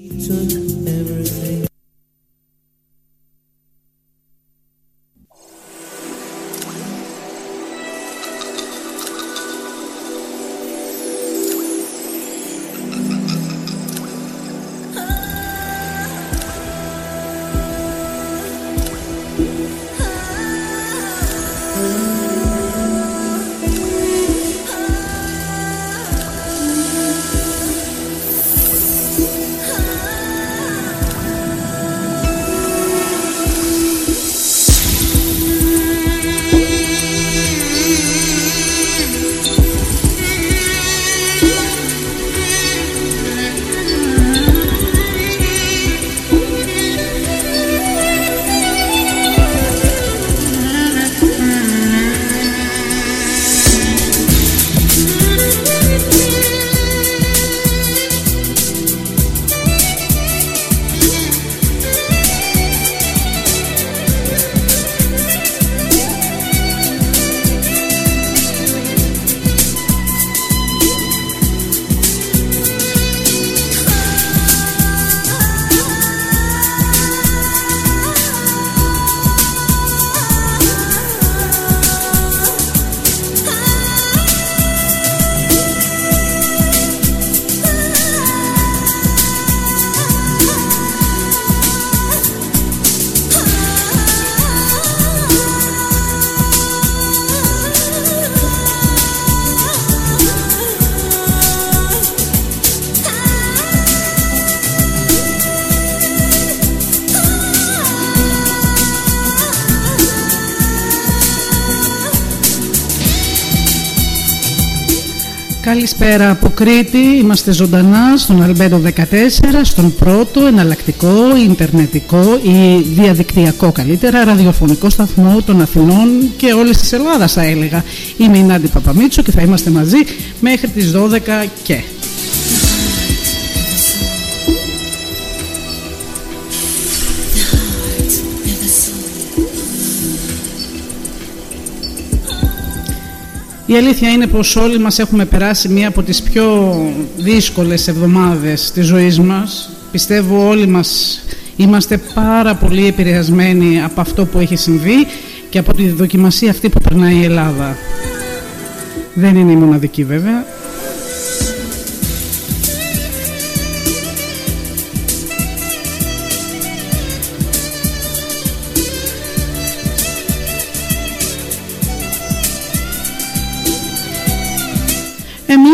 took Καλησπέρα από Κρήτη, είμαστε ζωντανά στον Αλμπέντο 14, στον πρώτο εναλλακτικό, ιντερνετικό ή διαδικτυακό καλύτερα ραδιοφωνικό σταθμό των Αθηνών και όλης της Ελλάδας θα έλεγα. Είμαι η Νάντι Παπαμίτσου και θα είμαστε μαζί μέχρι τις 12 και... Η αλήθεια είναι πως όλοι μας έχουμε περάσει μία από τις πιο δύσκολες εβδομάδες της ζωής μας. Πιστεύω όλοι μας είμαστε πάρα πολύ επηρεασμένοι από αυτό που έχει συμβεί και από τη δοκιμασία αυτή που περνάει η Ελλάδα. Δεν είναι η μοναδική βέβαια.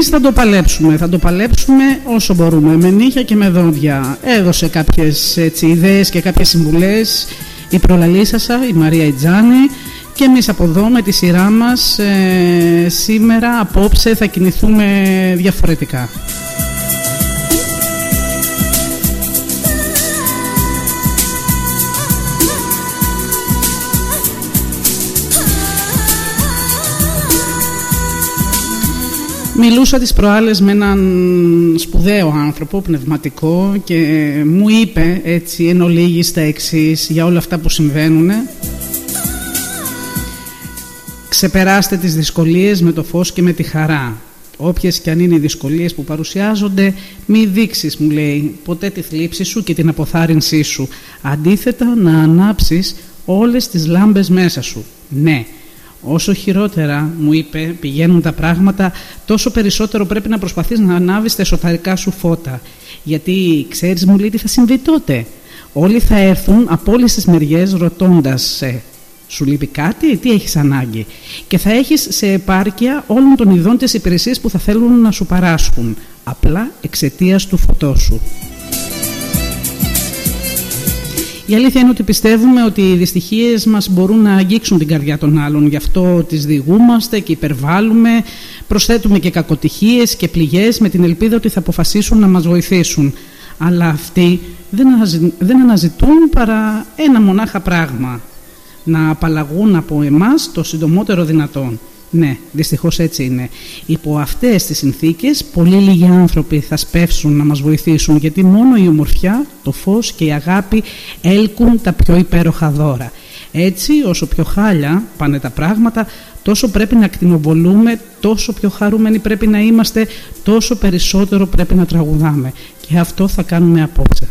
Εμείς θα το παλέψουμε, θα το παλέψουμε όσο μπορούμε, με νύχια και με δόντια. Έδωσε κάποιες έτσι, ιδέες και κάποιες συμβουλές η προλαλήσασα, η Μαρία Ιτζάνη και εμείς από εδώ με τη σειρά μας ε, σήμερα, απόψε θα κινηθούμε διαφορετικά. Μιλούσα τις προάλλες με έναν σπουδαίο άνθρωπο, πνευματικό και μου είπε έτσι εν ολίγης τα εξής για όλα αυτά που συμβαίνουν. Ξεπεράστε τις δυσκολίες με το φως και με τη χαρά. Όποιες και αν είναι οι δυσκολίες που παρουσιάζονται, μη δείξεις, μου λέει, ποτέ τη θλίψη σου και την αποθάρρυνσή σου. Αντίθετα, να ανάψεις όλες τις λάμπες μέσα σου. Ναι, Όσο χειρότερα, μου είπε, πηγαίνουν τα πράγματα, τόσο περισσότερο πρέπει να προσπαθείς να ανάβεις τα εσωτερικά σου φώτα. Γιατί ξέρεις, μου λέει, τι θα συμβεί τότε. Όλοι θα έρθουν από όλες τις μεριές ρωτώντας ε, σου λείπει κάτι, τι έχεις ανάγκη; Και θα έχεις σε επάρκεια όλων των ειδών τις υπηρεσίες που θα θέλουν να σου παράσχουν. Απλά εξαιτίας του φωτός σου. Η αλήθεια είναι ότι πιστεύουμε ότι οι δυστυχίες μας μπορούν να αγγίξουν την καρδιά των άλλων. Γι' αυτό τις διηγούμαστε και υπερβάλλουμε, προσθέτουμε και κακοτυχίες και πληγές με την ελπίδα ότι θα αποφασίσουν να μας βοηθήσουν. Αλλά αυτοί δεν αναζητούν παρά ένα μονάχα πράγμα. Να απαλλαγούν από εμάς το συντομότερο δυνατόν. Ναι, δυστυχώς έτσι είναι. Υπό αυτές τις συνθήκες, πολύ λίγοι άνθρωποι θα σπεύσουν να μας βοηθήσουν, γιατί μόνο η ομορφιά, το φως και η αγάπη έλκουν τα πιο υπέροχα δώρα. Έτσι, όσο πιο χάλια πάνε τα πράγματα, τόσο πρέπει να ακτινοβολούμε, τόσο πιο χαρούμενοι πρέπει να είμαστε, τόσο περισσότερο πρέπει να τραγουδάμε. Και αυτό θα κάνουμε απόψε.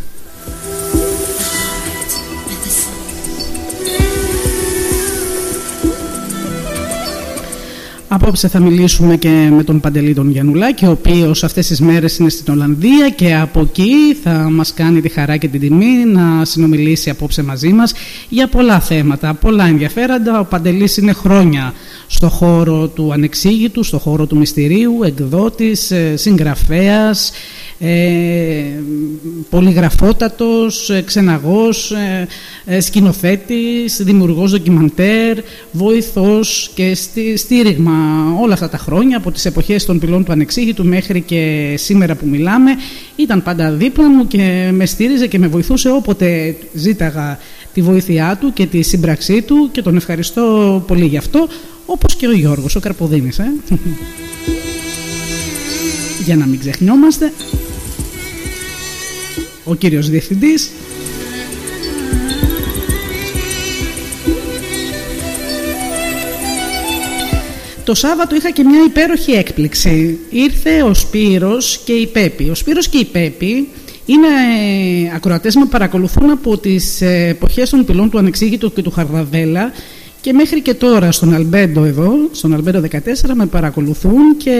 Απόψε θα μιλήσουμε και με τον Παντελή τον Γιαννουλάκη, ο οποίος αυτές τις μέρες είναι στην Ολλανδία και από εκεί θα μας κάνει τη χαρά και την τιμή να συνομιλήσει απόψε μαζί μας για πολλά θέματα, πολλά ενδιαφέροντα. Ο Παντελής είναι χρόνια στο χώρο του ανεξήγητου, στο χώρο του μυστηρίου, εκδότης, ε, συγγραφέας, ε, πολυγραφότατος, ε, ξεναγός, ε, ε, σκηνοθέτης, δημιουργός ντοκιμαντέρ, βοηθός και στήριγμα όλα αυτά τα χρόνια από τις εποχές των πυλών του Ανεξήγητου μέχρι και σήμερα που μιλάμε ήταν πάντα δίπλα μου και με στήριζε και με βοηθούσε όποτε ζήταγα τη βοήθειά του και τη σύμπραξή του και τον ευχαριστώ πολύ γι' αυτό όπως και ο Γιώργος, ο Καρποδίνης. Ε; Για να μην ξεχνιόμαστε ο κύριος Διευθυντής Το Σάββατο είχα και μια υπέροχη έκπληξη. Ήρθε ο Σπύρος και η Πέπη. Ο Σπύρος και η Πέπη είναι ε, ακροατές με παρακολουθούν από τις ε, εποχές των πυλών του Ανεξήγητου και του Χαρδαβέλα και μέχρι και τώρα στον Αλμπέντο εδώ, στον Αλμπέντο 14 με παρακολουθούν και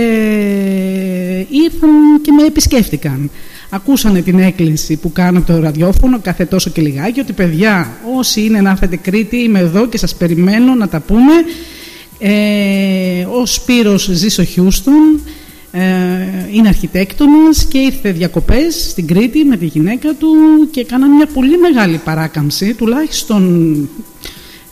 ήρθαν και με επισκέφτηκαν. Ακούσανε την έκκληση που κάνω από το ραδιόφωνο κάθε τόσο και λιγάκι ότι παιδιά όσοι είναι να έρθετε Κρήτη είμαι εδώ και σας περιμένω να τα πούμε. Ε, ο Σπύρος ζει στο Χιούστον, ε, είναι αρχιτέκτονας και ήρθε διακοπές στην Κρήτη με τη γυναίκα του και κάναν μια πολύ μεγάλη παράκαμψη, τουλάχιστον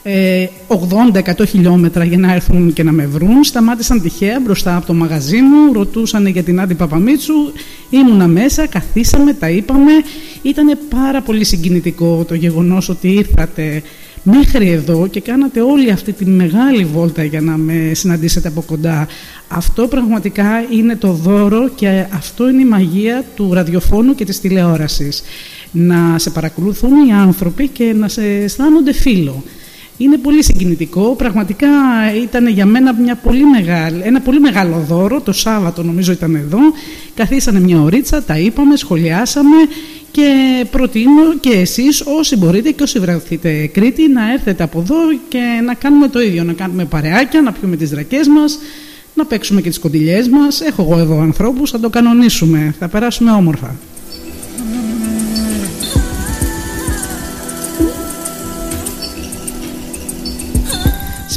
80-100 χιλιόμετρα για να έρθουν και να με βρουν. Σταμάτησαν τυχαία μπροστά από το μαγαζί μου, ρωτούσαν για την Άντι Παπαμίτσου. Ήμουνα μέσα, καθίσαμε, τα είπαμε. Ήταν πάρα πολύ συγκινητικό το γεγονός ότι ήρθατε μέχρι εδώ και κάνατε όλη αυτή τη μεγάλη βόλτα για να με συναντήσετε από κοντά. Αυτό πραγματικά είναι το δώρο και αυτό είναι η μαγεία του ραδιοφώνου και της τηλεόρασης. Να σε παρακολουθούν οι άνθρωποι και να σε αισθάνονται φίλο. Είναι πολύ συγκινητικό. Πραγματικά ήταν για μένα μια πολύ μεγάλη, ένα πολύ μεγάλο δώρο. Το Σάββατο νομίζω ήταν εδώ. Καθίσανε μια ωρίτσα, τα είπαμε, σχολιάσαμε και προτείνω και εσείς όσοι μπορείτε και όσοι βρεθείτε Κρήτη να έρθετε από εδώ και να κάνουμε το ίδιο. Να κάνουμε παρεάκια, να πιούμε τις δρακές μας, να παίξουμε και τις κοντιλιές μας. Έχω εγώ εδώ ανθρώπους, θα το κανονίσουμε. Θα περάσουμε όμορφα.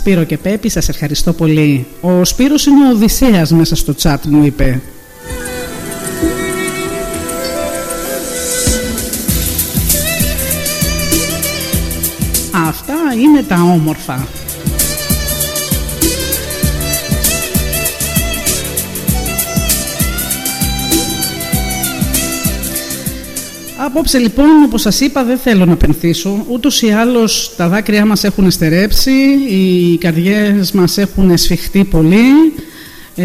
Σπύρο και Πέπη, σας ευχαριστώ πολύ. Ο Σπύρος είναι ο Οδυσσέας μέσα στο τσάτ μου είπε. Αυτά είναι τα όμορφα. Απόψε λοιπόν, όπως σας είπα, δεν θέλω να πενθήσω. Ούτως ή άλλως τα δάκρυά μας έχουν στερέψει, οι καρδιές μας έχουν σφιχτεί πολύ, ε,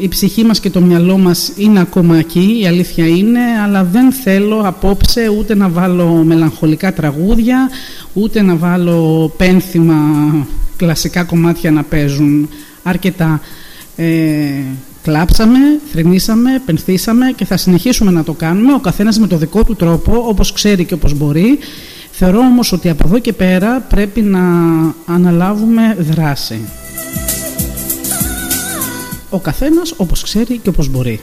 η ψυχή μας και το μυαλό μας είναι ακόμα εκεί, η αλήθεια είναι, αλλά δεν θέλω απόψε ούτε να βάλω μελαγχολικά τραγούδια, ούτε να βάλω πένθυμα κλασικά κομμάτια να παίζουν αρκετά. Ε, Κλάψαμε, θρυνήσαμε, πενθήσαμε και θα συνεχίσουμε να το κάνουμε, ο καθένας με το δικό του τρόπο, όπως ξέρει και όπως μπορεί. Θεωρώ όμως ότι από εδώ και πέρα πρέπει να αναλάβουμε δράση. Ο καθένας όπως ξέρει και όπως μπορεί.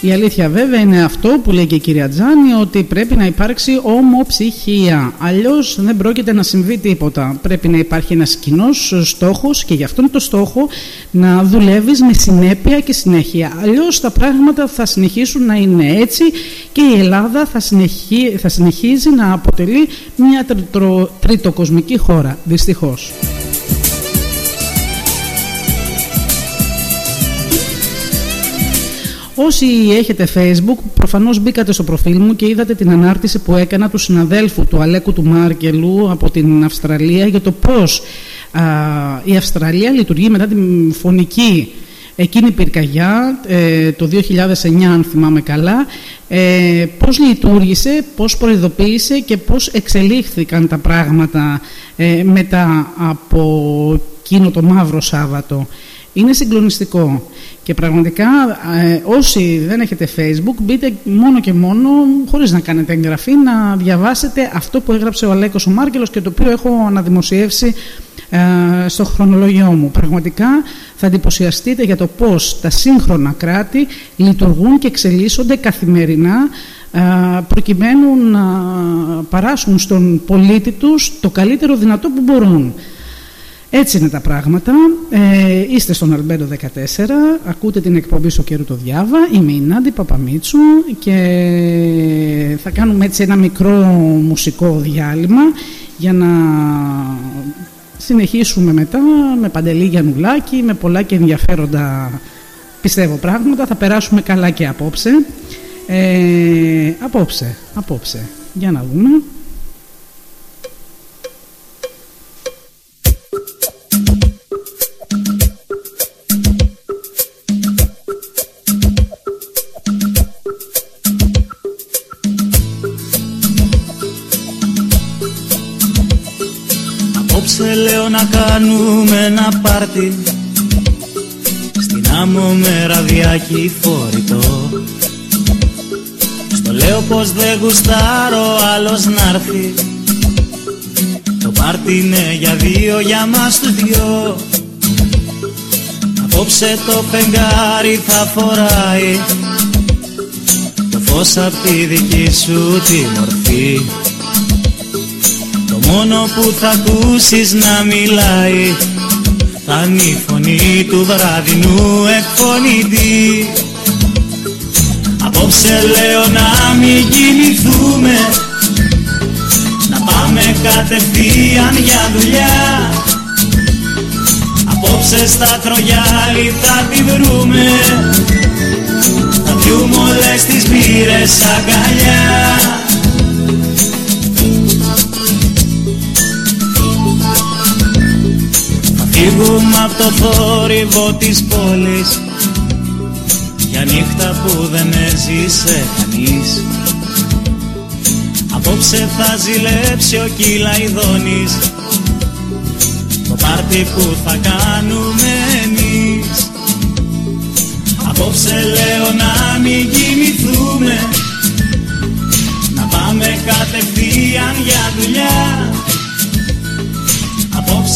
Η αλήθεια βέβαια είναι αυτό που λέει και η κυρία Τζάνη ότι πρέπει να υπάρξει ομοψυχία. Αλλιώς δεν πρόκειται να συμβεί τίποτα. Πρέπει να υπάρχει ένας κοινός στόχος και γι' αυτόν το στόχο να δουλεύεις με συνέπεια και συνέχεια. Αλλιώς τα πράγματα θα συνεχίσουν να είναι έτσι και η Ελλάδα θα, συνεχί... θα συνεχίζει να αποτελεί μια τριτοκοσμική χώρα. Δυστυχώς. Όσοι έχετε facebook, προφανώς μπήκατε στο προφίλ μου και είδατε την ανάρτηση που έκανα του συναδέλφου του Αλέκου του Μάρκελου από την Αυστραλία για το πώς η Αυστραλία λειτουργεί μετά τη φωνική εκείνη πυρκαγιά ε, το 2009 αν θυμάμαι καλά ε, πώς λειτουργήσε, πώς προειδοποίησε και πώς εξελίχθηκαν τα πράγματα ε, μετά από εκείνο το μαύρο Σάββατο. Είναι συγκλονιστικό. Και πραγματικά ε, όσοι δεν έχετε facebook μπείτε μόνο και μόνο χωρίς να κάνετε εγγραφή να διαβάσετε αυτό που έγραψε ο Αλέκος ο Μάρκελος και το οποίο έχω αναδημοσιεύσει ε, στο χρονολόγιο μου. Πραγματικά θα εντυπωσιαστείτε για το πώς τα σύγχρονα κράτη λειτουργούν και εξελίσσονται καθημερινά ε, προκειμένου να παράσουν στον πολίτη τους το καλύτερο δυνατό που μπορούν. Έτσι είναι τα πράγματα. Ε, είστε στον Αλμπέντο 14, ακούτε την εκπομπή στο καιρό το Διάβα. Είμαι η Νάντι Παπαμίτσου και θα κάνουμε έτσι ένα μικρό μουσικό διάλειμμα για να συνεχίσουμε μετά με Παντελή Γιαννουλάκη, με πολλά και ενδιαφέροντα πιστεύω πράγματα. Θα περάσουμε καλά και απόψε. Ε, απόψε, απόψε. Για να δούμε. Λέω να κάνουμε ένα πάρτι. Στην άμμο με ραδιάκι φορητό. Στο λέω πως δεν γουστάρω άλλος να'ρθει Το πάρτι είναι για δύο για μας τους δυο. Απόψε το φεγγάρι θα φοράει. Το φως απ' τη δική σου τη μορφή Μόνο που θα ακούσεις να μιλάει Θα είναι η φωνή του βραδινού εκφωνητή. Απόψε λέω να μην κοιμηθούμε Να πάμε κατευθείαν για δουλειά. Απόψε στα τρογιάλι θα τη βρούμε Θα πιούμε όλες τις μπύρες αγκαλιά Φύγουμε από το θόρυβο της πόλης. Για νύχτα που δεν έζησε κανείς. Απόψε θα ζηλέψει ο Κυλαϊδόνης. Το πάρτι που θα κάνουμε εμείς. Απόψε λέω να μην κοιμηθούμε. Να πάμε κατευθείαν για δουλειά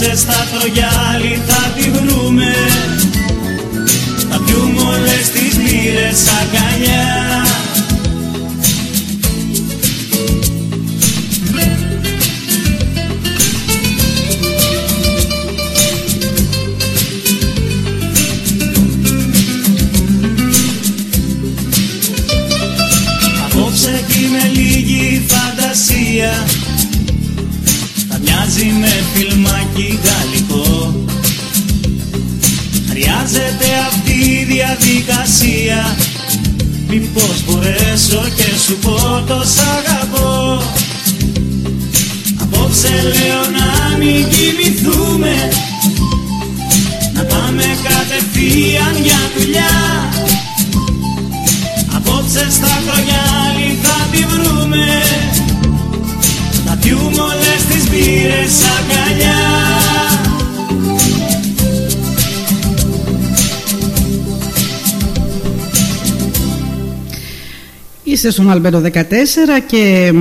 Απόψε στα τρογιάλι θα τη βρούμε. Θα πιούμε όλες τις μοίρες αγκαλιά. Απόψε κι με λίγη φαντασία. Μοιάζει με φιλμάκι γαλλικό. Χρειάζεται αυτή η διαδικασία. Μήπως μπορέσω και σου πω το σ' αγαπώ. Απόψε λέω να μην κοιμηθούμε. Να πάμε κατευθείαν για δουλειά. Απόψε στα κρογιάλι θα τη βρούμε. Θα πιούμε όλες τις πήρες αγκαλιά Είστε στον Αλμπέντο 14 και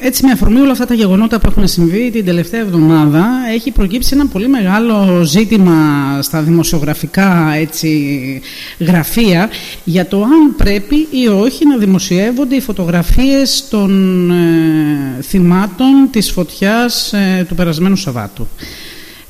έτσι με αφορμή όλα αυτά τα γεγονότα που έχουν συμβεί την τελευταία εβδομάδα έχει προκύψει ένα πολύ μεγάλο ζήτημα στα δημοσιογραφικά έτσι, γραφεία για το αν πρέπει ή όχι να δημοσιεύονται οι φωτογραφίες των ε, θυμάτων της φωτιάς ε, του περασμένου Σαββάτου.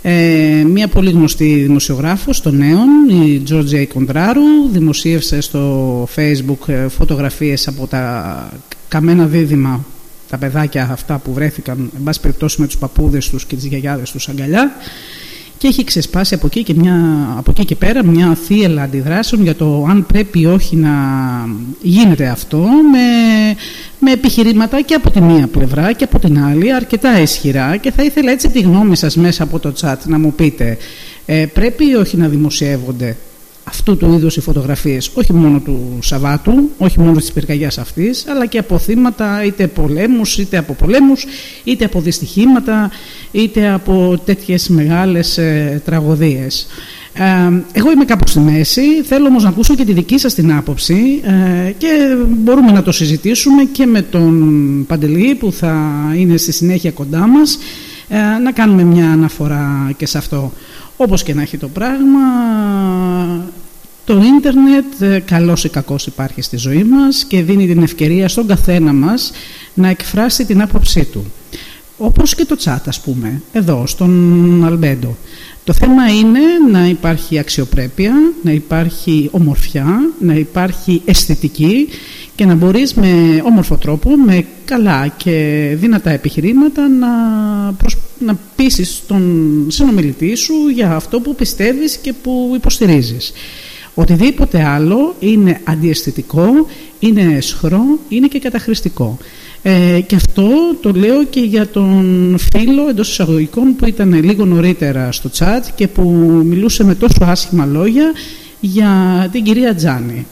Ε, μια πολύ γνωστή δημοσιογράφος των νέων, η Τζόρτζια Κοντράρου, δημοσίευσε στο facebook ε, φωτογραφίες από τα καμένα δίδυμα τα παιδάκια αυτά που βρέθηκαν εν πάση περιπτώσει με τους παππούδες τους και τις γιαγιάδες τους αγκαλιά και έχει ξεσπάσει από εκεί και, μια, από εκεί και πέρα μια θύελα αντιδράσεων για το αν πρέπει ή όχι να γίνεται αυτό με, με επιχειρήματα και από τη μία πλευρά και από την άλλη αρκετά ισχυρά. Και θα ήθελα έτσι τη γνώμη σας μέσα από το chat να μου πείτε ε, πρέπει ή όχι να δημοσιεύονται αυτού του είδους οι φωτογραφίες όχι μόνο του Σαββάτου, όχι μόνο της πυρκαγιάς αυτής αλλά και από θύματα είτε πολέμους είτε από πολέμους είτε από δυστυχήματα είτε από τέτοιες μεγάλες ε, τραγωδίες. εγώ είμαι κάπου στη μέση, θέλω όμως να ακούσω και τη δική σας την άποψη ε, και μπορούμε να το συζητήσουμε και με τον Παντελή που θα είναι στη συνέχεια κοντά μας ε, να κάνουμε μια αναφορά και σε αυτό. Όπως και να έχει το πράγμα, το ίντερνετ ε, καλός ή κακός υπάρχει στη ζωή μας και δίνει την ευκαιρία στον καθένα μας να εκφράσει την άποψή του. Όπως και το chat ας πούμε, εδώ στον Αλμπέντο. Το θέμα είναι να υπάρχει αξιοπρέπεια, να υπάρχει ομορφιά, να υπάρχει αισθητική και να μπορείς με όμορφο τρόπο, με καλά και δυνατά επιχειρήματα να, προσ... να πείσεις τον συνομιλητή σου για αυτό που πιστεύεις και που υποστηρίζεις. Οτιδήποτε άλλο είναι αντιαισθητικό, είναι εσχρό, είναι και καταχρηστικό. Ε, και αυτό το λέω και για τον φίλο εντός εισαγωγικών που ήταν λίγο νωρίτερα στο chat και που μιλούσε με τόσο άσχημα λόγια για την κυρία Τζάνη.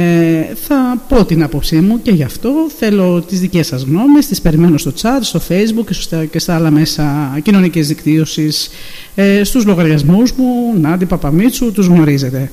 Ε, θα πω την άποψή μου και γι' αυτό θέλω τις δικές σας γνώμες, τις περιμένω στο chat, στο facebook και στα άλλα μέσα κοινωνικής δικτύωσης, ε, στους λογαριασμούς μου, Νάντι Παπαμίτσου, τους γνωρίζετε.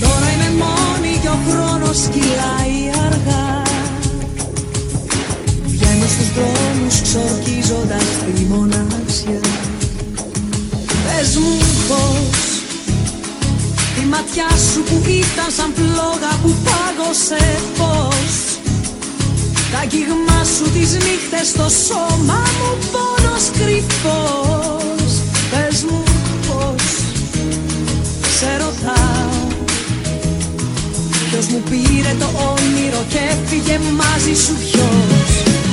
Τώρα είμαι μόνη και ο χρόνος κυλάει αργά. Βγαίνω στους δρόμους ξορκίζοντας τη μοναξιά. Πες μου πως Τη ματιά σου που ήταν σαν πλόγα που πάγωσε πως Τα αγγίγμα σου τις νύχτες στο σώμα μου πόνος κρυφός. σε Ποιος μου πήρε το όνειρο και έφυγε μαζί σου ποιος.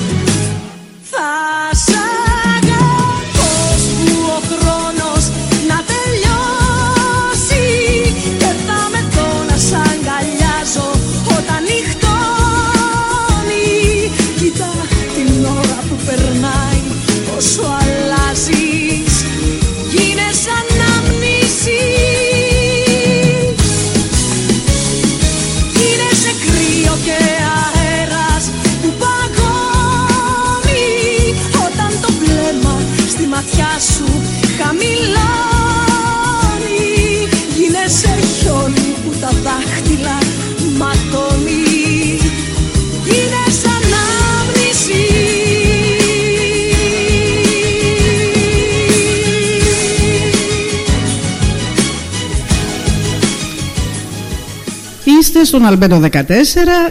Στον Αλμπέντο 14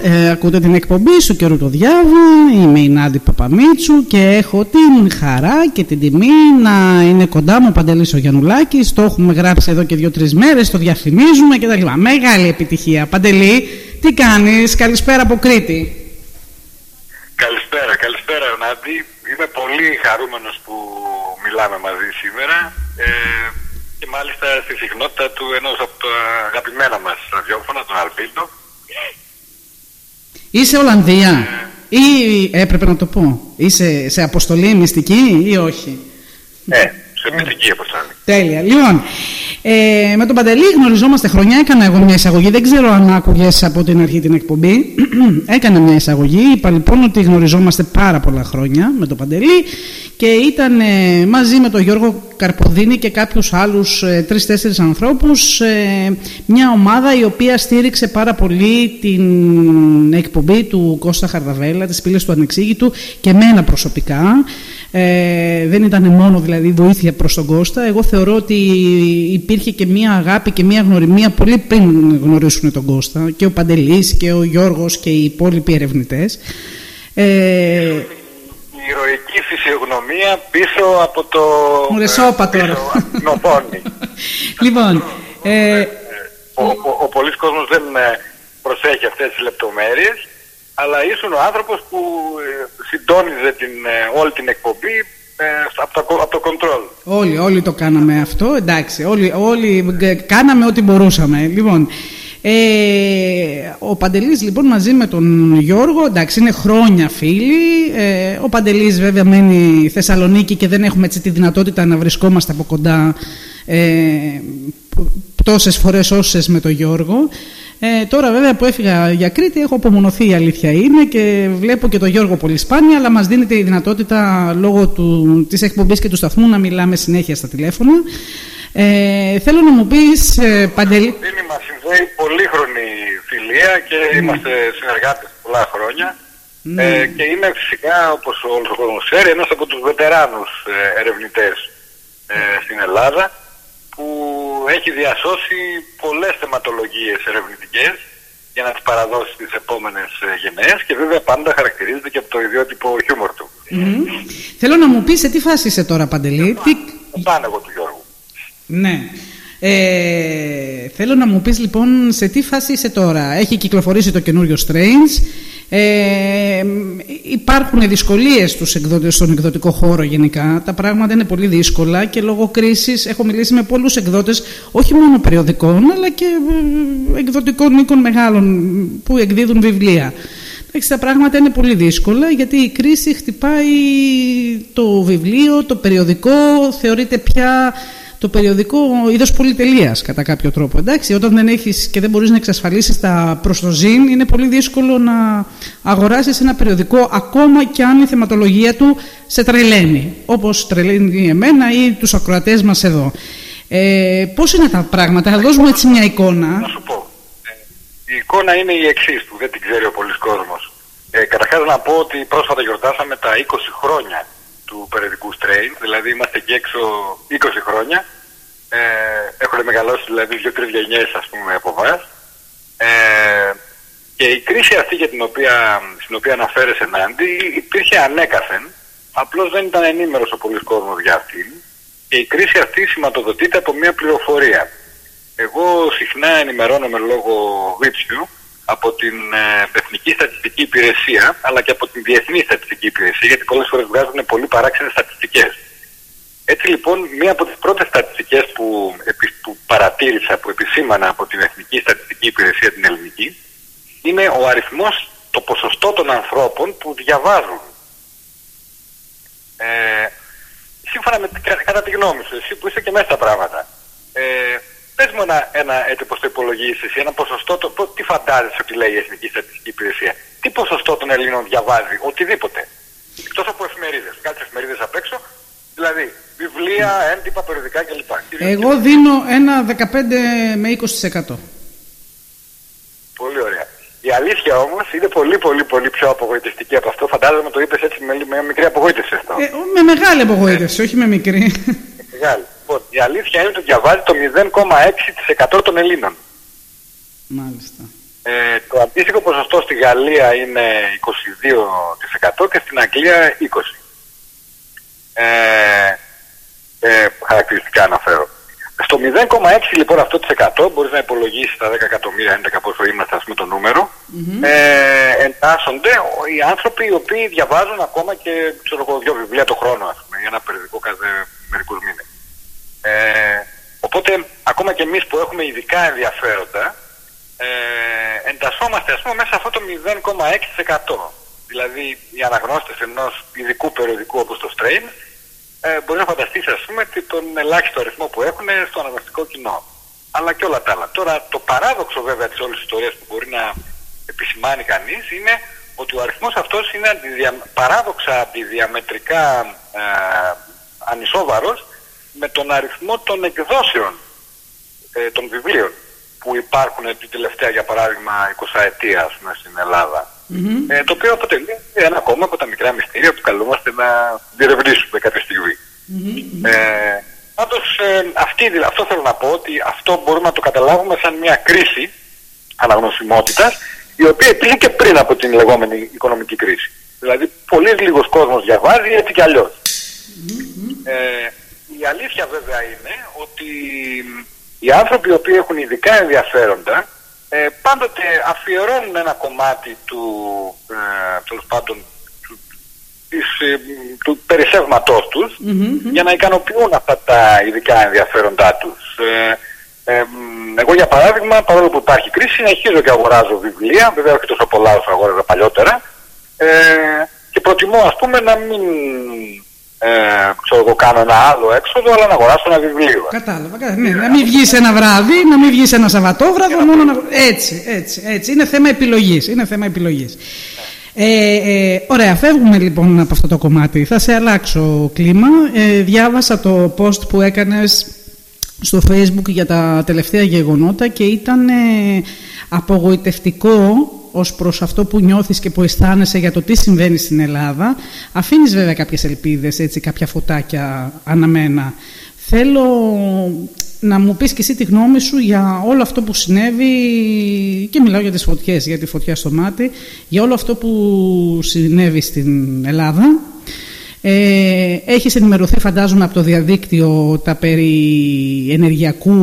ε, ακούτε την εκπομπή σου καιρού το διάβα είμαι η Νάντι Παπαμίτσου και έχω την χαρά και την τιμή να είναι κοντά μου ο Παντελής ο Γιαννουλάκης. Το έχουμε γράψει εδώ και δύο-τρεις μέρες το διαφημίζουμε και τα λοιπά. Μεγάλη επιτυχία. Παντελή τι κάνεις; Καλησπέρα από Κρήτη. Καλησπέρα, καλησπέρα Νάντι. Είμαι πολύ χαρούμενος που μιλάμε μαζί σήμερα. Ε, και μάλιστα στη συχνότητα του ενός από τα αγαπημένα μας ραδιόφωνα, τον Αλπίντο. Είσαι Ολλανδία ή έπρεπε να το πω, είσαι σε αποστολή μυστική ή όχι; Ναι, σε μυστική αποστολή. Τέλεια. Λοιπόν, ε, με τον Παντελή γνωριζόμαστε χρονιά. Έκανα εγώ μια εισαγωγή. Δεν ξέρω αν άκουγες από την αρχή την εκπομπή. Έκανα μια εισαγωγή. Είπα λοιπόν ότι γνωριζόμαστε πάρα πολλά χρόνια με τον Παντελή και ήταν ε, μαζί με τον Γιώργο Καρποδίνη και κάποιους άλλους ε, τρεις-τέσσερις ανθρώπους ε, μια ομάδα η οποία στήριξε πάρα πολύ την εκπομπή του Κώστα Χαρδαβέλα, τις πύλες του Ανεξήγητου και μένα προσωπικά. Ε, δεν ήταν μόνο δηλαδή βοήθεια προς τον Κώστα. Εγώ θεωρώ ότι υπήρχε και μια αγάπη και μια γνωριμία πολύ πριν γνωρίσουν τον Κώστα και ο Παντελής και ο Γιώργος και οι υπόλοιποι ερευνητές. Ε, η ηρωική φυσιογνωμία πίσω από το... Μουρεσόπα τώρα. λοιπόν... Ε, ο, ο, ο, πολλής κόσμος δεν ε, προσέχει αυτές τις λεπτομέρειες αλλά ήσουν ο άνθρωπος που ε, συντόνιζε την, ε, όλη την εκπομπή από το, από το control. Όλοι, όλοι το κάναμε αυτό, εντάξει, όλοι, όλοι κάναμε ό,τι μπορούσαμε. Λοιπόν, ε, ο Παντελής λοιπόν μαζί με τον Γιώργο, εντάξει είναι χρόνια φίλοι, ε, ο Παντελής βέβαια μένει Θεσσαλονίκη και δεν έχουμε έτσι τη δυνατότητα να βρισκόμαστε από κοντά ε, τόσες φορές όσες με τον Γιώργο. Ε, τώρα βέβαια που έφυγα για Κρήτη έχω απομονωθεί η αλήθεια είναι και βλέπω και τον Γιώργο πολύ σπάνια αλλά μας δίνεται η δυνατότητα λόγω του, της εκπομπής και του σταθμού να μιλάμε συνέχεια στα τηλέφωνα. Ε, θέλω να μου πεις ε, Παντελή... Είναι, μας συνδέει πολύχρονη φιλία και mm. είμαστε συνεργάτες πολλά χρόνια. Ναι. Ε, και είναι φυσικά, όπως όλος ο κόσμος ξέρει, ένας από τους βετεράνους ε, ερευνητές ε, στην Ελλάδα που έχει διασώσει πολλές θεματολογίες ερευνητικές για να τις παραδώσει στις επόμενες ε, γενναίες και βέβαια πάντα χαρακτηρίζεται και από το ιδιότυπο χιούμορ του. Mm. Θέλω να μου πεις σε τι φάση είσαι τώρα Παντελή; Τι... Πάνω εγώ του Γιώργου. Ναι. Ε, θέλω να μου πεις λοιπόν σε τι φάση είσαι τώρα; Έχει κυκλοφορήσει το καινούριο Strange. Ε, υπάρχουν δυσκολίες στους εκδότες, στον εκδοτικό χώρο γενικά. Τα πράγματα είναι πολύ δύσκολα και λόγω κρίσης έχω μιλήσει με πολλούς εκδότες, όχι μόνο περιοδικών, αλλά και ε, εκδοτικών οίκων μεγάλων που εκδίδουν βιβλία. Τα πράγματα είναι πολύ δύσκολα γιατί η κρίση χτυπάει το βιβλίο, το περιοδικό, θεωρείται πια το περιοδικό είδος πολυτελείας κατά κάποιο τρόπο. Εντάξει, όταν δεν έχεις και δεν μπορείς να εξασφαλίσεις τα προστοζήν, είναι πολύ δύσκολο να αγοράσεις ένα περιοδικό ακόμα και αν η θεματολογία του σε τρελαίνει. Όπως τρελαίνει εμένα ή τους ακροατές μας εδώ. Ε, Πώς είναι τα πράγματα, θα δώσουμε έτσι μια εικόνα. Να σου πω. Η εικόνα είναι η εξής που δεν την ξέρει ο πολλή κόσμο. Ε, Καταρχάς να πω ότι πρόσφατα γιορτάσαμε τα 20 χρόνια του περιοδικού Strain, δηλαδή είμαστε και έξω 20 χρόνια. Ε, έχουν μεγαλώσει δηλαδή δύο-τρει γενιές, ας πούμε, από εμάς. Ε, και η κρίση αυτή για την οποία, στην οποία αναφέρεσαι Νάντι υπήρχε ανέκαθεν, απλώς δεν ήταν ενήμερος ο πολλής κόσμος για αυτήν και η κρίση αυτή σηματοδοτείται από μια πληροφορία. Εγώ συχνά ενημερώνομαι λόγω βίτσιου από την ε, Εθνική Στατιστική Υπηρεσία αλλά και από την Διεθνή Στατιστική Υπηρεσία γιατί πολλές φορές βγάζουν πολύ παράξενες στατιστικές. Έτσι λοιπόν μία από τις πρώτες στατιστικές που, που παρατήρησα, που επισήμανα από την Εθνική Στατιστική Υπηρεσία την ελληνική είναι ο αριθμός, το ποσοστό των ανθρώπων που διαβάζουν. Ε, σύμφωνα με κατά τη γνώμη σου, εσύ που είσαι και μέσα στα πράγματα. Ε, Πες μου ένα, ένα έτσι πώ το υπολογίσει, ένα ποσοστό, το, τι φαντάζεσαι ότι λέει η Εθνική Στατιστική Υπηρεσία, τι ποσοστό των Ελλήνων διαβάζει, οτιδήποτε. Εκτός από εφημερίδες, κάτι εφημερίδες απ' έξω, δηλαδή βιβλία, έντυπα, περιοδικά κλπ. Εγώ δίνω ένα 15 με 20%. Πολύ ωραία. Η αλήθεια όμως είναι πολύ πολύ πολύ πιο απογοητευτική από αυτό. Φαντάζομαι το είπες έτσι με, με μικρή απογοήτευση αυτό. Ε, με μεγάλη απογοήτευση, όχι με μικρή. Μεγάλη. Λοιπόν, η αλήθεια είναι ότι διαβάζει το 0,6% των Ελλήνων. Μάλιστα. Ε, το αντίστοιχο ποσοστό στη Γαλλία είναι 22% και στην Αγγλία 20%. Ε, ε, χαρακτηριστικά αναφέρω. Στο 0,6 λοιπόν αυτό το 100 μπορείς να υπολογίσεις τα 10 εκατομμύρια, 11 πόσο είμαστε, ας πούμε το νούμερο. Mm-hmm. Ε, εντάσσονται οι άνθρωποι οι οποίοι διαβάζουν ακόμα και ξέρω εγώ, δύο βιβλία το χρόνο, ας πούμε, για ένα περιοδικό κάθε μερικούς μήνες. Ε, οπότε ακόμα και εμείς που έχουμε ειδικά ενδιαφέροντα, ε, εντασσόμαστε ας πούμε μέσα σε αυτό το 0,6%. Δηλαδή οι αναγνώστες ενός ειδικού περιοδικού όπως το Strain ε, μπορεί να φανταστείς ας πούμε τον ελάχιστο αριθμό που έχουν στο αναγνωστικό κοινό. Αλλά και όλα τα άλλα. Τώρα το παράδοξο βέβαια της όλης της ιστορίας που μπορεί να επισημάνει κανείς είναι ότι ο αριθμός αυτός είναι αντιδια... παράδοξα αντιδιαμετρικά ε, ανισόβαρος με τον αριθμό των εκδόσεων ε, των βιβλίων που υπάρχουν την τελευταία για παράδειγμα 20 ετία στην Ελλάδα. Ε, το οποίο αποτελεί ένα ακόμα από τα μικρά μυστήρια που καλούμαστε να διερευνήσουμε κάποια στιγμή. Mm-hmm. Ε, πάντως ε, αυτό θέλω να πω ότι αυτό μπορούμε να το καταλάβουμε σαν μια κρίση αναγνωσιμότητας η οποία υπήρχε και πριν από την λεγόμενη οικονομική κρίση. Δηλαδή πολύ λίγος κόσμος διαβάζει έτσι κι αλλιώς. Ε, η αλήθεια βέβαια είναι ότι οι άνθρωποι οι οποίοι έχουν ειδικά ενδιαφέροντα ε, πάντοτε αφιερώνουν ένα κομμάτι του, ε, πάντων, του, της, ε, του περισσεύματός τους για να ικανοποιούν αυτά τα ειδικά ενδιαφέροντά τους. Ε, ε, εγώ για παράδειγμα, παρόλο που υπάρχει κρίση, συνεχίζω και αγοράζω βιβλία, βέβαια όχι τόσο πολλά όσο αγόραζα παλιότερα, ε, και προτιμώ ας πούμε να μην ε, ξέρω εγώ κάνω ένα άλλο έξοδο, αλλά να αγοράσω ένα βιβλίο. Κατάλαβα. Ναι, να μην βγεις ένα βράδυ, να μην βγεις ένα Σαββατόβραδο, μόνο να... Έτσι, έτσι, έτσι. Είναι θέμα επιλογής. Είναι θέμα επιλογής. Ε, ε, ωραία, φεύγουμε λοιπόν από αυτό το κομμάτι. Θα σε αλλάξω κλίμα. Ε, διάβασα το post που έκανες στο facebook για τα τελευταία γεγονότα και ήταν ε, απογοητευτικό ως προς αυτό που νιώθεις και που αισθάνεσαι για το τι συμβαίνει στην Ελλάδα. Αφήνεις βέβαια κάποιες ελπίδες, έτσι, κάποια φωτάκια αναμένα. Θέλω να μου πεις και εσύ τη γνώμη σου για όλο αυτό που συνέβη και μιλάω για τις φωτιές, για τη φωτιά στο μάτι, για όλο αυτό που συνέβη στην Ελλάδα ε, έχεις ενημερωθεί φαντάζομαι από το διαδίκτυο τα περί ενεργειακού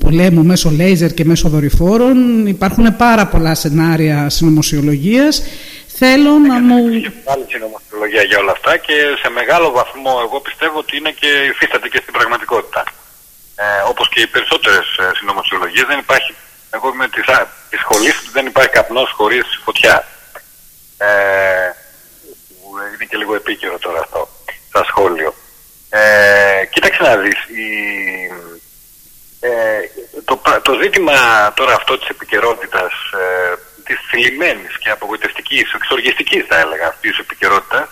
πολέμου μέσω λέιζερ και μέσω δορυφόρων. Υπάρχουν πάρα πολλά σενάρια συνωμοσιολογίας. Θέλω να μου... Έχει πάλι συνωμοσιολογία για όλα αυτά και σε μεγάλο βαθμό εγώ πιστεύω ότι είναι και υφίσταται και στην πραγματικότητα. Ε, όπως και οι περισσότερες ε, συνωμοσιολογίες δεν υπάρχει, εγώ είμαι της, της σχολής ότι δεν υπάρχει καπνός χωρίς φωτιά. Ε, είναι και λίγο επίκαιρο τώρα αυτό, στα σχόλιο. Ε, κοίταξε να δεις, η, ε, το, το ζήτημα τώρα αυτό της επικαιρότητας, ε, της θλιμμένης και απογοητευτικής, εξοργιστικής θα έλεγα αυτής της επικαιρότητας,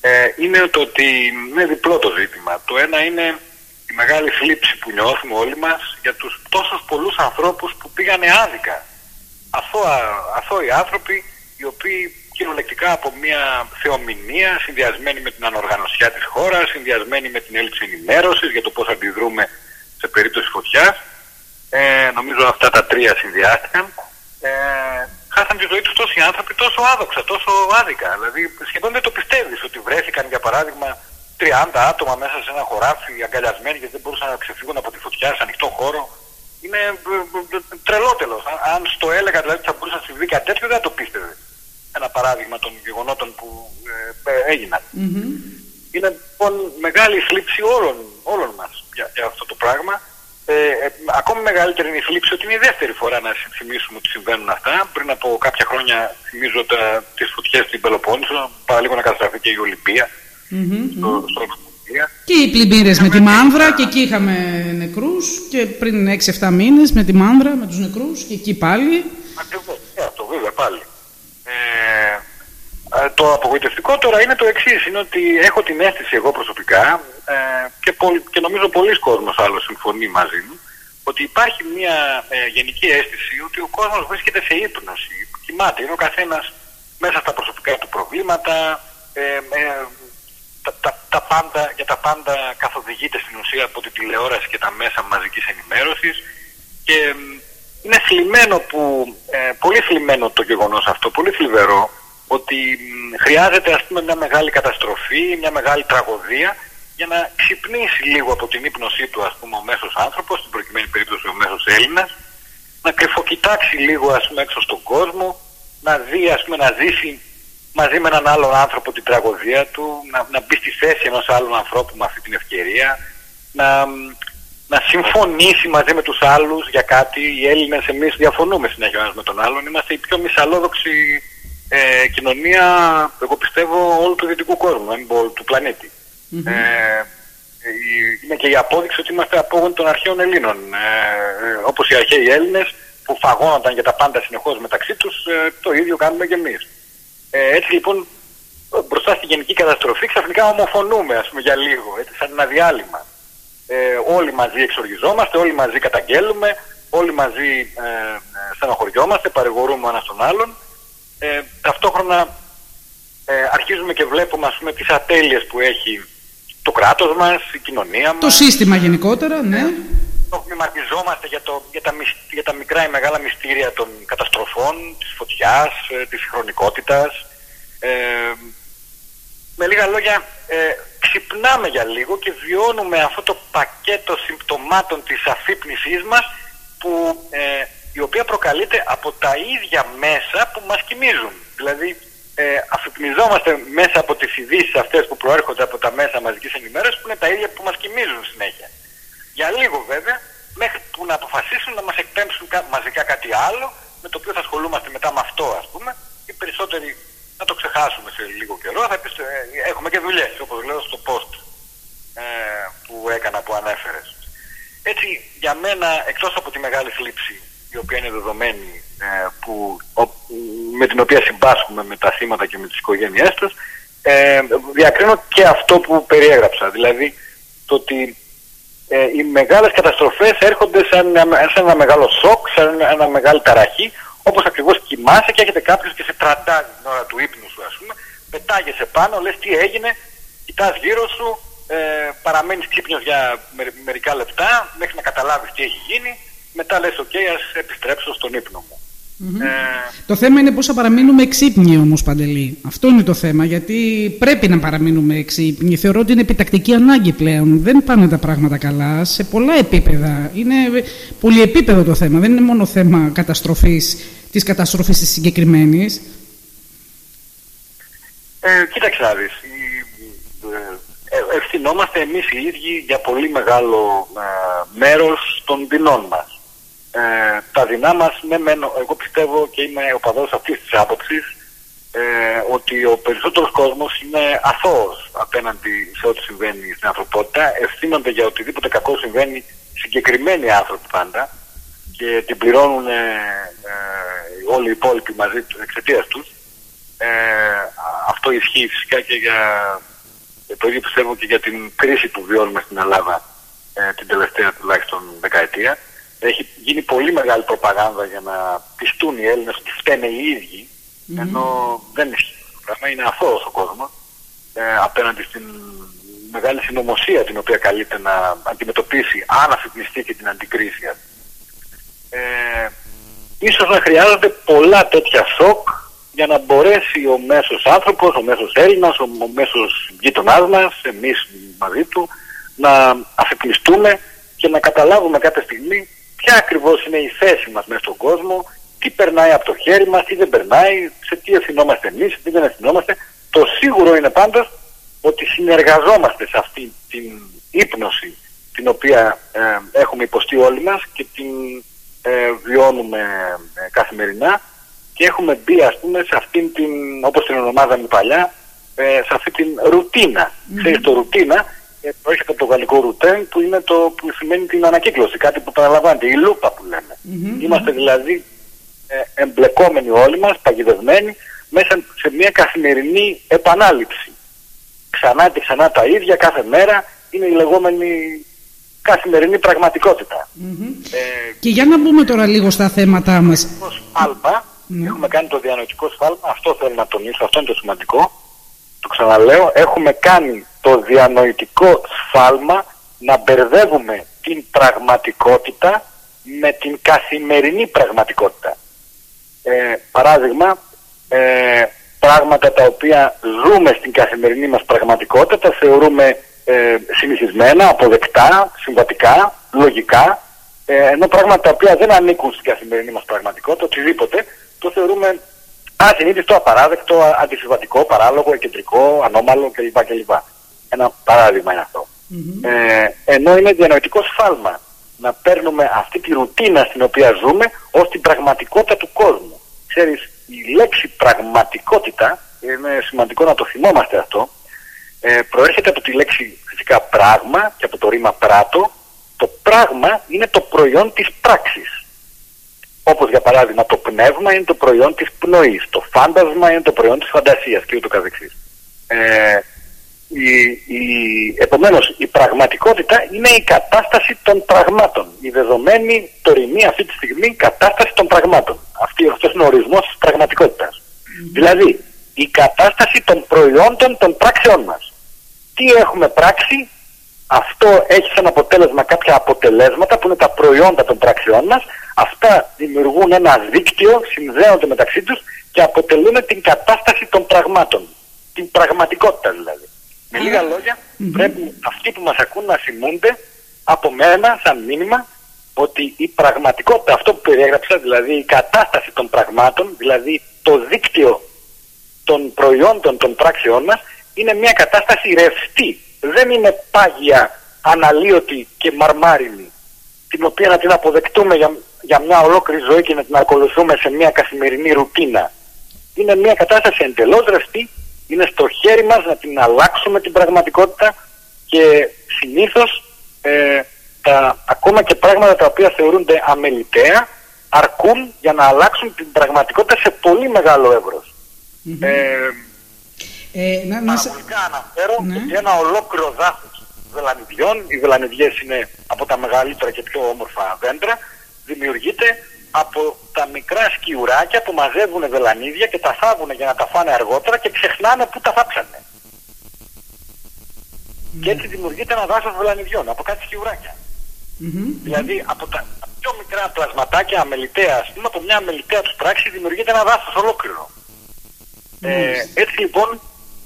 ε, είναι το ότι είναι διπλό το ζήτημα. Το ένα είναι η μεγάλη θλίψη που νιώθουμε όλοι μας για τους τόσους πολλούς ανθρώπους που πήγανε άδικα. Αθώοι άνθρωποι οι οποίοι κυριολεκτικά από μια θεομηνία συνδυασμένη με την ανοργανωσιά της χώρας, συνδυασμένη με την έλλειψη ενημέρωσης για το πώς αντιδρούμε σε περίπτωση φωτιάς. Ε, νομίζω αυτά τα τρία συνδυάστηκαν. Ε, χάσαν τη ζωή τους τόσοι άνθρωποι τόσο άδοξα, τόσο άδικα. Δηλαδή σχεδόν δεν το πιστεύεις ότι βρέθηκαν για παράδειγμα 30 άτομα μέσα σε ένα χωράφι αγκαλιασμένοι γιατί δεν μπορούσαν να ξεφύγουν από τη φωτιά σε ανοιχτό χώρο. Είναι ε, ε, τρελότελος. Αν στο έλεγα δηλαδή ότι θα μπορούσε να συμβεί κάτι τέτοιο δεν το πίστευε ένα παράδειγμα των γεγονότων που ε, ε έγιναν. Είναι λοιπόν μεγάλη θλίψη όλων, όλων μας για, για αυτό το πράγμα. Ε, ε, ακόμη μεγαλύτερη είναι η θλίψη ότι είναι η δεύτερη φορά να θυμίσουμε ότι συμβαίνουν αυτά. Πριν από κάποια χρόνια θυμίζω τα, τις φωτιές στην Πελοπόννησο, παραλίγο να καταστραφεί και η Ολυμπία. Mm-hmm. Στο, στο και οι πλημμύρες με τη Μάνδρα και εκεί είχαμε νεκρούς και πριν 6-7 μήνες με τη Μάνδρα, με τους νεκρούς και εκεί πάλι. Ακριβώς, ε, αυτό βέβαια πάλι. Ε, ε, το απογοητευτικό τώρα είναι το εξής, είναι ότι έχω την αίσθηση εγώ προσωπικά ε, και, και νομίζω πολλοί κόσμος άλλο συμφωνεί μαζί μου ότι υπάρχει μια ε, γενική αίσθηση ότι ο κόσμος βρίσκεται σε ύπνωση, κοιμάται, είναι ο καθένας μέσα στα προσωπικά του προβλήματα, ε, τα, τα, τα, πάντα, για τα πάντα καθοδηγείται στην ουσία από την τηλεόραση και τα μέσα μαζικής ενημέρωσης και είναι θλιμμένο που, ε, πολύ θλιμμένο το γεγονός αυτό, πολύ θλιβερό, ότι χρειάζεται ας πούμε μια μεγάλη καταστροφή, μια μεγάλη τραγωδία για να ξυπνήσει λίγο από την ύπνωσή του ας πούμε ο μέσος άνθρωπος, στην προκειμένη περίπτωση ο μέσος Έλληνας, να κρυφοκοιτάξει λίγο ας πούμε έξω στον κόσμο, να δει ας πούμε να ζήσει μαζί με έναν άλλον άνθρωπο την τραγωδία του, να, να μπει στη θέση ενός άλλου ανθρώπου με αυτή την ευκαιρία, να, να συμφωνήσει μαζί με τους άλλους για κάτι. Οι Έλληνες εμείς διαφωνούμε συνέχεια ένας με τον άλλον. Είμαστε η πιο μισαλόδοξη ε, κοινωνία, εγώ πιστεύω, όλου του δυτικού κόσμου, όλου του πλανήτη. Mm-hmm. Ε, είναι και η απόδειξη ότι είμαστε απόγονοι των αρχαίων Ελλήνων. Ε, όπως οι αρχαίοι Έλληνες που φαγώνονταν για τα πάντα συνεχώς μεταξύ τους, ε, το ίδιο κάνουμε και εμείς. Ε, έτσι λοιπόν, μπροστά στη γενική καταστροφή ξαφνικά ομοφωνούμε, ας πούμε, για λίγο, έτσι, σαν ένα διάλειμμα ε, όλοι μαζί εξοργιζόμαστε, όλοι μαζί καταγγέλουμε, όλοι μαζί ε, στενοχωριόμαστε, παρηγορούμε ένας τον άλλον. Ε, ταυτόχρονα ε, αρχίζουμε και βλέπουμε ας πούμε, τις ατέλειες που έχει το κράτος μας, η κοινωνία μας. Το σύστημα γενικότερα, ναι. Προβληματιζόμαστε για, το, για, τα, για τα μικρά ή μεγάλα μυστήρια των καταστροφών, της φωτιάς, ε, της χρονικότητας. Ε, με λίγα λόγια, ε, ξυπνάμε για λίγο και βιώνουμε αυτό το πακέτο συμπτωμάτων της αφύπνισής μας που, ε, η οποία προκαλείται από τα ίδια μέσα που μας κοιμίζουν. Δηλαδή ε, αφυπνιζόμαστε μέσα από τις ειδήσεις αυτές που προέρχονται από τα μέσα μαζικής ενημέρωσης που είναι τα ίδια που μας κοιμίζουν συνέχεια. Για λίγο βέβαια, μέχρι που να αποφασίσουν να μας εκπέμψουν μαζικά κάτι άλλο με το οποίο θα ασχολούμαστε μετά με αυτό ας πούμε. Οι περισσότεροι να το ξεχάσουμε σε λίγο καιρό. Θα ε, έχουμε και δουλειές, όπως λέω στο post που έκανα, που ανέφερες. Έτσι, για μένα, εκτός από τη μεγάλη θλίψη, η οποία είναι δεδομένη, που, με την οποία συμπάσχουμε με τα θύματα και με τις οικογένειές τους, ε, διακρίνω και αυτό που περιέγραψα. Δηλαδή, το ότι ε, οι μεγάλες καταστροφές έρχονται σαν, σαν ένα μεγάλο σοκ, σαν ένα μεγάλη ταραχή, όπως ακριβώς κοιμάσαι και έχετε κάποιος και σε τραντάζει την ώρα του ύπνου σου, ας πούμε, πετάγεσαι πάνω, λες τι έγινε, κοιτάς γύρω σου, ε, παραμένεις ξύπνιος για μερικά λεπτά, μέχρι να καταλάβεις τι έχει γίνει, μετά λες, οκ, ας επιστρέψω στον ύπνο μου. Ε, το θέμα είναι πώς θα παραμείνουμε ξύπνιοι όμως Παντελή. Αυτό είναι το θέμα γιατί πρέπει να παραμείνουμε ξύπνιοι. Θεωρώ ότι είναι επιτακτική ανάγκη πλέον. Δεν πάνε τα πράγματα καλά σε πολλά επίπεδα. Είναι πολυεπίπεδο το θέμα. Δεν είναι μόνο θέμα καταστροφής, της καταστροφής της συγκεκριμένης. Ε, κοίταξε να δεις. Ε, ευθυνόμαστε εμείς οι ίδιοι για πολύ μεγάλο ε, μέρος των δεινών μας ε, τα δεινά μας, ναι, μένω, εγώ πιστεύω και είμαι οπαδός αυτής της άποψης ε, ότι ο περισσότερος κόσμος είναι αθώος απέναντι σε ό,τι συμβαίνει στην ανθρωπότητα, ευθύνονται για οτιδήποτε κακό συμβαίνει συγκεκριμένοι άνθρωποι πάντα και την πληρώνουν ε, ε, όλοι οι υπόλοιποι μαζί τους εξαιτίας τους. Ε, αυτό ισχύει φυσικά και για το ίδιο πιστεύω και για την κρίση που βιώνουμε στην Ελλάδα ε, την τελευταία τουλάχιστον δεκαετία. Έχει γίνει πολύ μεγάλη προπαγάνδα για να πιστούν οι Έλληνες ότι φταίνε οι ίδιοι, ενώ δεν ισχύει το πράγμα, είναι αθώος ο κόσμος ε, απέναντι στην μεγάλη συνωμοσία την οποία καλείται να αντιμετωπίσει αν αφυπνιστεί και την αντικρίση ε, ίσως να χρειάζονται πολλά τέτοια σοκ για να μπορέσει ο μέσος άνθρωπος, ο μέσος Έλληνας, ο, ο μέσος γείτονάς μας, εμείς μαζί του, να αφυπνιστούμε και να καταλάβουμε κάποια στιγμή ποια ακριβώς είναι η θέση μας μέσα στον κόσμο, τι περνάει από το χέρι μας, τι δεν περνάει, σε τι ευθυνόμαστε εμείς, σε τι δεν ευθυνόμαστε. Το σίγουρο είναι πάντως ότι συνεργαζόμαστε σε αυτή την ύπνωση την οποία ε, έχουμε υποστεί όλοι μας και την ε, βιώνουμε ε, καθημερινά και έχουμε μπει ας πούμε σε αυτήν την, όπως την ονομάζαμε παλιά, σε αυτή την ρουτίνα. Mm-hmm. Ξέρεις το ρουτίνα προέρχεται από το γαλλικό ρουτέν που είναι το που σημαίνει την ανακύκλωση, κάτι που παραλαμβάνεται, η λούπα που λέμε. Είμαστε δηλαδή ε, εμπλεκόμενοι όλοι μας, παγιδευμένοι, μέσα σε μια καθημερινή επανάληψη. Ξανά και ξανά τα ίδια κάθε μέρα είναι η λεγόμενη καθημερινή πραγματικότητα. Ε, και για να μπούμε τώρα λίγο στα θέματα μας. Σφάλμα, ναι. έχουμε κάνει το διανοητικό σφάλμα, αυτό θέλω να τονίσω, αυτό είναι το σημαντικό. Το ξαναλέω, έχουμε κάνει το διανοητικό σφάλμα να μπερδεύουμε την πραγματικότητα με την καθημερινή πραγματικότητα. Ε, παράδειγμα, ε, πράγματα τα οποία ζούμε στην καθημερινή μας πραγματικότητα τα θεωρούμε ε, συνηθισμένα, αποδεκτά, συμβατικά, λογικά ε, ενώ πράγματα τα οποία δεν ανήκουν στην καθημερινή μας πραγματικότητα, οτιδήποτε, το θεωρούμε ασυνήθιστο, απαράδεκτο, αντισυμβατικό, παράλογο, εκεντρικό, ανώμαλο κλπ. κλπ. Ένα παράδειγμα είναι Ε, ενώ είναι διανοητικό σφάλμα να παίρνουμε αυτή τη ρουτίνα στην οποία ζούμε ως την πραγματικότητα του κόσμου. Ξέρεις, η λέξη πραγματικότητα, είναι σημαντικό να το θυμόμαστε αυτό, ε, προέρχεται από τη λέξη φυσικά πράγμα και από το ρήμα πράτο. Το πράγμα είναι το προϊόν της πράξης. Όπως για παράδειγμα το πνεύμα είναι το προϊόν της πνοής, το φάντασμα είναι το προϊόν της φαντασίας και ούτω καθεξής. Ε, η, η, επομένως η πραγματικότητα είναι η κατάσταση των πραγμάτων. Η δεδομένη τωρινή αυτή τη στιγμή κατάσταση των πραγμάτων. Αυτή, αυτός είναι ο ορισμός της πραγματικότητας. Δηλαδή η κατάσταση των προϊόντων των πράξεών μας. Τι έχουμε πράξει, αυτό έχει σαν αποτέλεσμα κάποια αποτελέσματα που είναι τα προϊόντα των πράξεών μας. Αυτά δημιουργούν ένα δίκτυο, συνδέονται μεταξύ τους και αποτελούν την κατάσταση των πραγμάτων. Την πραγματικότητα δηλαδή. Με λίγα πρέπει αυτοί που μας ακούν να θυμούνται από μένα σαν μήνυμα ότι η πραγματικότητα, αυτό που περιέγραψα, δηλαδή η κατάσταση των πραγμάτων, δηλαδή το δίκτυο των προϊόντων των πράξεών μας, είναι μια κατάσταση ρευστή. Δεν είναι πάγια, αναλύωτη και μαρμάρινη, την οποία να την αποδεκτούμε για, για μια ολόκληρη ζωή και να την ακολουθούμε σε μια καθημερινή ρουτίνα. Είναι μια κατάσταση εντελώς ρευστή είναι στο χέρι μας να την αλλάξουμε την πραγματικότητα και συνήθως ε, τα, ακόμα και πράγματα τα οποία θεωρούνται αμεληταία αρκούν για να αλλάξουν την πραγματικότητα σε πολύ μεγάλο εύρος. Ε, ε, να, να αναφέρω ναι. ένα ολόκληρο δάσος βελανιδιών. Οι βελανιδιές είναι από τα μεγαλύτερα και πιο όμορφα δέντρα. Δημιουργείται από τα μικρά σκιουράκια που μαζεύουν βελανίδια και τα θάβουν για να τα φάνε αργότερα και ξεχνάνε που τα θάψανε. Ναι. Και έτσι δημιουργείται ένα δάσος βελανιδιών από κάτι σκιουράκια. Δηλαδή από τα πιο μικρά πλασματάκια αμεληταία, ας πούμε, από μια αμεληταία του πράξη δημιουργείται ένα δάσος ολόκληρο. Ε, έτσι λοιπόν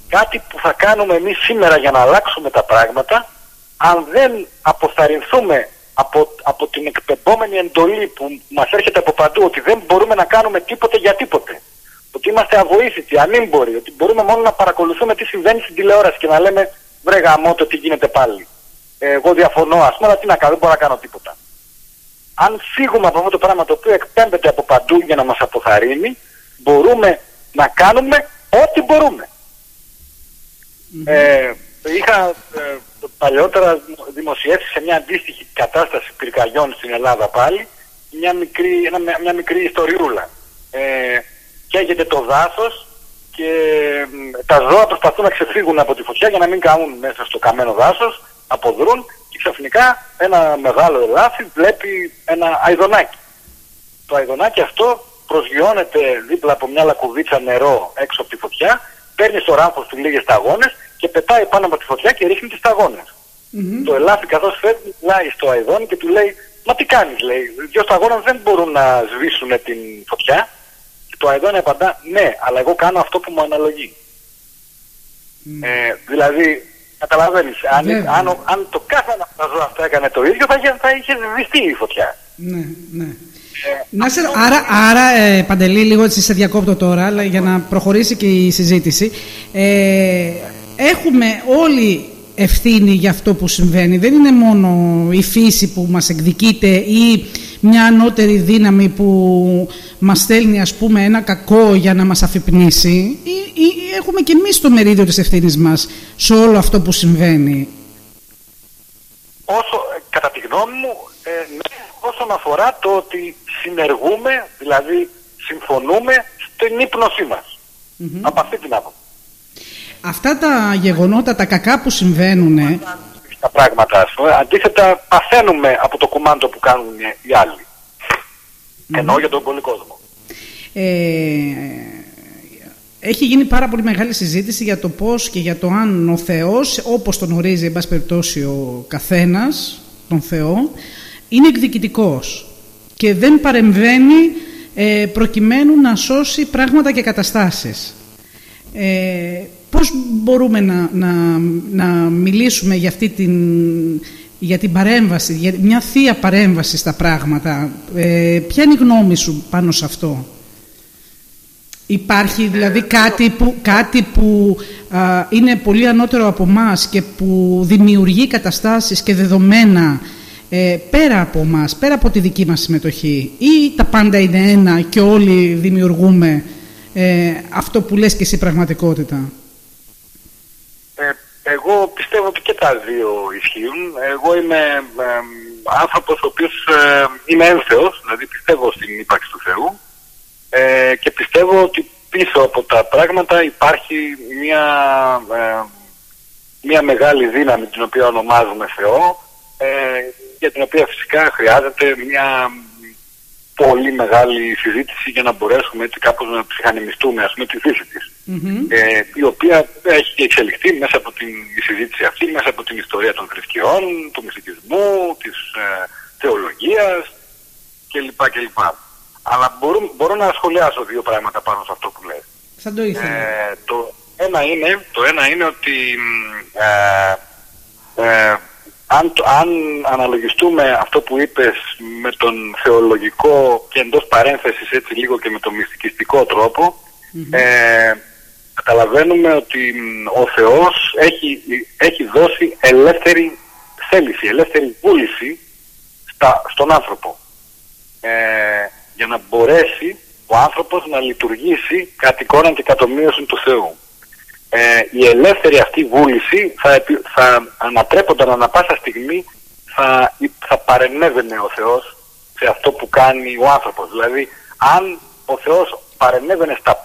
κάτι που θα κάνουμε εμείς σήμερα για να αλλάξουμε τα πράγματα αν δεν αποθαρρυνθούμε από, από την εκπαιδόμενη εντολή που μας έρχεται από παντού ότι δεν μπορούμε να κάνουμε τίποτε για τίποτε ότι είμαστε αβοήθητοι, ανήμποροι ότι μπορούμε μόνο να παρακολουθούμε τι συμβαίνει στην τηλεόραση και να λέμε βρε γαμώτο τι γίνεται πάλι. Ε, εγώ διαφωνώ ας πούμε αλλά τι να κάνω δεν μπορώ να κάνω τίποτα αν φύγουμε από αυτό το πράγμα το οποίο εκπέμπεται από παντού για να μας αποθαρρύνει μπορούμε να κάνουμε ό,τι μπορούμε. Ε, είχα ε, παλιότερα δημοσιεύσει σε μια αντίστοιχη κατάσταση πυρκαγιών στην Ελλάδα πάλι μια μικρή, ένα, μια μικρή ιστοριούλα. Ε, καίγεται το δάσος και τα ζώα προσπαθούν να ξεφύγουν από τη φωτιά για να μην κάνουν μέσα στο καμένο δάσος, αποδρούν και ξαφνικά ένα μεγάλο ελάφι βλέπει ένα αιδονάκι. Το αιδονάκι αυτό προσγειώνεται δίπλα από μια λακκουδίτσα νερό έξω από τη φωτιά, παίρνει στο ράμφος του λίγες σταγόνες και πετάει πάνω από τη φωτιά και ρίχνει τις σταγόνες. Mm-hmm. Το ελάφι καθώς φεύγει μιλάει στο αιδόνι και του λέει «Μα τι κάνεις» λέει, «Δυο σταγόνες δεν μπορούν να σβήσουν την φωτιά». Και το αιδόνι απαντά «Ναι, αλλά εγώ κάνω αυτό που μου αναλογεί». Mm. Ε, δηλαδή, καταλαβαίνεις, αν, yeah. αν, αν, το κάθε ένας από τα ζώα αυτά έκανε το ίδιο θα, θα είχε σβηστεί η φωτιά. Ναι, ναι. Ε, να σε, άρα, άρα ε, Παντελή, λίγο έτσι σε διακόπτω τώρα, αλλά για να προχωρήσει και η συζήτηση. Ε, έχουμε όλοι ευθύνη για αυτό που συμβαίνει. Δεν είναι μόνο η φύση που μας εκδικείται ή μια ανώτερη δύναμη που μας στέλνει ας πούμε ένα κακό για να μας αφυπνήσει ή, ή έχουμε και εμείς το μερίδιο της ευθύνης μας σε όλο αυτό που συμβαίνει. Όσο, κατά τη γνώμη μου, ε, ναι, όσον αφορά το ότι συνεργούμε, δηλαδή συμφωνούμε στην ύπνωσή μας. Από αυτή την άποψη. Αυτά τα γεγονότα, τα κακά που συμβαίνουν... Τα πράγματα, ας πούμε, αντίθετα παθαίνουμε από το κουμάντο που κάνουν οι άλλοι. Mm. Εννοώ για τον πολύ κόσμο. Ε, έχει γίνει πάρα πολύ μεγάλη συζήτηση για το πώς και για το αν ο Θεός, όπως τον ορίζει, εν πάση περιπτώσει, ο καθένας, τον Θεό, είναι εκδικητικός και δεν παρεμβαίνει ε, προκειμένου να σώσει πράγματα και καταστάσεις. Ε, πώς μπορούμε να, να, να μιλήσουμε για αυτή την, για την παρέμβαση, για μια θεία παρέμβαση στα πράγματα. Ε, ποια είναι η γνώμη σου πάνω σε αυτό; Υπάρχει δηλαδή κάτι που, κάτι που είναι πολύ ανώτερο από μας και που δημιουργεί καταστάσεις και δεδομένα ε, πέρα από μας, πέρα από τη δική μας συμμετοχή; Ή τα πάντα είναι ένα και όλοι δημιουργούμε ε, αυτό που λες και εσύ πραγματικότητα; Ε, εγώ πιστεύω ότι και τα δύο ισχύουν. Εγώ είμαι ε, άνθρωπος ο οποίος ε, είμαι ένθεος, δηλαδή πιστεύω στην ύπαρξη του Θεού ε, και πιστεύω ότι πίσω από τα πράγματα υπάρχει μια, μια μεγάλη δύναμη την οποία ονομάζουμε Θεό για την οποία φυσικά χρειάζεται μια πολύ μεγάλη συζήτηση για να μπορέσουμε έτσι κάπως να ψυχανεμιστούμε ας πούμε τη φύση της. Ε, η οποία έχει εξελιχθεί μέσα από την συζήτηση αυτή, μέσα από την ιστορία των θρησκειών, του μυστικισμού, της ε, θεολογίας κλπ. κλπ. Αλλά μπορώ, μπορώ να σχολιάσω δύο πράγματα πάνω σε αυτό που λες. Θα το ήθελα. Ε, το, ένα είναι, το ένα είναι ότι ε, ε, αν, αν αναλογιστούμε αυτό που είπες με τον θεολογικό και εντός παρένθεσης έτσι λίγο και με τον μυστικιστικό ε, καταλαβαίνουμε ότι ο Θεός έχει, έχει δώσει ελεύθερη θέληση, ελεύθερη βούληση στα, στον άνθρωπο ε, για να μπορέσει ο άνθρωπος να λειτουργήσει κατ' εικόνα και κατ' του Θεού. ε, η ελεύθερη αυτή βούληση θα, θα ανατρέπονταν ανα πάσα στιγμή, θα, θα παρενέβαινε ο Θεός σε αυτό που κάνει ο άνθρωπος. Δηλαδή, αν ο Θεός παρενέβαινε στα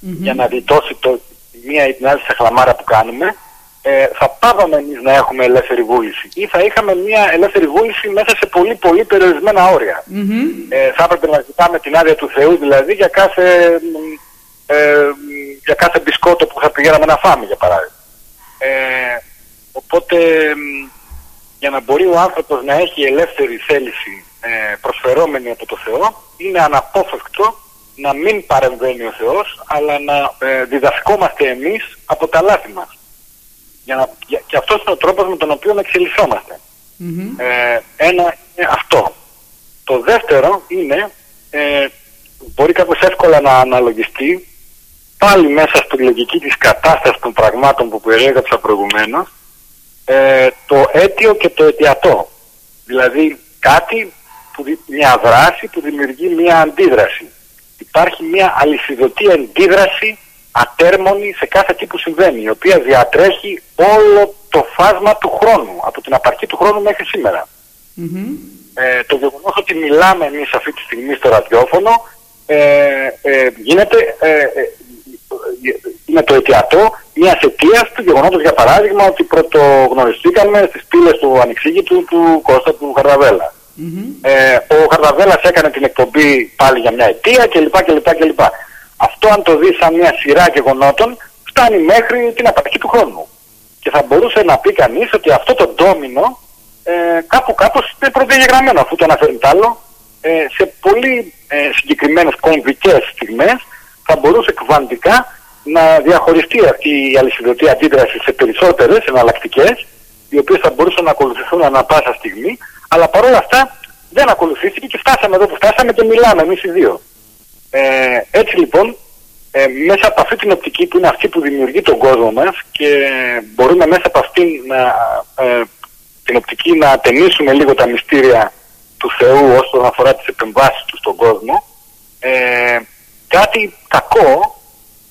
παντα για να διτώσει το, μία ή την άλλη σαχλαμάρα που κάνουμε, ε, θα πάβαμε εμείς να έχουμε ελεύθερη βούληση. Ή θα είχαμε μια ελεύθερη βούληση μέσα σε πολύ πολύ περιορισμένα Ε, θα έπρεπε να ζητάμε την άδεια του Θεού δηλαδή για κάθε, ε, για κάθε μπισκότο που θα πηγαίναμε να φάμε για παράδειγμα. Ε, οπότε για να μπορεί ο άνθρωπος να έχει ελεύθερη θέληση ε, προσφερόμενη από το Θεό είναι αναπόφευκτο να μην παρεμβαίνει ο Θεός αλλά να ε, διδασκόμαστε εμείς από τα λάθη μας. Για να, για, και αυτός είναι ο τρόπος με τον οποίο Ε, ένα είναι αυτό. Το δεύτερο είναι, ε, μπορεί κάποιος εύκολα να αναλογιστεί, πάλι μέσα στη λογική της κατάστασης των πραγμάτων που περιέγραψα προηγουμένως, ε, το αίτιο και το αιτιατό. Δηλαδή κάτι, που, μια δράση που δημιουργεί μια αντίδραση. Υπάρχει μια αλυσιδωτή αντίδραση ατέρμονη σε κάθε τι που συμβαίνει, η οποία διατρέχει όλο το φάσμα του χρόνου, από την απαρχή του χρόνου μέχρι Ε, το γεγονός ότι μιλάμε εμείς αυτή τη στιγμή στο ραδιόφωνο ε, ε, γίνεται, ε, ε, είναι το αιτιατό μιας αιτίας του γεγονότος για παράδειγμα ότι πρωτογνωριστήκαμε στις πύλες του ανεξήγητου του Κώστα του χαρδαβελα Ε, ο Χαρδαβέλας έκανε την εκπομπή πάλι για μια αιτία κλπ. κλπ, κλπ. Αυτό αν το δεις σαν μια σειρά γεγονότων φτάνει μέχρι την απαρχή του χρόνου. Και θα μπορούσε να πει κανείς ότι αυτό το ντόμινο ε, κάπου κάπως είναι προδιαγραμμένο αφού το αναφέρει τ' άλλο ε, σε πολύ ε, συγκεκριμένες κομβικές στιγμές θα μπορούσε κβαντικά να διαχωριστεί αυτή η αλυσιδωτή αντίδραση σε περισσότερες εναλλακτικές, οι οποίες θα μπορούσαν να ακολουθηθούν ανα πάσα στιγμή αλλά παρόλα αυτά δεν ακολουθήθηκε και φτάσαμε εδώ που φτάσαμε και μιλάμε εμείς οι δύο. Ε, έτσι λοιπόν, ε, μέσα από αυτή την οπτική που είναι αυτή που δημιουργεί τον κόσμο μας και μπορούμε μέσα από αυτή να, ε, την οπτική να ατενίσουμε λίγο τα μυστήρια του Θεού όσον αφορά τις επεμβάσεις του στον κόσμο, ε, κάτι κακό,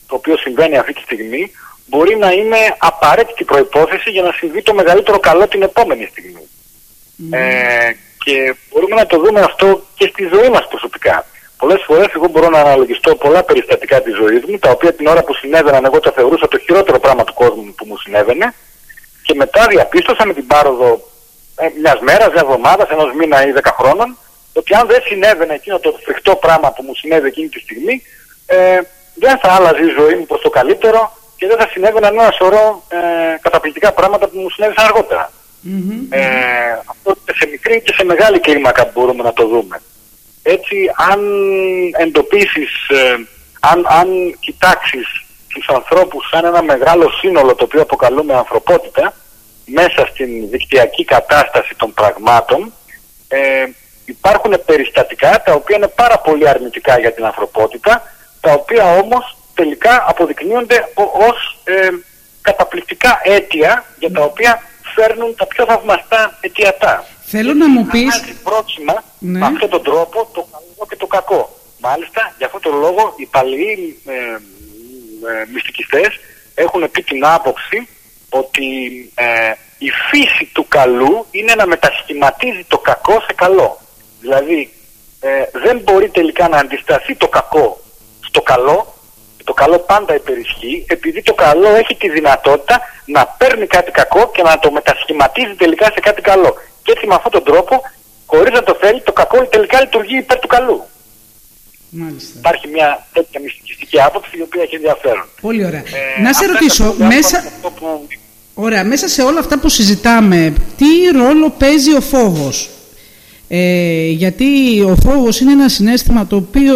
το οποίο συμβαίνει αυτή τη στιγμή, μπορεί να είναι απαραίτητη προϋπόθεση για να συμβεί το μεγαλύτερο καλό την επόμενη στιγμή. Ε, και μπορούμε να το δούμε αυτό και στη ζωή μας προσωπικά. Πολλές φορές εγώ μπορώ να αναλογιστώ πολλά περιστατικά της ζωής μου, τα οποία την ώρα που συνέβαιναν εγώ τα θεωρούσα το χειρότερο πράγμα του κόσμου που μου συνέβαινε και μετά διαπίστωσα με την πάροδο ε, μιας μέρας, μιας εβδομάδας, ενός μήνα ή δέκα χρόνων ότι αν δεν συνέβαινε εκείνο το φρικτό πράγμα που μου συνέβη εκείνη τη στιγμή ε, δεν θα άλλαζε η ζωή μου προς το καλύτερο και δεν θα συνέβαιναν ένα σωρό ε, καταπληκτικά πράγματα που μου συνέβησαν αργότερα. Ε, αυτό και σε μικρή και σε μεγάλη κλίμακα μπορούμε να το δούμε. Έτσι, αν εντοπίσεις, ε, αν, αν κοιτάξεις τους ανθρώπους σαν ένα μεγάλο σύνολο το οποίο αποκαλούμε ανθρωπότητα, μέσα στην δικτυακή κατάσταση των πραγμάτων, ε, υπάρχουν περιστατικά τα οποία είναι πάρα πολύ αρνητικά για την ανθρωπότητα, τα οποία όμως τελικά αποδεικνύονται ως ε, καταπληκτικά αίτια για τα οποία φέρνουν τα πιο θαυμαστά αιτιατά. Θέλω να μου πεις... πρόξιμα ναι. με αυτόν τον τρόπο το καλό και το κακό. Μάλιστα, για αυτόν τον λόγο οι παλαιοί ε, ε, μυστικιστές έχουν πει την άποψη ότι ε, η φύση του καλού είναι να μετασχηματίζει το κακό σε καλό. Δηλαδή, ε, δεν μπορεί τελικά να αντισταθεί το κακό στο καλό, το καλό πάντα υπερισχύει, επειδή το καλό έχει τη δυνατότητα να παίρνει κάτι κακό και να το μετασχηματίζει τελικά σε κάτι καλό. Και έτσι με αυτόν τον τρόπο, χωρίς να το θέλει, το κακό τελικά λειτουργεί υπέρ του καλού. Μάλιστα. Υπάρχει μια τέτοια μυστικιστική άποψη η οποία έχει ενδιαφέρον. Πολύ ωραία. Ε, να σε ρωτήσω, μέσα... Που... Ωραία, μέσα σε όλα αυτά που συζητάμε, τι ρόλο παίζει ο φόβος; Ε, γιατί ο φόβος είναι ένα συνέστημα το οποίο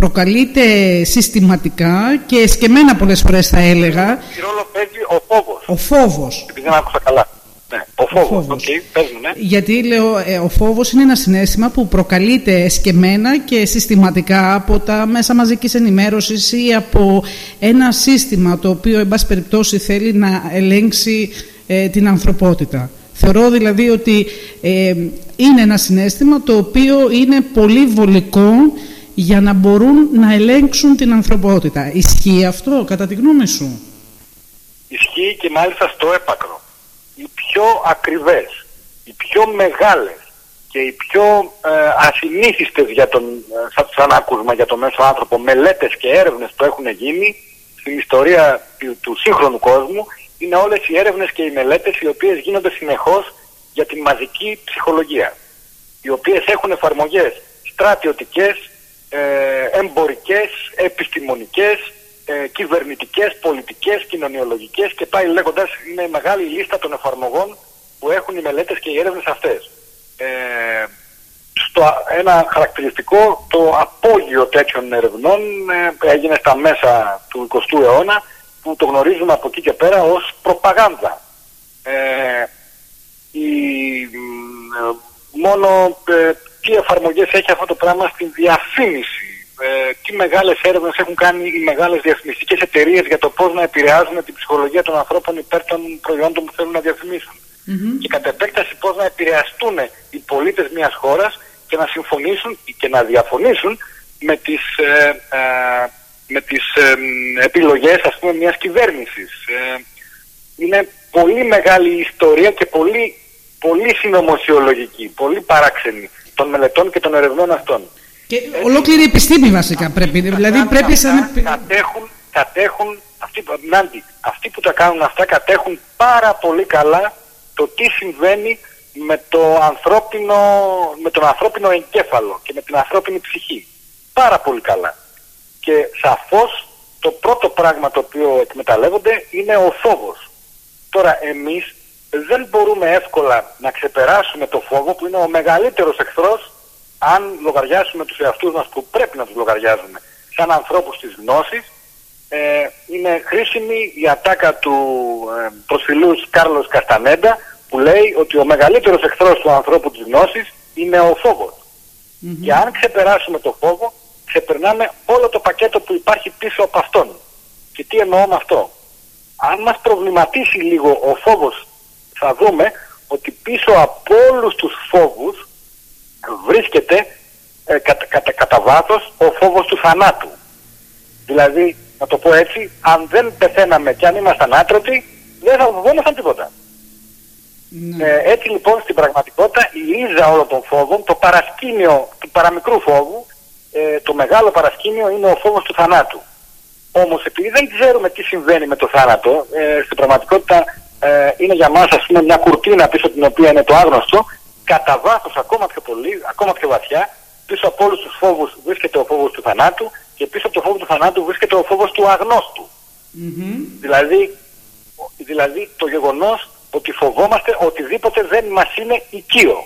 προκαλείται συστηματικά και εσκεμμένα πολλές φορές θα έλεγα. Τι ρόλο παίζει ο φόβος. Ο φόβος. Επειδή δεν άκουσα καλά. Ναι, ο φόβος. Okay, ναι. Γιατί λέω, ε, ο φόβος είναι ένα συνέστημα που προκαλείται εσκεμμένα και συστηματικά από τα μέσα μαζικής ενημέρωσης ή από ένα σύστημα το οποίο, εν πάση περιπτώσει, θέλει να ελέγξει ε, την ανθρωπότητα. Θεωρώ δηλαδή ότι ε, είναι ένα συνέστημα το οποίο είναι πολύ βολικό για να μπορούν να ελέγξουν την ανθρωπότητα. Ισχύει αυτό κατά τη γνώμη σου; Ισχύει και μάλιστα στο έπακρο. Οι πιο ακριβές, οι πιο μεγάλες και οι πιο ε, ασυνήθιστες για τον, ε, σαν άκουσμα για τον μέσο άνθρωπο μελέτες και έρευνες που έχουν γίνει στην ιστορία του, του σύγχρονου κόσμου είναι όλες οι έρευνες και οι μελέτες οι οποίες γίνονται συνεχώς για την μαζική ψυχολογία οι οποίες έχουν εφαρμογές στρατιωτικές, ε, εμπορικές, επιστημονικές, ε, κυβερνητικές, πολιτικές, κοινωνιολογικές και πάει λέγοντας είναι μεγάλη η λίστα των εφαρμογών που έχουν οι μελέτες και οι έρευνες αυτές. Ε, στο, ένα χαρακτηριστικό το απόγειο τέτοιων ερευνών ε, έγινε στα μέσα του 20ου αιώνα που το γνωρίζουμε από εκεί και πέρα ως προπαγάνδα. Ε, η, μόνο ε, τι εφαρμογές έχει αυτό το πράγμα στην διαφήμιση. Ε, τι μεγάλες έρευνες έχουν κάνει οι μεγάλες διαφημιστικές εταιρείες για το πώς να επηρεάζουν την ψυχολογία των ανθρώπων υπέρ των προϊόντων που θέλουν να διαφημίσουν. Και κατ' επέκταση πώς να επηρεαστούν οι πολίτες μιας χώρας και να συμφωνήσουν και να διαφωνήσουν με τις, ε, ε με τις ε, επιλογές ας πούμε μιας κυβέρνησης. Ε, είναι πολύ μεγάλη ιστορία και πολύ πολύ συνωμοσιολογική, πολύ παράξενη των μελετών και των ερευνών αυτών. Και Έτσι, ολόκληρη επιστήμη βασικά πρέπει. Δηλαδή πρέπει σαν... Κατέχουν, κατέχουν αυτοί, Νάντι, αυτοί που τα κάνουν αυτά κατέχουν πάρα πολύ καλά το τι συμβαίνει με, το ανθρώπινο, με τον ανθρώπινο εγκέφαλο και με την ανθρώπινη ψυχή. Πάρα πολύ καλά. Και σαφώς το πρώτο πράγμα το οποίο εκμεταλλεύονται είναι ο φόβος. Τώρα εμείς δεν μπορούμε εύκολα να ξεπεράσουμε το φόβο που είναι ο μεγαλύτερος εχθρός αν λογαριάσουμε τους εαυτούς μας που πρέπει να τους λογαριάζουμε σαν ανθρώπους της γνώσης ε, είναι χρήσιμη η ατάκα του ε, προσφυλούς Κάρλος Καστανέντα που λέει ότι ο μεγαλύτερος εχθρός του ανθρώπου της γνώσης είναι ο φοβος Και αν ξεπεράσουμε το φόβο, ξεπερνάμε όλο το πακέτο που υπάρχει πίσω από αυτόν. Και τι εννοώ με αυτό; Αν μας προβληματίσει λίγο ο φόβος θα δούμε ότι πίσω από όλους τους φόβους βρίσκεται ε, κατά, κατά, βάθος ο φόβος του θανάτου. Δηλαδή, να το πω έτσι, αν δεν πεθαίναμε και αν ήμασταν άτρωτοι, δεν θα φοβόμασταν τίποτα. Ναι. Ε, έτσι λοιπόν στην πραγματικότητα η ρίζα όλων των φόβων, το παρασκήνιο του παραμικρού φόβου, ε, το μεγάλο παρασκήνιο είναι ο φόβος του θανάτου. Όμως επειδή δεν ξέρουμε τι συμβαίνει με το θάνατο, ε, στην πραγματικότητα ε, είναι για μας ας πούμε μια κουρτίνα πίσω την οποία είναι το άγνωστο, κατά βάθος ακόμα πιο πολύ, ακόμα πιο βαθιά, πίσω από όλους τους φόβους βρίσκεται ο φόβος του θανάτου και πίσω από το φόβο του θανάτου βρίσκεται ο φόβος του αγνώστου. Δηλαδή, δηλαδή το γεγονός ότι φοβόμαστε οτιδήποτε δεν μας είναι οικείο.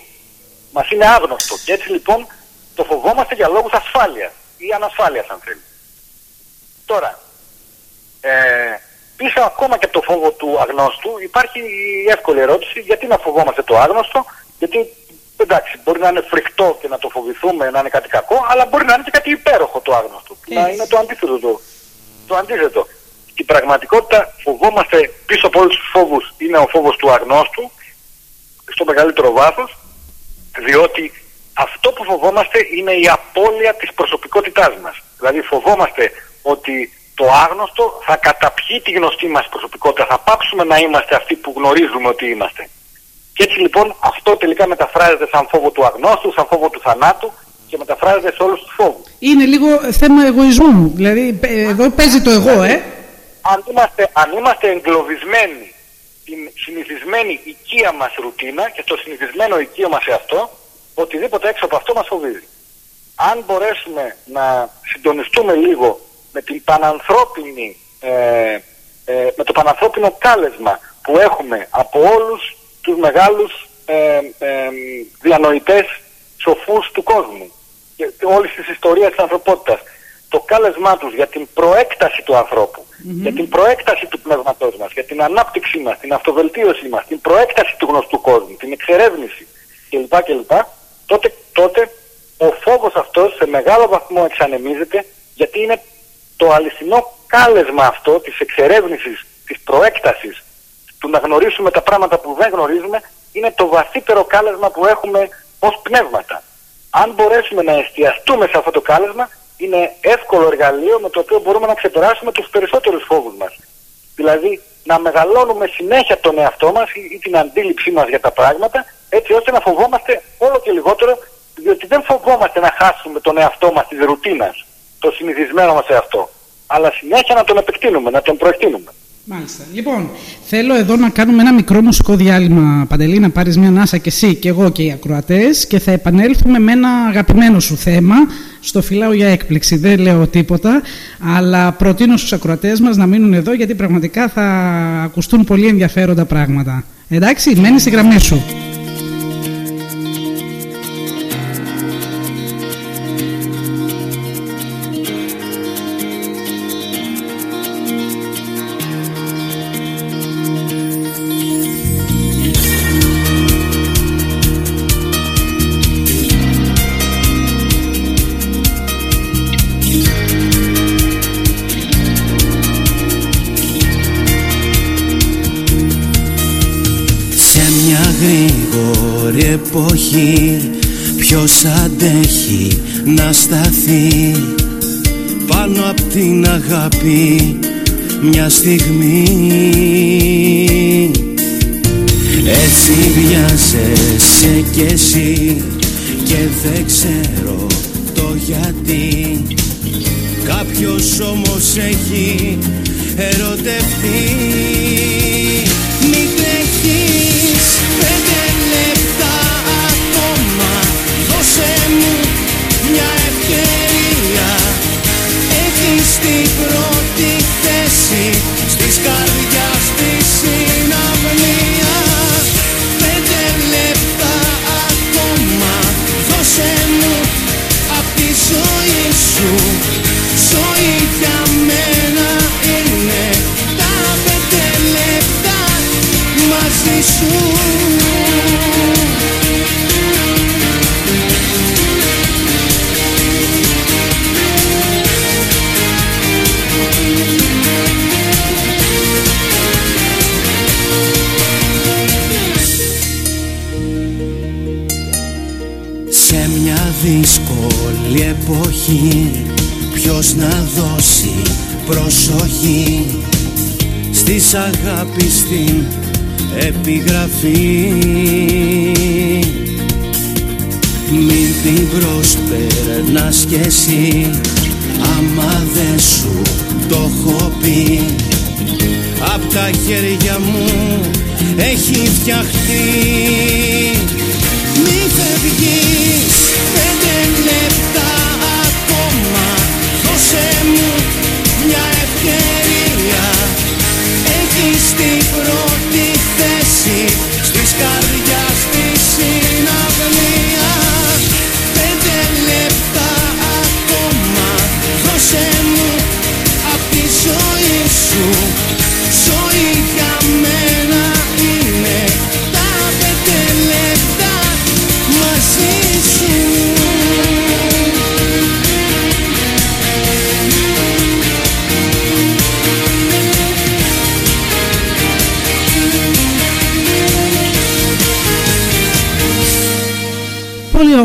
Μας είναι άγνωστο. Και έτσι λοιπόν το φοβόμαστε για λόγους ασφάλειας ή ανασφάλειας αν θέλει. Τώρα, ε, πίσω ακόμα και από το φόβο του αγνώστου υπάρχει η εύκολη ερώτηση γιατί να φοβόμαστε το άγνωστο, γιατί εντάξει μπορεί να είναι φρικτό και να το φοβηθούμε, να είναι κάτι κακό, αλλά μπορεί να είναι και κάτι υπέροχο το άγνωστο, να είναι το αντίθετο το, το αντίθετο. Στην πραγματικότητα φοβόμαστε πίσω από όλους τους φόβους είναι ο φόβος του αγνώστου, στο μεγαλύτερο βάθος, διότι αυτό που φοβόμαστε είναι η απώλεια της προσωπικότητάς μας. Δηλαδή φοβόμαστε ότι το άγνωστο θα καταπιεί τη γνωστή μας προσωπικότητα. Θα πάψουμε να είμαστε αυτοί που γνωρίζουμε ότι είμαστε. Και έτσι λοιπόν αυτό τελικά μεταφράζεται σαν φόβο του αγνώστου, σαν φόβο του θανάτου και μεταφράζεται σε όλους τους φόβους. Είναι λίγο θέμα εγωισμού. Δηλαδή εδώ παίζει το εγώ, ε. Αν είμαστε, αν είμαστε εγκλωβισμένοι στην συνηθισμένη οικία μας ρουτίνα και στο συνηθισμένο οικείο μας σε αυτό, οτιδήποτε έξω από αυτό μας φοβίζει. Αν μπορέσουμε να συντονιστούμε λίγο με, την πανανθρώπινη, ε, ε, με το πανανθρώπινο κάλεσμα που έχουμε από όλους τους μεγάλους ε, ε, διανοητές σοφούς του κόσμου και όλης της ιστορίας της ανθρωπότητας το κάλεσμά τους για την προέκταση του ανθρώπου, για την προέκταση του πνεύματός μας, για την ανάπτυξή μας, την αυτοβελτίωσή μας, την προέκταση του γνωστού κόσμου, την εξερεύνηση κλπ. κλπ τότε, τότε ο φόβος αυτός σε μεγάλο βαθμό εξανεμίζεται γιατί είναι το αληθινό κάλεσμα αυτό της εξερεύνησης, της προέκτασης, του να γνωρίσουμε τα πράγματα που δεν γνωρίζουμε, είναι το βαθύτερο κάλεσμα που έχουμε ως πνεύματα. Αν μπορέσουμε να εστιαστούμε σε αυτό το κάλεσμα, είναι εύκολο εργαλείο με το οποίο μπορούμε να ξεπεράσουμε τους περισσότερους φόβους μας. Δηλαδή να μεγαλώνουμε συνέχεια τον εαυτό μας ή, την αντίληψή μας για τα πράγματα έτσι ώστε να φοβόμαστε όλο και λιγότερο διότι δεν φοβόμαστε να χάσουμε τον εαυτό μας της ρουτίνας, το συνηθισμένο μας εαυτό αλλά συνέχεια να τον επεκτείνουμε, να τον προεκτείνουμε. Μάλιστα. Λοιπόν, θέλω εδώ να κάνουμε ένα μικρό μουσικό διάλειμμα, Παντελή, να πάρεις μια ανάσα και εσύ και εγώ και οι ακροατές και θα επανέλθουμε με ένα αγαπημένο σου θέμα. Στο φυλάω για έκπληξη, δεν λέω τίποτα, αλλά προτείνω στους ακροατές μας να μείνουν εδώ γιατί πραγματικά θα ακουστούν πολύ ενδιαφέροντα πράγματα. Εντάξει, μένει στη γραμμή σου. Αγάπη μια στιγμή. Έτσι βιάζεσαι κι εσύ Και δεν ξέρω το γιατί. Κάποιος όμως έχει ερωτευτεί σου Σε μια δύσκολη εποχή Ποιος να δώσει προσοχή; Στις αγάπης την επιγραφή. Μην την προσπερνάς κι εσύ Άμα δεν σου το έχω πει. Απ' τα χέρια μου έχει φτιαχτεί. Μη φεύγεις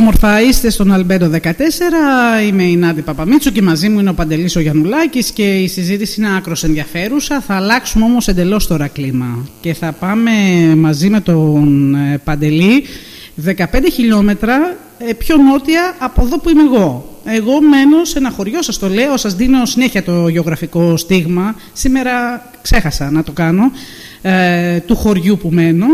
όμορφα είστε στον Αλμπέντο 14. Είμαι η Νάντι Παπαμίτσου και μαζί μου είναι ο Παντελής ο Γιαννουλάκης και η συζήτηση είναι άκρος ενδιαφέρουσα. Θα αλλάξουμε όμως εντελώς τώρα κλίμα και θα πάμε μαζί με τον ε, Παντελή 15 χιλιόμετρα ε, πιο νότια από εδώ που είμαι εγώ. Εγώ μένω σε ένα χωριό, σας το λέω, σας δίνω συνέχεια το γεωγραφικό στίγμα. Σήμερα ξέχασα να το κάνω, ε, του χωριού που μένω.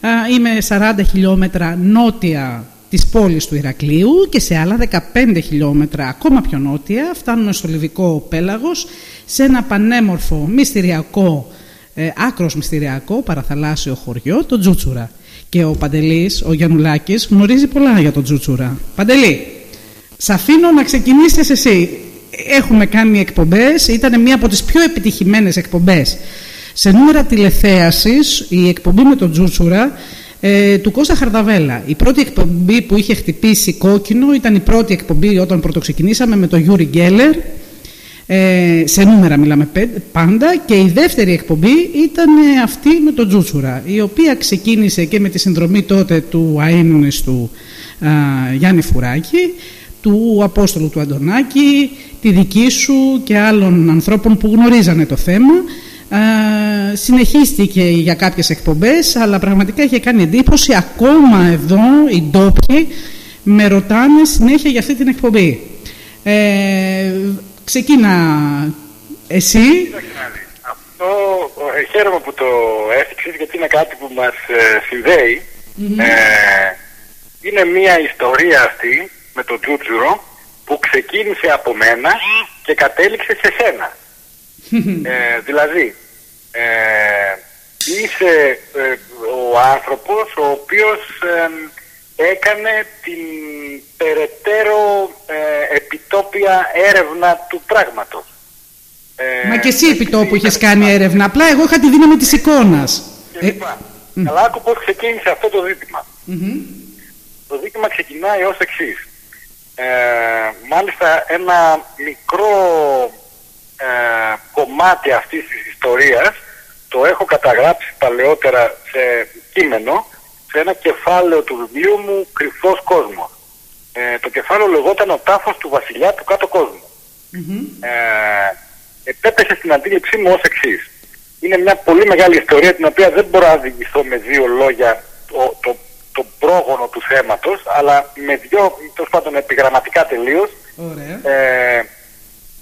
Ε, είμαι 40 χιλιόμετρα νότια της πόλης του Ηρακλείου και σε άλλα 15 χιλιόμετρα ακόμα πιο νότια φτάνουμε στο Λιβικό Πέλαγος σε ένα πανέμορφο μυστηριακό, ε, άκρος μυστηριακό παραθαλάσσιο χωριό, το Τζούτσουρα. Και ο Παντελής, ο Γιαννουλάκης, γνωρίζει πολλά για το Τζούτσουρα. Παντελή, σ' αφήνω να ξεκινήσεις εσύ. Έχουμε κάνει εκπομπές, ήταν μία από τις πιο επιτυχημένες εκπομπές. Σε νούμερα τηλεθέασης, η εκπομπή με τον Τζούτσουρα ε, του Κώστα Χαρδαβέλα. Η πρώτη εκπομπή που είχε χτυπήσει κόκκινο ήταν η πρώτη εκπομπή όταν πρωτοξεκινήσαμε με τον Γιούρι Γκέλερ. Ε, σε νούμερα μιλάμε πάντα και η δεύτερη εκπομπή ήταν ε, αυτή με τον Τζούτσουρα η οποία ξεκίνησε και με τη συνδρομή τότε του αείμνηστου α, Γιάννη Φουράκη του Απόστολου του Αντωνάκη, τη δική σου και άλλων ανθρώπων που γνωρίζανε το θέμα. Ε, συνεχίστηκε για κάποιες εκπομπές, αλλά πραγματικά είχε κάνει εντύπωση ακόμα εδώ οι ντόπιοι με ρωτάνε συνέχεια για αυτή την εκπομπή. Ε, ξεκίνα εσύ. Αυτό ε, χαίρομαι που το έφτιαξες γιατί είναι κάτι που μας ε, συνδεει Ε, είναι μια ιστορία αυτή με το Τζούτζουρο που ξεκίνησε από μένα και κατέληξε σε σένα. ε, δηλαδή, ε, είσαι ε, ο άνθρωπος ο οποίος έκανε την περαιτέρω ε, επιτόπια έρευνα του πράγματος. Μα και εσύ επιτόπου είχες κάνει έρευνα, απλά εγώ είχα τη δύναμη της εικόνας. Αλλά άκου πώς ξεκίνησε αυτό το ζητημα Το ζήτημα ξεκινάει ως εξής. Ε, μάλιστα ένα μικρό ε, κομμάτι αυτής της ιστορίας το έχω καταγράψει παλαιότερα σε κείμενο σε ένα κεφάλαιο του βιβλίου μου «Κρυφός κόσμος». Ε, το κεφάλαιο λεγόταν «Ο τάφος του βασιλιά του κάτω κόσμου». Mm-hmm. Ε, επέπεσε στην αντίληψή μου ως εξής. Είναι μια πολύ μεγάλη ιστορία την οποία δεν μπορώ να διηγηθώ με δύο λόγια το, το τον πρόγονο του θέματος, αλλά με δυο, τέλος πάντων επιγραμματικά τελείως, ε,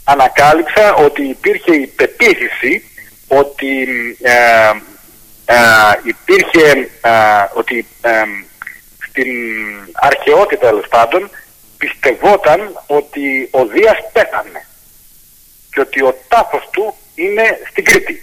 ανακάλυψα ότι υπήρχε η πεποίθηση ότι ε, ε, υπήρχε ε, ότι στην αρχαιότητα τέλος πάντων πιστευόταν ότι ο Δίας πέθανε και ότι ο τάφος του είναι στην κρητη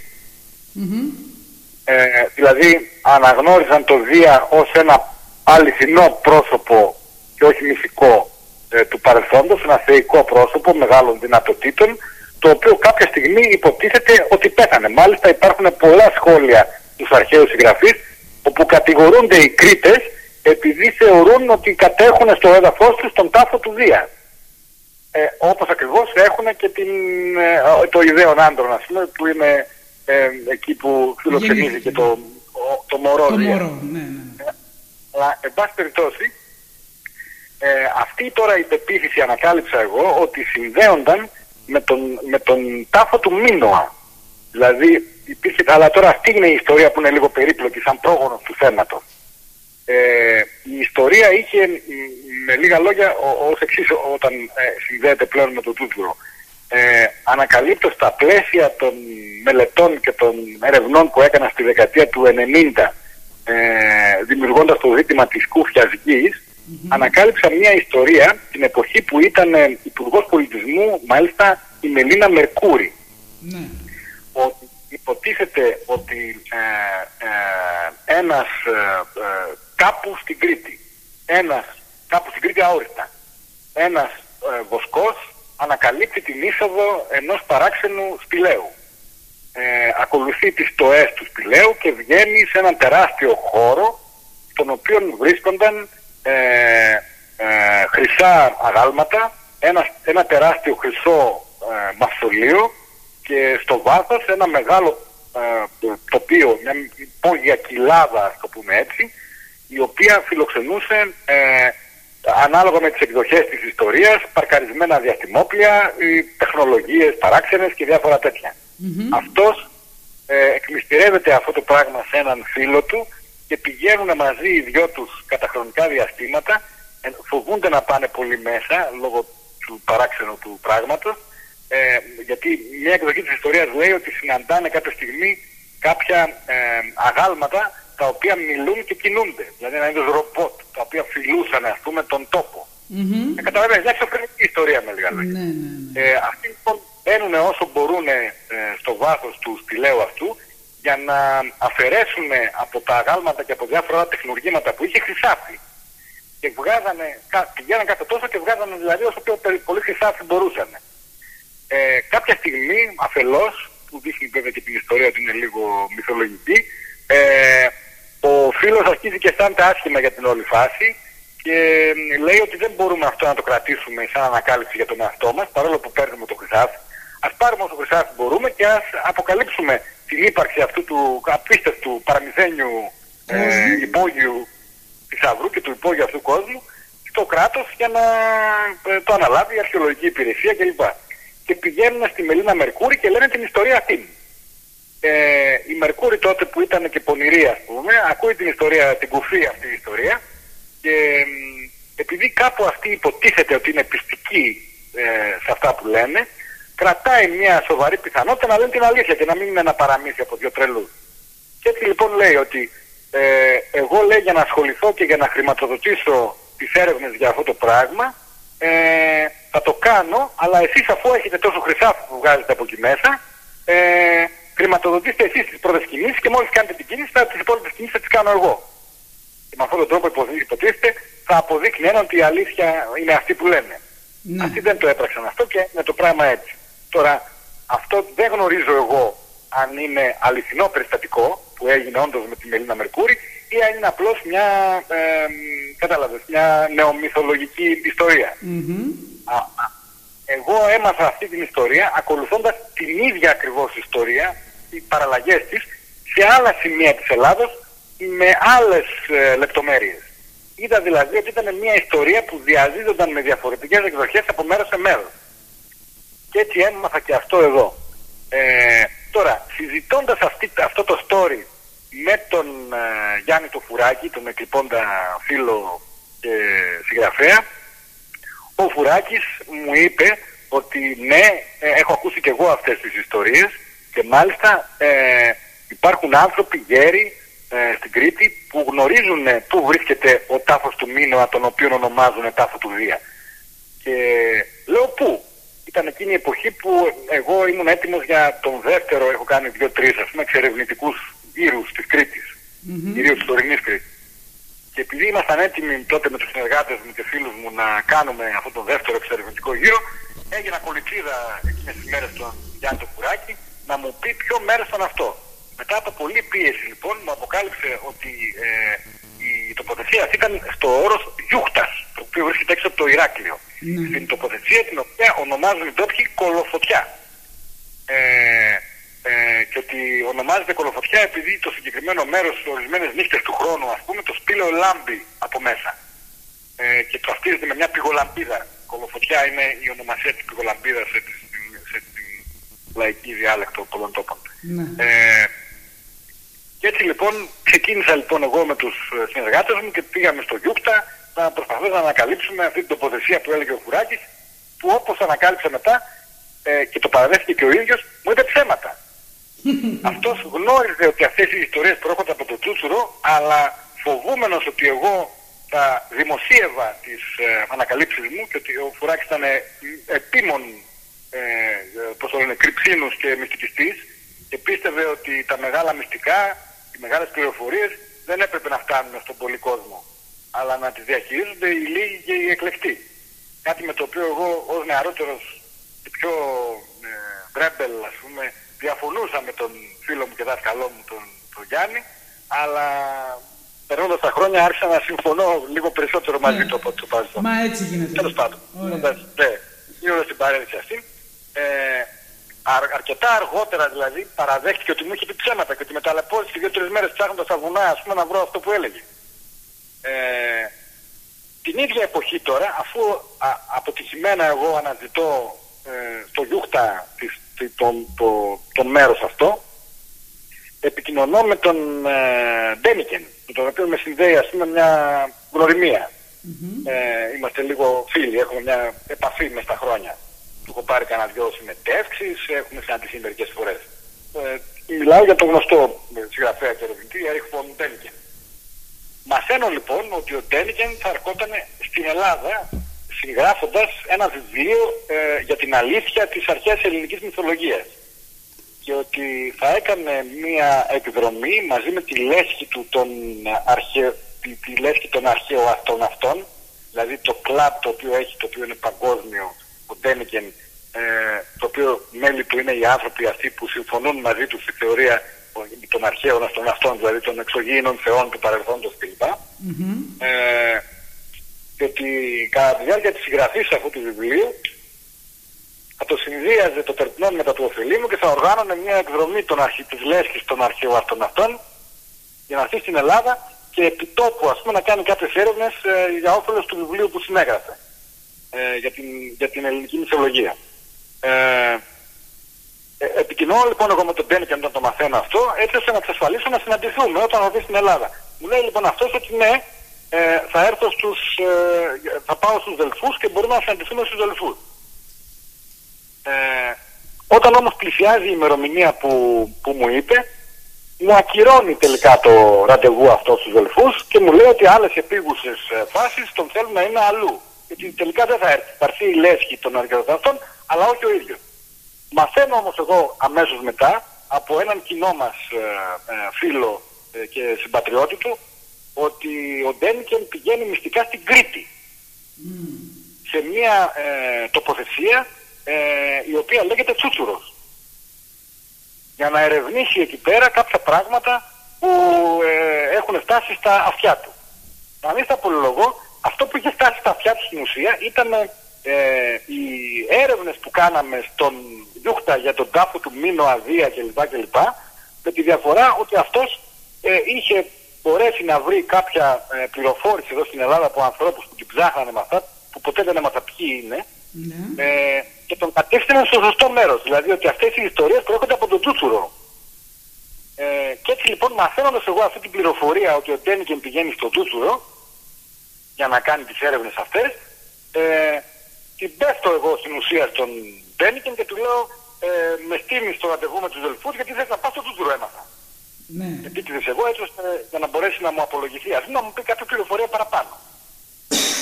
δηλαδή αναγνώριζαν το Δία ως ένα αληθινό πρόσωπο και όχι μυθικό ε, του παρελθόντος, ένα θεϊκό πρόσωπο μεγάλων δυνατοτήτων, το οποίο κάποια στιγμή υποτίθεται ότι πέθανε. Μάλιστα υπάρχουν πολλά σχόλια στους αρχαίους συγγραφείς, όπου κατηγορούνται οι Κρήτες επειδή θεωρούν ότι κατέχουν στο έδαφος τους τον τάφο του Δία. Ε, όπως ακριβώς έχουν και την, ε, το ιδέον άντρον, πούμε, που είναι ε, εκεί που φιλοξενίζει και το, το μωρό. Το μωρό, ναι, ναι. ναι. Αλλά, εν πάση περιπτώσει, ε, αυτή τώρα η πεποίθηση ανακάλυψα εγώ ότι συνδέονταν με τον, με τον τάφο του Μίνωα. Δηλαδή, υπήρχε, αλλά τώρα αυτή είναι η ιστορία που είναι λίγο περίπλοκη, σαν πρόγονος του θέματος. Ε, η ιστορία είχε, με λίγα λόγια, ως εξής όταν ε, συνδέεται πλέον με τον Τούτουρο. Ε, ανακαλύπτω στα πλαίσια των μελετών και των ερευνών που έκανα στη δεκαετία του 90 ε, δημιουργώντας το ζήτημα της κούφιας γης, ανακάλυψα μια ιστορία την εποχή που ήταν ε, υπουργός πολιτισμού, μάλιστα η Μελίνα Μερκούρη. Ναι. Ότι υποτίθεται ότι ε, ε, ένας ε, κάπους στην Κρήτη, ένας κάπους στην Κρήτη αόριστα, ένας βοσκός ανακαλύπτει την είσοδο ενός παράξενου σπηλαίου ε, ακολουθεί τις στοές του σπηλαίου και βγαίνει σε έναν τεράστιο χώρο στον οποίο βρίσκονταν ε, ε, χρυσά αγάλματα, ένα, ένα τεράστιο χρυσό ε, μαυσολείο και στο βάθος ένα μεγάλο ε, τοπίο, μια υπόγεια κοιλάδα, το πούμε έτσι, η οποία φιλοξενούσε ε, ανάλογα με τις εκδοχές της ιστορίας, παρκαρισμένα διαστημόπλια, τεχνολογίες παράξενες και διάφορα τέτοια. Mm-hmm. Αυτός ε, εκμυστηρεύεται αυτό το πράγμα σε έναν φίλο του και πηγαίνουν μαζί οι δυο τους κατά χρονικά διαστήματα, ε, φοβούνται να πάνε πολύ μέσα λόγω του παράξενου του πράγματος, ε, γιατί μια εκδοχή της ιστορίας λέει ότι συναντάνε κάποια στιγμή κάποια ε, αγάλματα τα οποία μιλούν και κινούνται. Δηλαδή ένα είδος ρομπότ, τα οποία φιλούσαν ας πούμε τον τόπο. Mm-hmm. Ε, καταλαβαίνεις, μια εξωφρενική ιστορία με λίγα λόγια. Ναι, ναι, ναι. Ε, αυτή λοιπόν μπαίνουν όσο μπορούν ε, στο βάθος του σπηλαίου αυτού για να αφαιρέσουν από τα αγάλματα και από διάφορα τεχνουργήματα που είχε χρυσάφι. Και βγάζανε, πηγαίναν κάθε τόσο και βγάζανε δηλαδή όσο πιο πολύ χρυσάφι μπορούσαν. Ε, κάποια στιγμή, αφελώς, που δείχνει βέβαια και την ιστορία ότι είναι λίγο μυθολογική, ε, ο φίλος αρχίζει και αισθάνεται άσχημα για την όλη φάση και λέει ότι δεν μπορούμε αυτό να το κρατήσουμε σαν ανακάλυψη για τον εαυτό μας, παρόλο που παίρνουμε το χρυσάφι. Ας πάρουμε όσο χρυσάφι μπορούμε και ας αποκαλύψουμε την ύπαρξη αυτού του απίστευτου παραμυθένιου ε, υπόγειου θησαυρού και του υπόγειου αυτού κόσμου στο κράτος για να ε, το αναλάβει η αρχαιολογική υπηρεσία κλπ. Και πηγαίνουν στη Μελίνα Μερκούρη και λένε την ιστορία αυτή. Ε, η Μερκούρη τότε που ήταν και πονηρή ας πούμε, ακούει την ιστορία, την κουφή αυτή η ιστορία και επειδή κάπου αυτή υποτίθεται ότι είναι πιστική ε, σε αυτά που λένε, κρατάει μια σοβαρή πιθανότητα να λένε την αλήθεια και να μην είναι ένα παραμύθι από δύο τρελούς. Και έτσι λοιπόν λέει ότι ε, εγώ λέει για να ασχοληθώ και για να χρηματοδοτήσω τις έρευνες για αυτό το πράγμα ε, θα το κάνω, αλλά εσείς αφού έχετε τόσο χρυσάφι που βγάζετε από εκεί μέσα, ε, χρηματοδοτήστε εσείς τις πρώτες κινήσεις και μόλις κάνετε την κίνηση, θα, τις υπόλοιπες κινήσεις θα τις κάνω εγώ. Και με αυτόν τον τρόπο υποτίθεται θα αποδείχνει έναν ότι η αλήθεια είναι αυτή που λένε. Ναι. Αυτοί δεν το έπραξαν αυτό και είναι το πράγμα έτσι. Τώρα, αυτό δεν γνωρίζω εγώ αν είναι αληθινό περιστατικό που έγινε όντως με τη Μελίνα Μερκούρη ή αν είναι απλώς μια, ε, κατάλαβες, μια νεομυθολογική εγώ έμαθα αυτή την ιστορία ακολουθώντας την ίδια ακριβώς ιστορία, οι παραλλαγές της, σε άλλα σημεία της Ελλάδος με άλλες ε, λεπτομέρειες. Είδα δηλαδή ότι ήταν μια ιστορία που διαζίζονταν με διαφορετικές εκδοχές από μέρος σε μέρος. Και έτσι έμαθα και αυτό εδώ. Ε, τώρα, συζητώντας αυτή, αυτό το story με τον ε, Γιάννη το Φουράκη, τον εκλειπώντα φίλο και συγγραφέα, ο Φουράκης μου είπε ότι ναι, ε, έχω ακούσει και εγώ αυτές τις ιστορίες και μάλιστα ε, υπάρχουν άνθρωποι γέροι ε, στην Κρήτη που γνωρίζουν πού βρίσκεται ο τάφος του Μίνωα τον οποίο ονομάζουν τάφο του Δία. Και λέω πού; Ήταν εκείνη η εποχή που εγώ ήμουν έτοιμος για τον δεύτερο, έχω κάνει δύο-τρεις ας πούμε εξερευνητικούς γύρους της Κρήτης, mm-hmm. κυρίως της τωρινής Κρήτης. Και επειδή ήμασταν έτοιμοι τότε με τους συνεργάτες μου και φίλους μου να κάνουμε αυτό το δεύτερο εξερευνητικό γύρο, έγινα κολυτσίδα εκείνες τις μέρες του Γιάννη του Κουράκη να μου πει ποιο μέρος ήταν αυτό. Μετά από πολλή πίεση λοιπόν μου αποκάλυψε ότι ε, η τοποθεσία αυτή ήταν στο όρος Γιούχτας, το οποίο βρίσκεται έξω από το Ηράκλειο. Mm. Στην τοποθεσία την οποία ονομάζουν οι ντόπιοι Κολοφωτιά. Ε, ε, και ότι ονομάζεται Κολοφωτιά επειδή το συγκεκριμένο μέρος σε ορισμένες νύχτες του χρόνου ας πούμε το σπήλαιο λάμπει από μέσα. Ε, και το αυτίζεται με μια πηγολαμπίδα. Κολοφωτιά είναι η ονομασία της πηγολαμπίδας σε, σε, τη λαϊκή διάλεκτο πολλών τόπων. Ναι. Ε, και έτσι λοιπόν ξεκίνησα λοιπόν εγώ με τους ε, συνεργάτες μου και πήγαμε στο Γιούπτα να προσπαθήσουμε να ανακαλύψουμε αυτή την τοποθεσία που έλεγε ο Χουράκης που όπως ανακάλυψε μετά ε, και το παραδέχτηκε και ο ίδιος μου είπε ψέματα. Αυτός γνώριζε ότι αυτές οι ιστορίες προέρχονται από το Τσούτσουρο αλλά φοβούμενος ότι εγώ θα δημοσίευα τις ε, ανακαλύψεις μου και ότι ο Φουράκης ήταν ε, επίμον ε, πώς το λένε, κρυψίνους και μυστικιστής και πίστευε ότι τα μεγάλα μυστικά, οι μεγάλες πληροφορίες δεν έπρεπε να φτάνουν στον πολύ κόσμο αλλά να τις διαχειρίζονται οι λίγοι και οι εκλεκτοί. Κάτι με το οποίο εγώ ως νεαρότερος και πιο ε, μπρέμπελ ας πούμε διαφωνούσα με τον φίλο μου και δάσκαλό μου τον, τον Γιάννη αλλά περνώντας τα χρόνια άρχισα να συμφωνώ λίγο περισσότερο μαζί ναι. του από το παρελθόν. Μα έτσι γίνεται. Τέλος πάντων. Ναι, είναι στην παρένθεση αυτή. Ε, αρκετά αργότερα δηλαδή παραδέχτηκε ότι μου είχε πει ψέματα και ότι με ταλαιπώρησε δύο-τρεις μέρες ψάχνοντας τα βουνά ας πούμε να βρω αυτό που έλεγε. Ε, την ίδια εποχή τώρα, αφού α, αποτυχημένα εγώ αναζητώ ε, στο Γιούχτα της, το, το, το, μέρος αυτό, επικοινωνώ με τον ε, Ντένικεν, με τον οποίο με συνδέει ας πούμε μια γνωριμία. Mm-hmm. Ε, είμαστε λίγο φίλοι, έχουμε μια επαφή μες στα χρόνια. Του έχω πάρει κανένα δυο συμμετεύξεις, έχουμε συναντηθεί μερικές φορές. Ε, μιλάω για τον γνωστό συγγραφέα και ερευνητή Ερίχ Φον Ντένικεν. Μαθαίνω λοιπόν ότι ο Ντένικεν θα ερχόταν στην Ελλάδα συγγράφοντας ένα βιβλίο ε, για την αλήθεια της αρχαίας ελληνικής μυθολογίας και ότι θα έκανε μία εκδρομή μαζί με τη λέσχη του των, αρχαιο, τη, τη λέσχη των αρχαίων αυτών δηλαδή το κλαμπ το οποίο έχει, το οποίο είναι παγκόσμιο, ο Ντένικεν ε, το οποίο μέλη του είναι οι άνθρωποι αυτοί που συμφωνούν μαζί τους στη θεωρία των αρχαίων αυτών αυτών, δηλαδή των εξωγήινων θεών του παρελθόντος κλπ. Mm-hmm. Ε, και ότι κατά τη διάρκεια της συγγραφής αυτού του βιβλίου θα το συνδύαζε το τερπνόν μετά του μου και θα οργάνωνε μια εκδρομή των αρχι, της λέσχης των αρχαίων αυτών αυτών για να έρθει στην Ελλάδα και επιτόπου ας πούμε να κάνει κάποιες έρευνες ε, για όφελος του βιβλίου που συνέγραφε ε, για, την, για την ελληνική μυθολογία. Ε, ε, επικοινωνώ λοιπόν εγώ με τον Τένι και όταν το μαθαίνω αυτό, έτσι ώστε να εξασφαλίσω να συναντηθούμε όταν θα δει στην Ελλάδα. Μου λέει λοιπόν αυτός ότι ναι, ε, θα έρθω στους, ε, θα πάω στους Δελφούς και μπορούμε να συναντηθούμε στους Δελφούς. Ε, όταν όμως πλησιάζει η ημερομηνία που, που μου είπε, μου ακυρώνει τελικά το ραντεβού αυτό στους Δελφούς και μου λέει ότι άλλες επίγουσες ε, φάσεις τον θέλουν να είναι αλλού. Γιατί τελικά δεν θα έρθει. Θα έρθει η λέσχη των αρχαιοδοτών, αλλά όχι ο ίδιος. Μαθαίνω όμως εγώ αμέσως μετά από έναν κοινό μας ε, ε, φίλο ε, και συμπατριώτη του ότι ο Ντένικεν πηγαίνει μυστικά στην Κρήτη σε μια τοποθεσία η οποία λέγεται Τσούτσουρος για να ερευνήσει εκεί πέρα κάποια πράγματα που έχουν φτάσει στα αυτιά του. Να μην στα πολυλογώ, αυτό που είχε φτάσει στα αυτιά του στην ουσία ήταν ε, οι έρευνες που κάναμε στον Γιούχτα για τον τάφο του Μίνο Αδία κλπ. κλπ με τη διαφορά ότι αυτός ε, είχε μπορέσει να βρει κάποια ε, πληροφόρηση εδώ στην Ελλάδα από ανθρώπους που την ψάχνανε με αυτά, που ποτέ δεν έμαθα ποιοι είναι, ναι. ε, και τον κατεύθυναν στο σωστό μέρος. Δηλαδή ότι αυτές οι ιστορίες προέρχονται από τον Τσούτσουρο. Ε, και έτσι λοιπόν μαθαίνοντας εγώ αυτή την πληροφορία ότι ο Τένικεν πηγαίνει στο Τσούτσουρο για να κάνει τις έρευνες αυτές, ε, την πέφτω εγώ στην ουσία στον Μπένικεν και του λέω ε, με στείλει στο ραντεβού με τους Δελφούς γιατί θες να πας στο τούτουρο έμαθα. Ναι. Επίτηδες εγώ έτσι ώστε για να μπορέσει να μου απολογηθεί ας να μου πει κάποια πληροφορία παραπάνω.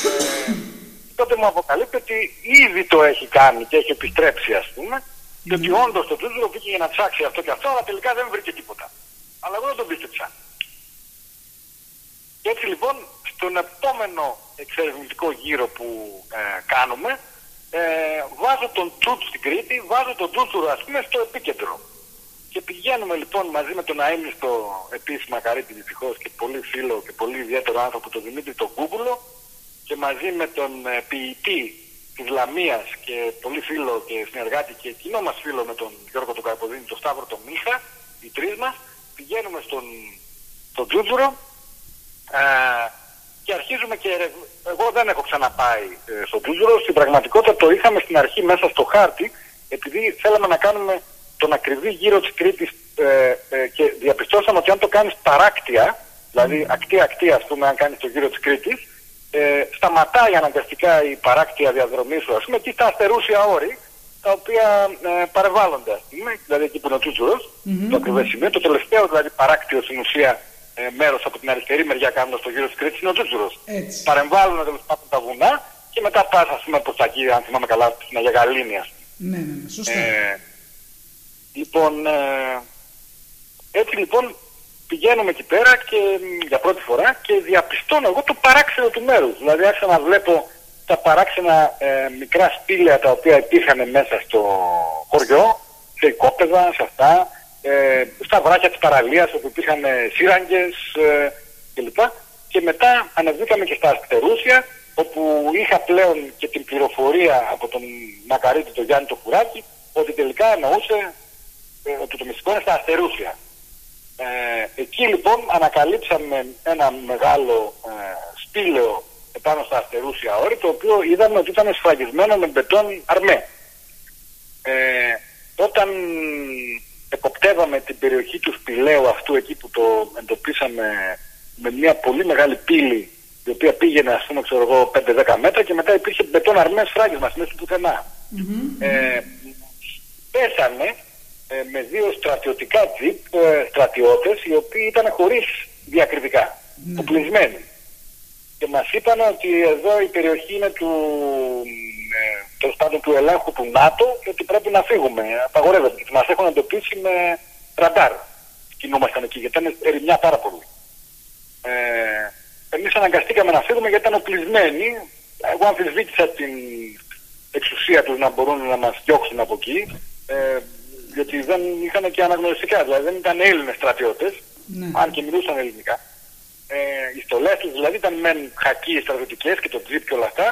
ε, τότε μου αποκαλύπτει ότι ήδη το έχει κάνει και έχει επιστρέψει ας πούμε και ότι ναι. όντως το τούτουρο πήγε για να ψάξει αυτό και αυτό αλλά τελικά δεν βρήκε τίποτα. Αλλά εγώ δεν τον πίστεψα. Και έτσι λοιπόν στον επόμενο εξερευνητικό γύρο που ε, κάνουμε ε, βάζω τον Τσούτ στην Κρήτη, βάζω τον Τσούτσουρο ας πούμε στο επίκεντρο. Και πηγαίνουμε λοιπόν μαζί με τον αείμνηστο επίσημα καρύτη δυστυχώς και πολύ φίλο και πολύ ιδιαίτερο άνθρωπο τον Δημήτρη τον Κούκουλο και μαζί με τον ε, ποιητή της Λαμίας και πολύ φίλο και συνεργάτη και κοινό μας φίλο με τον Γιώργο του Καρποδίνη, τον Σταύρο τον Μίχα, οι τρεις μας, πηγαίνουμε στον, στον Τζούτζουρο ε, και αρχίζουμε και εγώ δεν έχω ξαναπάει ε, στο Τζούτζουρο. Στην πραγματικότητα το είχαμε στην αρχή μέσα στο χάρτη επειδή θέλαμε να κάνουμε τον ακριβή γύρο της Κρήτης ε, ε, και διαπιστώσαμε ότι αν το κάνεις παράκτια, δηλαδή ακτή-ακτή ας πούμε αν κάνεις το γύρο της Κρήτης, ε, σταματάει αναγκαστικά η παράκτια διαδρομή σου ας πούμε εκεί στα αστερούσια όρη τα οποία ε, παρεβάλλονται ας πούμε, δηλαδή εκεί που είναι ο τζουτζουρος το ακριβές σημείο, το τελευταίο δηλαδή παράκτιο στην ουσία ε, μέρος από την αριστερή μεριά κάνοντας το γύρο της Κρήτης είναι ο Τζούτζουρο. Παρεμβάλλουν τέλος πάντων τα βουνά και μετά πας, ας πούμε, προς τα εκεί, αν θυμάμαι καλά, στην Αγία Γαλήνη, Ναι, ναι, ναι, σωστά. Ε, λοιπόν, ε, έτσι λοιπόν πηγαίνουμε εκεί πέρα και για πρώτη φορά και διαπιστώνω εγώ το παράξενο του μέρους. Δηλαδή άρχισα να βλέπω τα παράξενα ε, μικρά σπήλαια τα οποία υπήρχαν μέσα στο χωριό, σε οικόπεδα, σε αυτά, ε, στα βράχια της παραλίας όπου υπήρχαν ε, σύραγγες ε, κλπ. Και μετά ανεβήκαμε και στα αστερούσια όπου είχα πλέον και την πληροφορία από τον Μακαρίτη τον Γιάννη το Κουράκη ότι τελικά εννοούσε ε, ότι το μυστικό είναι στα αστερούσια. Ε, εκεί λοιπόν ανακαλύψαμε ένα μεγάλο ε, σπήλαιο επάνω στα αστερούσια όρη το οποίο είδαμε ότι ήταν σφραγισμένο με μπετόν αρμέ. Ε, όταν εποπτεύαμε την περιοχή του σπηλαίου αυτού εκεί που το εντοπίσαμε με μια πολύ μεγάλη πύλη η οποία πήγαινε ας πούμε ξέρω εγώ 5-10 μέτρα και μετά υπήρχε μπετόν αρμές φράγισμα μέσα του πουθενα Ε, πέσανε ε, με δύο στρατιωτικά τζιπ ε, στρατιώτες οι οποίοι ήταν χωρίς διακριτικά, mm-hmm. οπλισμένοι. Και μας είπαν ότι εδώ η περιοχή είναι του τέλο πάντων του ελέγχου του ΝΑΤΟ και ότι πρέπει να φύγουμε. Απαγορεύεται. Και μας έχουν εντοπίσει με ραντάρ. Κινούμασταν εκεί γιατί ήταν ερημιά πάρα πολύ. Ε, Εμείς αναγκαστήκαμε να φύγουμε γιατί ήταν οπλισμένοι. Εγώ αμφισβήτησα την εξουσία τους να μπορούν να μας διώξουν από εκεί. Ε, γιατί δεν είχαν και αναγνωριστικά, δηλαδή δεν ήταν Έλληνες στρατιώτες, ναι. αν και μιλούσαν ελληνικά. Ε, οι στολές τους δηλαδή ήταν μεν χακοί στρατιωτικές και το τζιπ και όλα αυτά,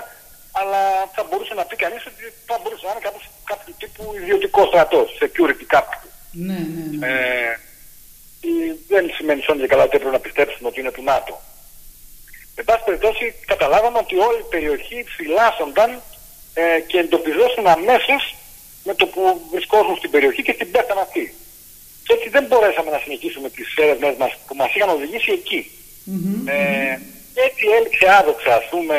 αλλά θα μπορούσε να πει κανείς ότι θα μπορούσε να είναι κάποιος, κάποιο τύπου ιδιωτικός στρατός, security κάποιο. Ναι, ναι, ναι. Ε, δεν σημαίνει σώνει καλά ότι έπρεπε να πιστέψουμε ότι είναι του ΝΑΤΟ. εν πάση περιπτώσει καταλάβαμε ότι όλη η περιοχή φυλάσσονταν ε, και εντοπιζόταν αμέσως με το που βρισκόσουν στην περιοχή και την πέθαν αυτή. Και έτσι δεν μπορέσαμε να συνεχίσουμε τις έρευνε μας που μας είχαν οδηγήσει εκεί. Ε, έτσι έληξε άδοξα ας πούμε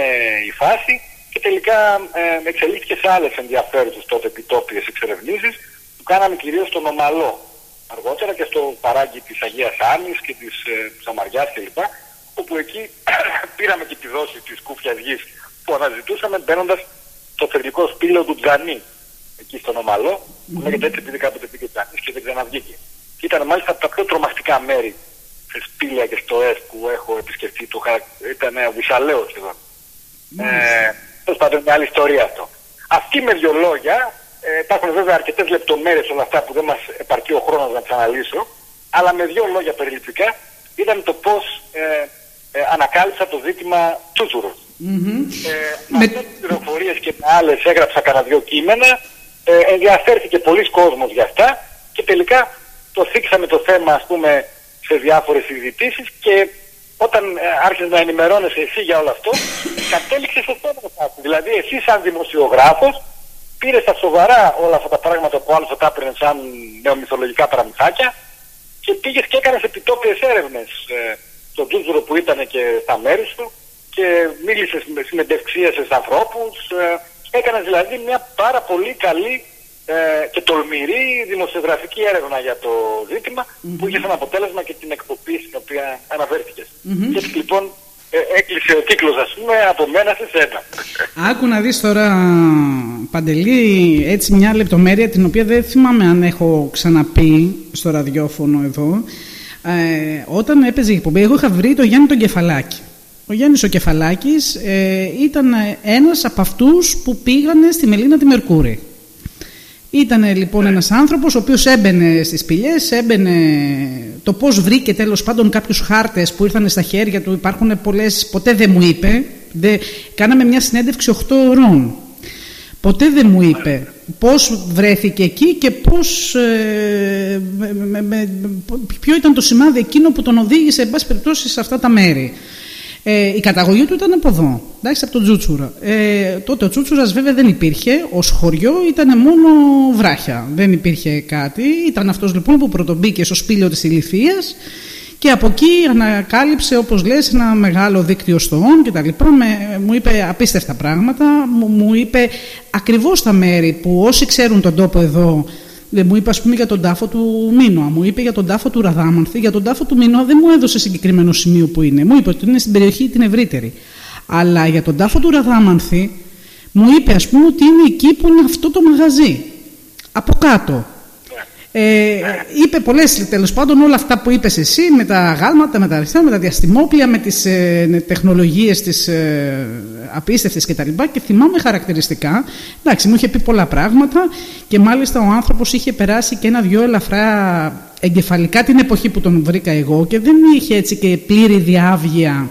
η φάση και τελικά ε, εξελίχθηκε σε άλλες ενδιαφέρουσες τότε επιτόπιες εξερευνήσεις που κάναμε κυρίως στον Ομαλό αργότερα και στο παράγκι της Αγίας Άνης και της ε, Σαμαριάς κλπ όπου εκεί πήραμε και τη δόση της κούφιας γης που αναζητούσαμε μπαίνοντας στο θερμικό σπήλαιο του Τζανί εκεί στον Ομαλό mm-hmm. που λέγεται έτσι επειδή κάποτε πήγε Τζανής και δεν ξαναβγήκε. Και ήταν μάλιστα από τα πιο τρομακτικά μέρη σε σπήλαια και στο ΕΣ που έχω επισκεφτεί. Το, ήταν βυσαλαίο σχεδόν. Mm. Ε, Τέλος πάντων, μια άλλη ιστορία αυτό. Αυτή με δύο λόγια, ε, υπάρχουν βέβαια αρκετές λεπτομέρειες όλα αυτά που δεν μας επαρκεί ο χρόνος να τι αναλύσω, αλλά με δύο λόγια περιληπτικά ήταν το πώς ε, ε, ανακάλυψα το ζήτημα Τσούτσουρο. Mm-hmm. Ε, με αυτές τις πληροφορίες και με άλλες έγραψα κανένα δυο κείμενα, ε, ενδιαφέρθηκε πολλοί κόσμος για αυτά και τελικά το θίξαμε το θέμα ας πούμε σε διάφορες συζητήσεις και όταν ε, άρχισε να ενημερώνεσαι εσύ για όλο αυτό, κατέληξε στο θέμα Δηλαδή, εσύ, σαν δημοσιογράφος, πήρες στα σοβαρά όλα αυτά τα πράγματα που άλλοι θα τα σαν νεομυθολογικά παραμυθάκια και πήγες και έκανες επιτόπιες έρευνες ε, στον Τζούτζουρο που ήταν και στα μέρη του και μίλησες με συνεντευξίε σε ανθρώπους. Ε, έκανες δηλαδή μια πάρα πολύ καλή ε, και τολμηρή δημοσιογραφική έρευνα για το ζητημα που είχε σαν αποτέλεσμα και την εκπομπή στην οποία αναφέρθηκες. Και έτσι λοιπόν ε, έκλεισε ο κύκλος ας πούμε από μένα σε σένα. Άκου να δεις τώρα Παντελή έτσι μια λεπτομέρεια την οποία δεν θυμάμαι αν έχω ξαναπεί στο ραδιόφωνο εδώ ε, όταν έπαιζε η εκπομπή εγώ είχα βρει το Γιάννη τον Κεφαλάκη. Ο Γιάννης ο Κεφαλάκης ε, ήταν ένας από αυτούς που πήγανε στη Μελίνα τη Μερκούρη. Ήταν λοιπόν ένας άνθρωπος ο οποίος έμπαινε στις σπηλιές, έμπαινε το πώς βρήκε τέλος πάντων κάποιους χάρτες που ήρθαν στα χέρια του, υπάρχουν πολλές, ποτέ δεν μου είπε, δε, κάναμε μια συνέντευξη 8 ώρων. Ποτέ δεν μου είπε πώς βρέθηκε εκεί και πώς, ε, ποιο ήταν το σημάδι εκείνο που τον οδήγησε εν πάση περιπτώσει σε αυτά τα μέρη. Ε, η καταγωγή του ήταν από εδώ, εντάξει, από τον Τζούτσουρα. Ε, τότε ο Τζούτσουρας βέβαια δεν υπήρχε ως χωριό, ήταν μόνο βράχια. Δεν υπήρχε κάτι. Ήταν αυτός λοιπόν που πρωτομπήκε στο σπήλαιο της Ηλιθίας και από εκεί ανακάλυψε, όπως λες, ένα μεγάλο δίκτυο στοών και τα λοιπά. μου είπε απίστευτα πράγματα. Μου, μου είπε ακριβώς τα μέρη που όσοι ξέρουν τον τόπο εδώ δεν μου είπε, ας πούμε, για τον τάφο του Μίνωα, μου είπε για τον τάφο του Ραδάμανθη. Για τον τάφο του Μίνωα δεν μου έδωσε συγκεκριμένο σημείο που είναι. Μου είπε ότι είναι στην περιοχή την ευρύτερη. Αλλά για τον τάφο του Ραδάμανθη μου είπε, ας πούμε, ότι είναι εκεί που είναι αυτό το μαγαζί. Από κάτω. Ε, είπε πολλές τέλος πάντων όλα αυτά που είπες εσύ με τα γάλματα, με τα αριθμά, με τα διαστημόπλια, με τις ε, τεχνολογίες τη ε, απίστευτες κτλ. Και, και θυμάμαι χαρακτηριστικά. Εντάξει, μου είχε πει πολλά πράγματα και μάλιστα ο άνθρωπος είχε περάσει και ένα-δυο ελαφρά εγκεφαλικά την εποχή που τον βρήκα εγώ και δεν είχε έτσι και πλήρη διάβγεια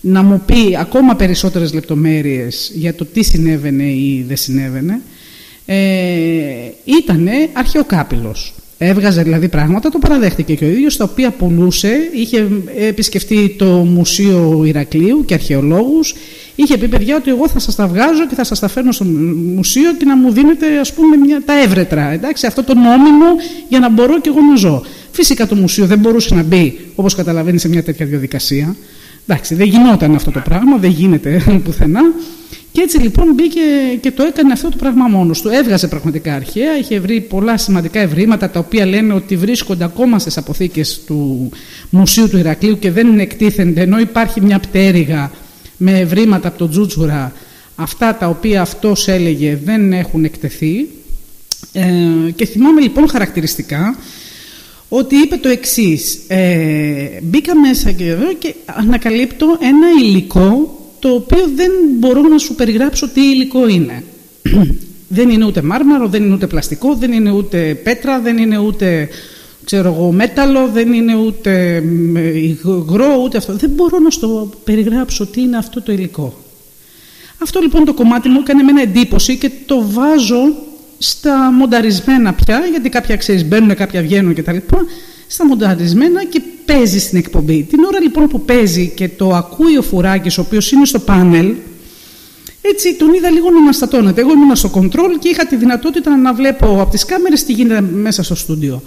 να μου πει ακόμα περισσότερες λεπτομέρειες για το τι συνέβαινε ή δεν συνέβαινε ε, ήταν αρχαιοκάπηλος. Έβγαζε δηλαδή πράγματα, το παραδέχτηκε και ο ίδιος, τα οποία πουλούσε, είχε επισκεφτεί το Μουσείο Ηρακλείου και αρχαιολόγους, είχε πει παιδιά ότι εγώ θα σας τα βγάζω και θα σας τα φέρνω στο μουσείο και να μου δίνετε ας πούμε μια, τα έβρετρα, εντάξει, αυτό το νόμιμο για να μπορώ και εγώ να ζω. Φυσικά το μουσείο δεν μπορούσε να μπει, όπως καταλαβαίνει, σε μια τέτοια διαδικασία. Εντάξει, δεν γινόταν αυτό το πράγμα, δεν γίνεται πουθενά. Και έτσι λοιπόν μπήκε και το έκανε αυτό το πράγμα μόνος του. Έβγαζε πραγματικά αρχαία, είχε βρει πολλά σημαντικά ευρήματα τα οποία λένε ότι βρίσκονται ακόμα στις αποθήκες του Μουσείου του Ηρακλείου και δεν εκτίθενται ενώ υπάρχει μια πτέρυγα με ευρήματα από τον Τζούτσουρα αυτά τα οποία αυτός έλεγε δεν έχουν εκτεθεί ε, και θυμάμαι λοιπόν χαρακτηριστικά ότι είπε το εξής ε, μπήκα μέσα και εδώ και ανακαλύπτω ένα υλικό το οποίο δεν μπορώ να σου περιγράψω τι υλικό είναι. δεν είναι ούτε μάρμαρο, δεν είναι ούτε πλαστικό, δεν είναι ούτε πέτρα, δεν είναι ούτε ξέρω εγώ, μέταλλο, δεν είναι ούτε υγρό, ούτε αυτό. Δεν μπορώ να σου περιγράψω τι είναι αυτό το υλικό. Αυτό λοιπόν το κομμάτι μου έκανε με εντύπωση και το βάζω στα μονταρισμένα πια, γιατί κάποια ξέρεις μπαίνουν, κάποια βγαίνουν κτλ. Στα μονταρισμένα και παίζει στην εκπομπή. Την ώρα λοιπόν που παίζει και το ακούει ο Φουράκης, ο οποίος είναι στο πάνελ, έτσι τον είδα λίγο να αναστατώνεται. Εγώ ήμουν στο κοντρόλ και είχα τη δυνατότητα να βλέπω από τις κάμερες τι γίνεται μέσα στο στούντιο.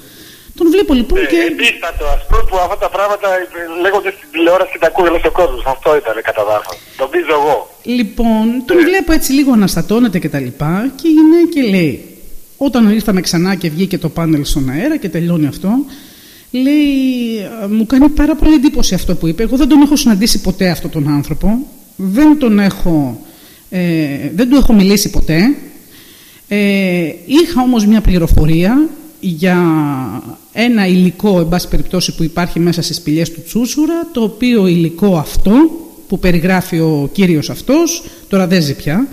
Τον βλέπω λοιπόν ε, και. Επίστατο, ας πούμε, που αυτά τα πράγματα λέγονται στην τηλεόραση και τα ακούει όλος ο κόσμος. Αυτό ήταν κατά βάθος. Το πίζω εγώ. Λοιπόν, τον ναι. βλέπω έτσι λίγο αναστατώνεται και τα λοιπά και είναι και λέει. Όταν ήρθαμε ξανά και βγήκε το πάνελ στον αέρα και τελειώνει αυτό, λέει, μου κάνει πάρα πολύ εντύπωση αυτό που είπε. Εγώ δεν τον έχω συναντήσει ποτέ αυτόν τον άνθρωπο. Δεν τον έχω, ε, δεν του έχω μιλήσει ποτέ. Ε, είχα όμως μια πληροφορία για ένα υλικό, εν πάση περιπτώσει, που υπάρχει μέσα στις σπηλιές του Τσούσουρα, το οποίο υλικό αυτό, που περιγράφει ο κύριος αυτός, τώρα δεν ζει πια,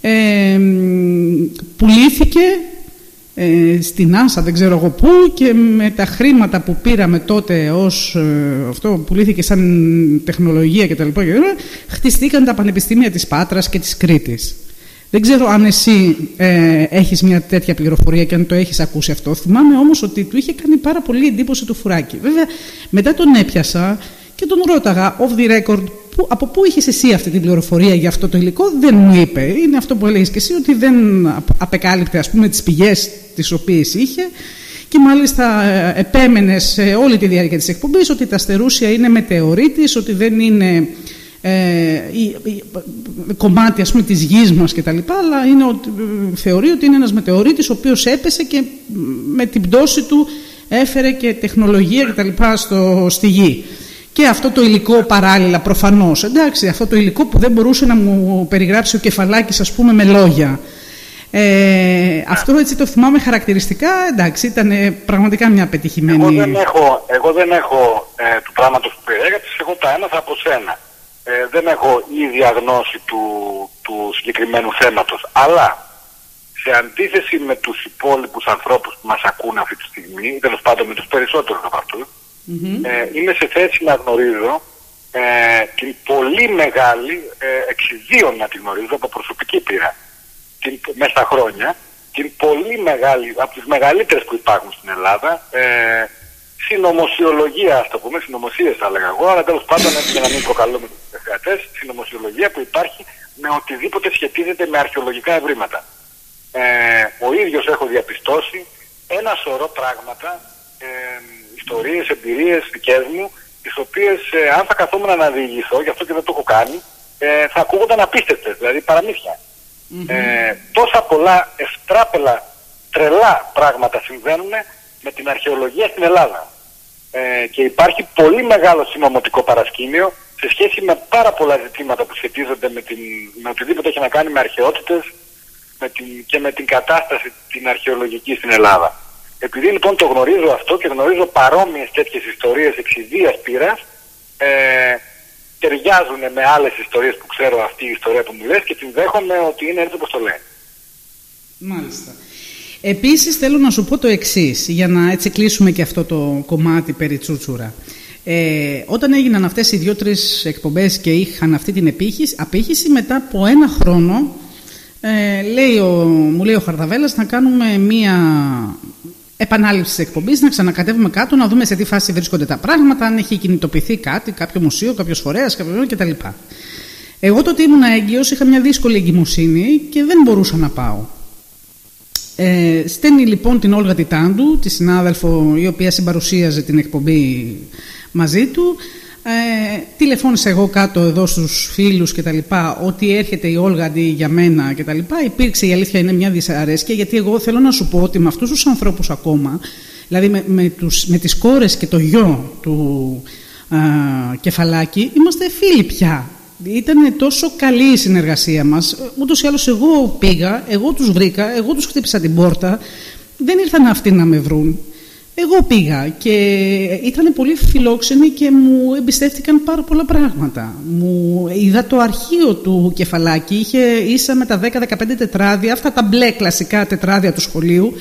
ε, πουλήθηκε ε, στην Άσα, δεν ξέρω εγώ πού, και με τα χρήματα που πήραμε τότε ως ε, αυτό πουλήθηκε σαν τεχνολογία κτλ. χτιστήκαν τα πανεπιστήμια της Πάτρας και της Κρήτης. Δεν ξέρω αν εσύ ε, έχεις μια τέτοια πληροφορία και αν το έχεις ακούσει αυτό. Θυμάμαι όμως ότι του είχε κάνει πάρα πολύ εντύπωση το φουράκι. Βέβαια, μετά τον έπιασα και τον ρώταγα off the record που, από πού είχες εσύ αυτή την πληροφορία για αυτό το υλικό. Δεν μου είπε. Είναι αυτό που έλεγες και εσύ ότι δεν απεκάλυπτε ας πούμε τις πηγές τις οποίες είχε και μάλιστα ε, επέμενε σε όλη τη διάρκεια της εκπομπής ότι τα αστερούσια είναι μετεωρίτης, ότι δεν είναι ε, κομμάτι ας πούμε της γης μας και τα λοιπά, αλλά είναι, θεωρεί ότι είναι ένας μετεωρίτης ο οποίος έπεσε και με την πτώση του έφερε και τεχνολογία και τα λοιπά στο, στη γη. Και αυτό το υλικό παράλληλα προφανώς, εντάξει, αυτό το υλικό που δεν μπορούσε να μου περιγράψει ο Κεφαλάκης ας πούμε με λόγια. Ε, αυτό έτσι το θυμάμαι χαρακτηριστικά, εντάξει, ήταν πραγματικά μια πετυχημένη... Εγώ δεν έχω, εγώ δεν έχω ε, του πράγματος που περιέγραψες, εγώ τα έμαθα από σένα ε, δεν έχω ίδια γνώση του, του συγκεκριμένου θέματος. Αλλά σε αντίθεση με τους υπόλοιπους ανθρώπους που μας ακούν αυτή τη στιγμή, τέλος πάντων με τους περισσότερους από αυτούς, ε, είμαι σε θέση να γνωρίζω ε, την πολύ μεγάλη, ε, εξιδίων να την γνωρίζω από προσωπική πείρα, την, μέσα στα χρόνια, την πολύ μεγάλη, από τις μεγαλύτερες που υπάρχουν στην Ελλάδα, ε, συνωμοσιολογία, ας το πούμε, συνωμοσίες θα έλεγα εγώ, αλλά τέλος πάντων έτσι για να μην προκαλούμε τους θεατέ, συνωμοσιολογία που υπάρχει με οτιδήποτε σχετίζεται με αρχαιολογικά ευρήματα. Ε, ο ίδιος έχω διαπιστώσει ένα σωρό πράγματα, ε, ιστορίες, εμπειρίες δικές μου, τις οποίες ε, αν θα καθόμουν να διηγηθώ, γι' αυτό και δεν το έχω κάνει, ε, θα ακούγονταν απίστευτες, δηλαδή Ε, τόσα πολλά ευτράπελα, τρελά πράγματα συμβαίνουν με την αρχαιολογία στην Ελλάδα. Ε, και υπάρχει πολύ μεγάλο συνωμοτικό παρασκήνιο σε σχέση με πάρα πολλά ζητήματα που σχετίζονται με, την, με οτιδήποτε έχει να κάνει με αρχαιότητες με την, και με την κατάσταση την αρχαιολογική στην Ελλάδα. Επειδή λοιπόν το γνωρίζω αυτό και γνωρίζω παρόμοιες τέτοιες ιστορίες εξιδίας πείρας, ε, ταιριάζουν με άλλες ιστορίες που ξέρω αυτή η ιστορία που μου λες και την δέχομαι ότι είναι έτσι όπως το λέει. Μάλιστα. Επίσης θέλω να σου πω το εξής, για να έτσι κλείσουμε και αυτό το κομμάτι περί Τσούτσουρα. Ε, όταν έγιναν αυτές οι δύο-τρεις εκπομπές και είχαν αυτή την επίχυση, απήχηση, μετά από ένα χρόνο ε, λέει ο, μου λέει ο Χαρδαβέλας να κάνουμε μία επανάληψη της εκπομπής, να ξανακατεύουμε κάτω, να δούμε σε τι φάση βρίσκονται τα πράγματα, αν έχει κινητοποιηθεί κάτι, κάποιο μουσείο, κάποιος φορέας, κάποιο κτλ. Εγώ τότε ήμουν έγκυος, είχα μια δύσκολη εγκυμοσύνη και δεν μπορούσα να πάω. Ε, στέλνει λοιπόν την Όλγα Τιτάντου, τη συνάδελφο η οποία συμπαρουσίαζε την εκπομπή μαζί του. Ε, τηλεφώνησα εγώ κάτω εδώ στους φίλους και τα λοιπά ότι έρχεται η Όλγα αντί για μένα και τα λοιπά. Υπήρξε η αλήθεια είναι μια δυσαρέσκεια γιατί εγώ θέλω να σου πω ότι με αυτούς τους ανθρώπους ακόμα δηλαδή με, με, τους, με τις κόρες και το γιο του α, Κεφαλάκη είμαστε φίλοι πια ήταν τόσο καλή η συνεργασία μας. Ούτως ή άλλως εγώ πήγα, εγώ τους βρήκα, εγώ τους χτύπησα την πόρτα. Δεν ήρθαν αυτοί να με βρουν. Εγώ πήγα και ήταν πολύ φιλόξενοι και μου εμπιστεύτηκαν πάρα πολλά πράγματα. Μου είδα το αρχείο του κεφαλάκι, είχε ίσα με τα 10-15 τετράδια, αυτά τα μπλε κλασικά τετράδια του σχολείου,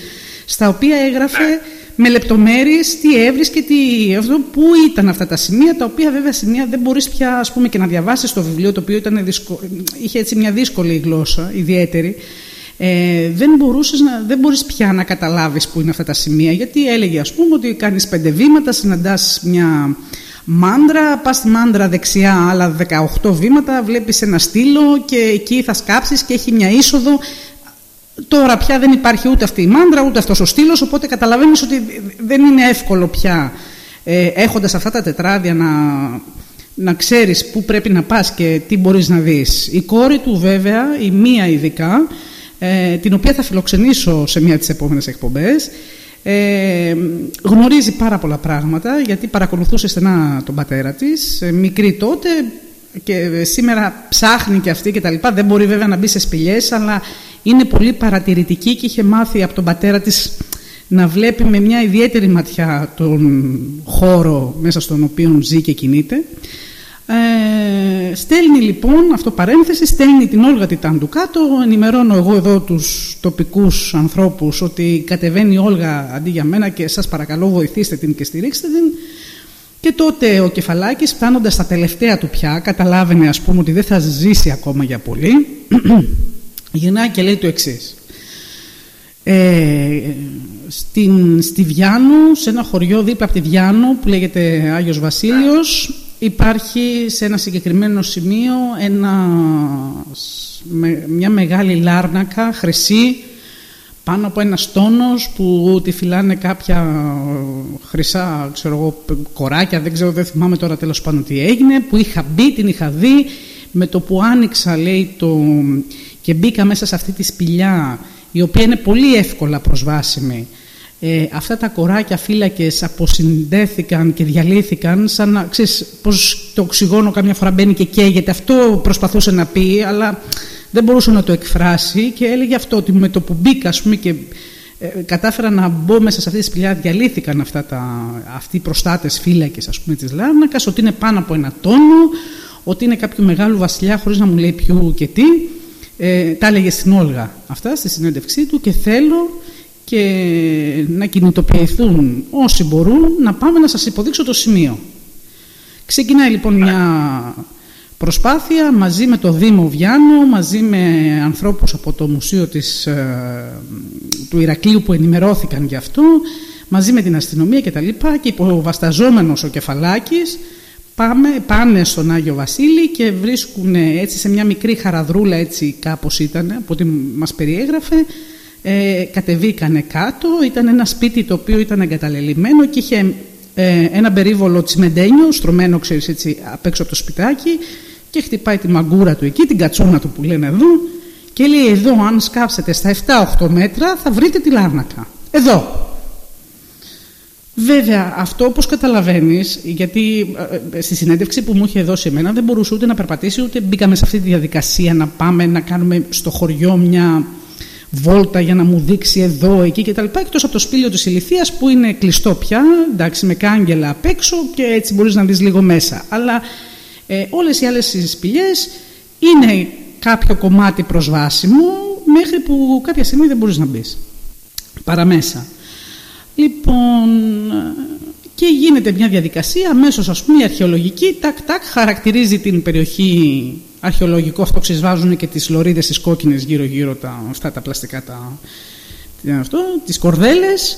στα οποία έγραφε με λεπτομέρειες τι έβρισκε, τι, αυτό, πού ήταν αυτά τα σημεία, τα οποία βέβαια σημεία δεν μπορείς πια ας πούμε, και να διαβάσεις το βιβλίο, το οποίο ήταν είχε έτσι μια δύσκολη γλώσσα, ιδιαίτερη. Ε, δεν, μπορούσες να, δεν μπορείς πια να καταλάβεις που είναι αυτά τα σημεία γιατί έλεγε ας πούμε ότι κάνεις πέντε βήματα, συναντάς μια μάντρα, πας στη μάντρα δεξιά άλλα 18 βήματα, βλέπεις ένα στήλο και εκεί θα σκάψεις και έχει μια είσοδο Τώρα πια δεν υπάρχει ούτε αυτή η μάντρα ούτε αυτός ο στήλος οπότε καταλαβαίνεις ότι δεν είναι εύκολο πια ε, έχοντας αυτά τα τετράδια να, να ξέρεις πού πρέπει να πας και τι μπορείς να δεις. Η κόρη του βέβαια, η μία ειδικά, ε, την οποία θα φιλοξενήσω σε μία της επόμενες εκπομπές, ε, γνωρίζει πάρα πολλά πράγματα γιατί παρακολουθούσε στενά τον πατέρα της, ε, μικρή τότε και σήμερα ψάχνει και αυτή και τα λοιπά. Δεν μπορεί βέβαια να μπει σε σπηλιές αλλά είναι πολύ παρατηρητική και είχε μάθει από τον πατέρα της να βλέπει με μια ιδιαίτερη ματιά τον χώρο μέσα στον οποίο ζει και κινείται. Ε, στέλνει λοιπόν, αυτό παρένθεση, στέλνει την Όλγα Τιτάντου κάτω, ενημερώνω εγώ εδώ τους τοπικούς ανθρώπους ότι κατεβαίνει η Όλγα αντί για μένα και σας παρακαλώ βοηθήστε την και στηρίξτε την. Και τότε ο Κεφαλάκης φτάνοντας στα τελευταία του πια, καταλάβαινε ας πούμε ότι δεν θα ζήσει ακόμα για πολύ, γυρνάει και λέει το εξής. Ε, στην, στη Βιάνου, σε ένα χωριό δίπλα από τη Βιάνου που λέγεται Άγιος Βασίλειος, υπάρχει σε ένα συγκεκριμένο σημείο ένα, μια μεγάλη λάρνακα χρυσή πάνω από ένας στόνος που τη φυλάνε κάποια χρυσά ξέρω εγώ, κοράκια, δεν ξέρω, δεν θυμάμαι τώρα τέλος πάνω τι έγινε, που είχα μπει, την είχα δει, με το που άνοιξα λέει το, και μπήκα μέσα σε αυτή τη σπηλιά η οποία είναι πολύ εύκολα προσβάσιμη. Ε, αυτά τα κοράκια φύλακες αποσυνδέθηκαν και διαλύθηκαν σαν να ξέρεις πως το οξυγόνο καμιά φορά μπαίνει και καίγεται. Αυτό προσπαθούσε να πει αλλά δεν μπορούσε να το εκφράσει και έλεγε αυτό ότι με το που μπήκα πούμε, και ε, κατάφερα να μπω μέσα σε αυτή τη σπηλιά διαλύθηκαν αυτά τα, αυτοί οι προστάτες φύλακες ας πούμε της Λάρνακας ότι είναι πάνω από ένα τόνο ότι είναι κάποιο μεγάλο βασιλιά χωρίς να μου λέει ποιου και τι ε, τα έλεγε στην Όλγα αυτά στη συνέντευξή του και θέλω και να κινητοποιηθούν όσοι μπορούν να πάμε να σας υποδείξω το σημείο. Ξεκινάει λοιπόν μια προσπάθεια μαζί με το Δήμο Βιάνο, μαζί με ανθρώπους από το Μουσείο της, ε, του Ηρακλείου που ενημερώθηκαν γι' αυτό, μαζί με την αστυνομία και τα λοιπά και υποβασταζόμενος ο Κεφαλάκης πάμε, πάνε στον Άγιο Βασίλη και βρίσκουν έτσι σε μια μικρή χαραδρούλα έτσι κάπως ήταν από ό,τι μας περιέγραφε ε, κατεβήκανε κάτω ήταν ένα σπίτι το οποίο ήταν εγκαταλελειμμένο και είχε ε, ένα περίβολο τσιμεντένιο στρωμένο ξέρεις έτσι απ' έξω από το σπιτάκι και χτυπάει τη μαγκούρα του εκεί την κατσούνα του που λένε εδώ και λέει εδώ αν σκάψετε στα 7-8 μέτρα θα βρείτε τη Λάρνακα. Εδώ Βέβαια, αυτό όπως καταλαβαίνεις, γιατί ε, στη συνέντευξη που μου είχε δώσει εμένα δεν μπορούσε ούτε να περπατήσει, ούτε μπήκαμε σε αυτή τη διαδικασία να πάμε να κάνουμε στο χωριό μια βόλτα για να μου δείξει εδώ, εκεί κτλ. Εκτός από το σπήλιο της ηλικίας που είναι κλειστό πια, εντάξει, με κάγκελα απ' έξω και έτσι μπορείς να δεις λίγο μέσα. Αλλά ε, όλες οι άλλες σπηλιές είναι κάποιο κομμάτι προσβάσιμο μέχρι που κάποια στιγμή δεν μπορείς να μπεις. Παραμέσα. Λοιπόν, και γίνεται μια διαδικασία, αμέσως ας πούμε η αρχαιολογική, τάκ τάκ, χαρακτηρίζει την περιοχή αρχαιολογικό, αυτό ξεσβάζουν και τις λωρίδες τις κόκκινες γύρω γύρω, τα, αυτά τα πλαστικά, τα, αυτό, τις κορδέλες.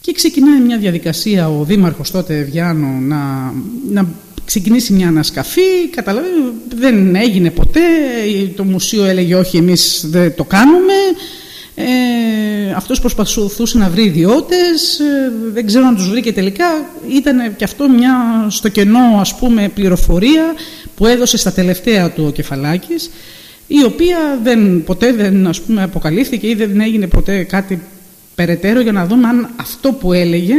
Και ξεκινάει μια διαδικασία ο Δήμαρχος τότε Ευγιάνο να, να ξεκινήσει μια ανασκαφή, καταλαβαίνει, δεν έγινε ποτέ, το μουσείο έλεγε όχι εμείς δεν το κάνουμε, ε, αυτός προσπαθούσε να βρει ιδιώτες, ε, δεν ξέρω αν τους βρήκε τελικά. Ήταν και αυτό μια στο κενό ας πούμε πληροφορία που έδωσε στα τελευταία του ο Κεφαλάκης η οποία δεν, ποτέ δεν ας πούμε, αποκαλύφθηκε ή δεν έγινε ποτέ κάτι περαιτέρω για να δούμε αν αυτό που έλεγε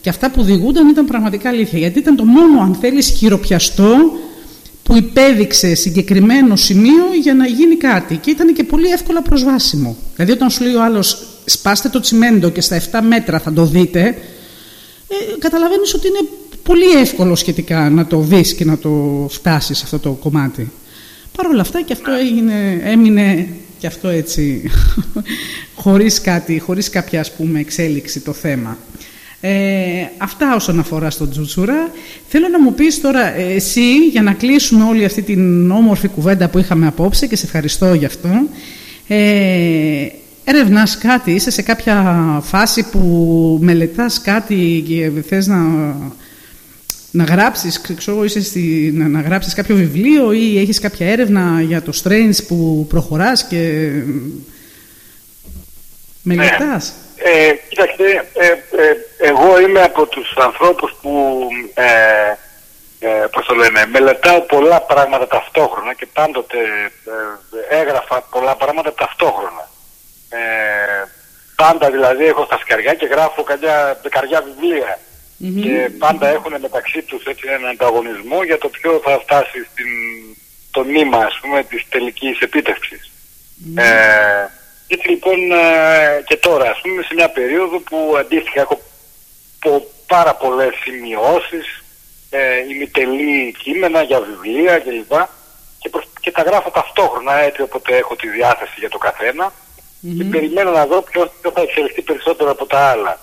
και αυτά που διηγούνταν ήταν πραγματικά αλήθεια. Γιατί ήταν το μόνο, αν θέλεις, χειροπιαστό που υπέδειξε συγκεκριμένο σημείο για να γίνει κάτι και ήταν και πολύ εύκολα προσβάσιμο. Δηλαδή όταν σου λέει ο άλλος σπάστε το τσιμέντο και στα 7 μέτρα θα το δείτε, ε, καταλαβαίνεις ότι είναι πολύ εύκολο σχετικά να το δεις και να το φτάσεις σε αυτό το κομμάτι. Παρ' όλα αυτά και αυτό έγινε, έμεινε και αυτό έτσι χωρίς κάτι, χωρίς κάποια ας πούμε εξέλιξη το θέμα. Ε, αυτά όσον αφορά στον Τζουτσούρα. Θέλω να μου πεις τώρα ε, εσύ, για να κλείσουμε όλη αυτή την όμορφη κουβέντα που είχαμε απόψε και σε ευχαριστώ γι' αυτό, Ε, ερευνάς κάτι, είσαι σε κάποια φάση που μελετάς κάτι και θες να, να γράψεις, ξέρω, είσαι στη, να, να γράψεις κάποιο βιβλίο ή έχεις κάποια έρευνα για το strange που προχωράς και μελετάς; Ναι. Ε, κοίταξτε, ε, ε, εγώ είμαι από τους ανθρώπους που ε, ε, πώς το λένε, μελετάω πολλά πράγματα ταυτόχρονα και πάντοτε ε, έγραφα πολλά πράγματα ταυτόχρονα. Ε, πάντα δηλαδή έχω στα σκαριά και γράφω καμιά δεκαριά και πάντα έχουν μεταξύ τους έτσι έναν ανταγωνισμό για το ποιο θα φτάσει στην, το νήμα ας πούμε της τελικής Ε, έτσι λοιπόν ε, και τώρα ας πούμε σε μια περίοδο που αντίστοιχα έχω πάρα πολλές σημειώσεις ε, ημιτελή κείμενα για βιβλία κλπ. Και, και τα γράφω ταυτόχρονα έτσι όποτε έχω τη διάθεση για το καθενα και περιμένω να δω ποιος, θα εξελιχθεί περισσότερο από τα άλλα.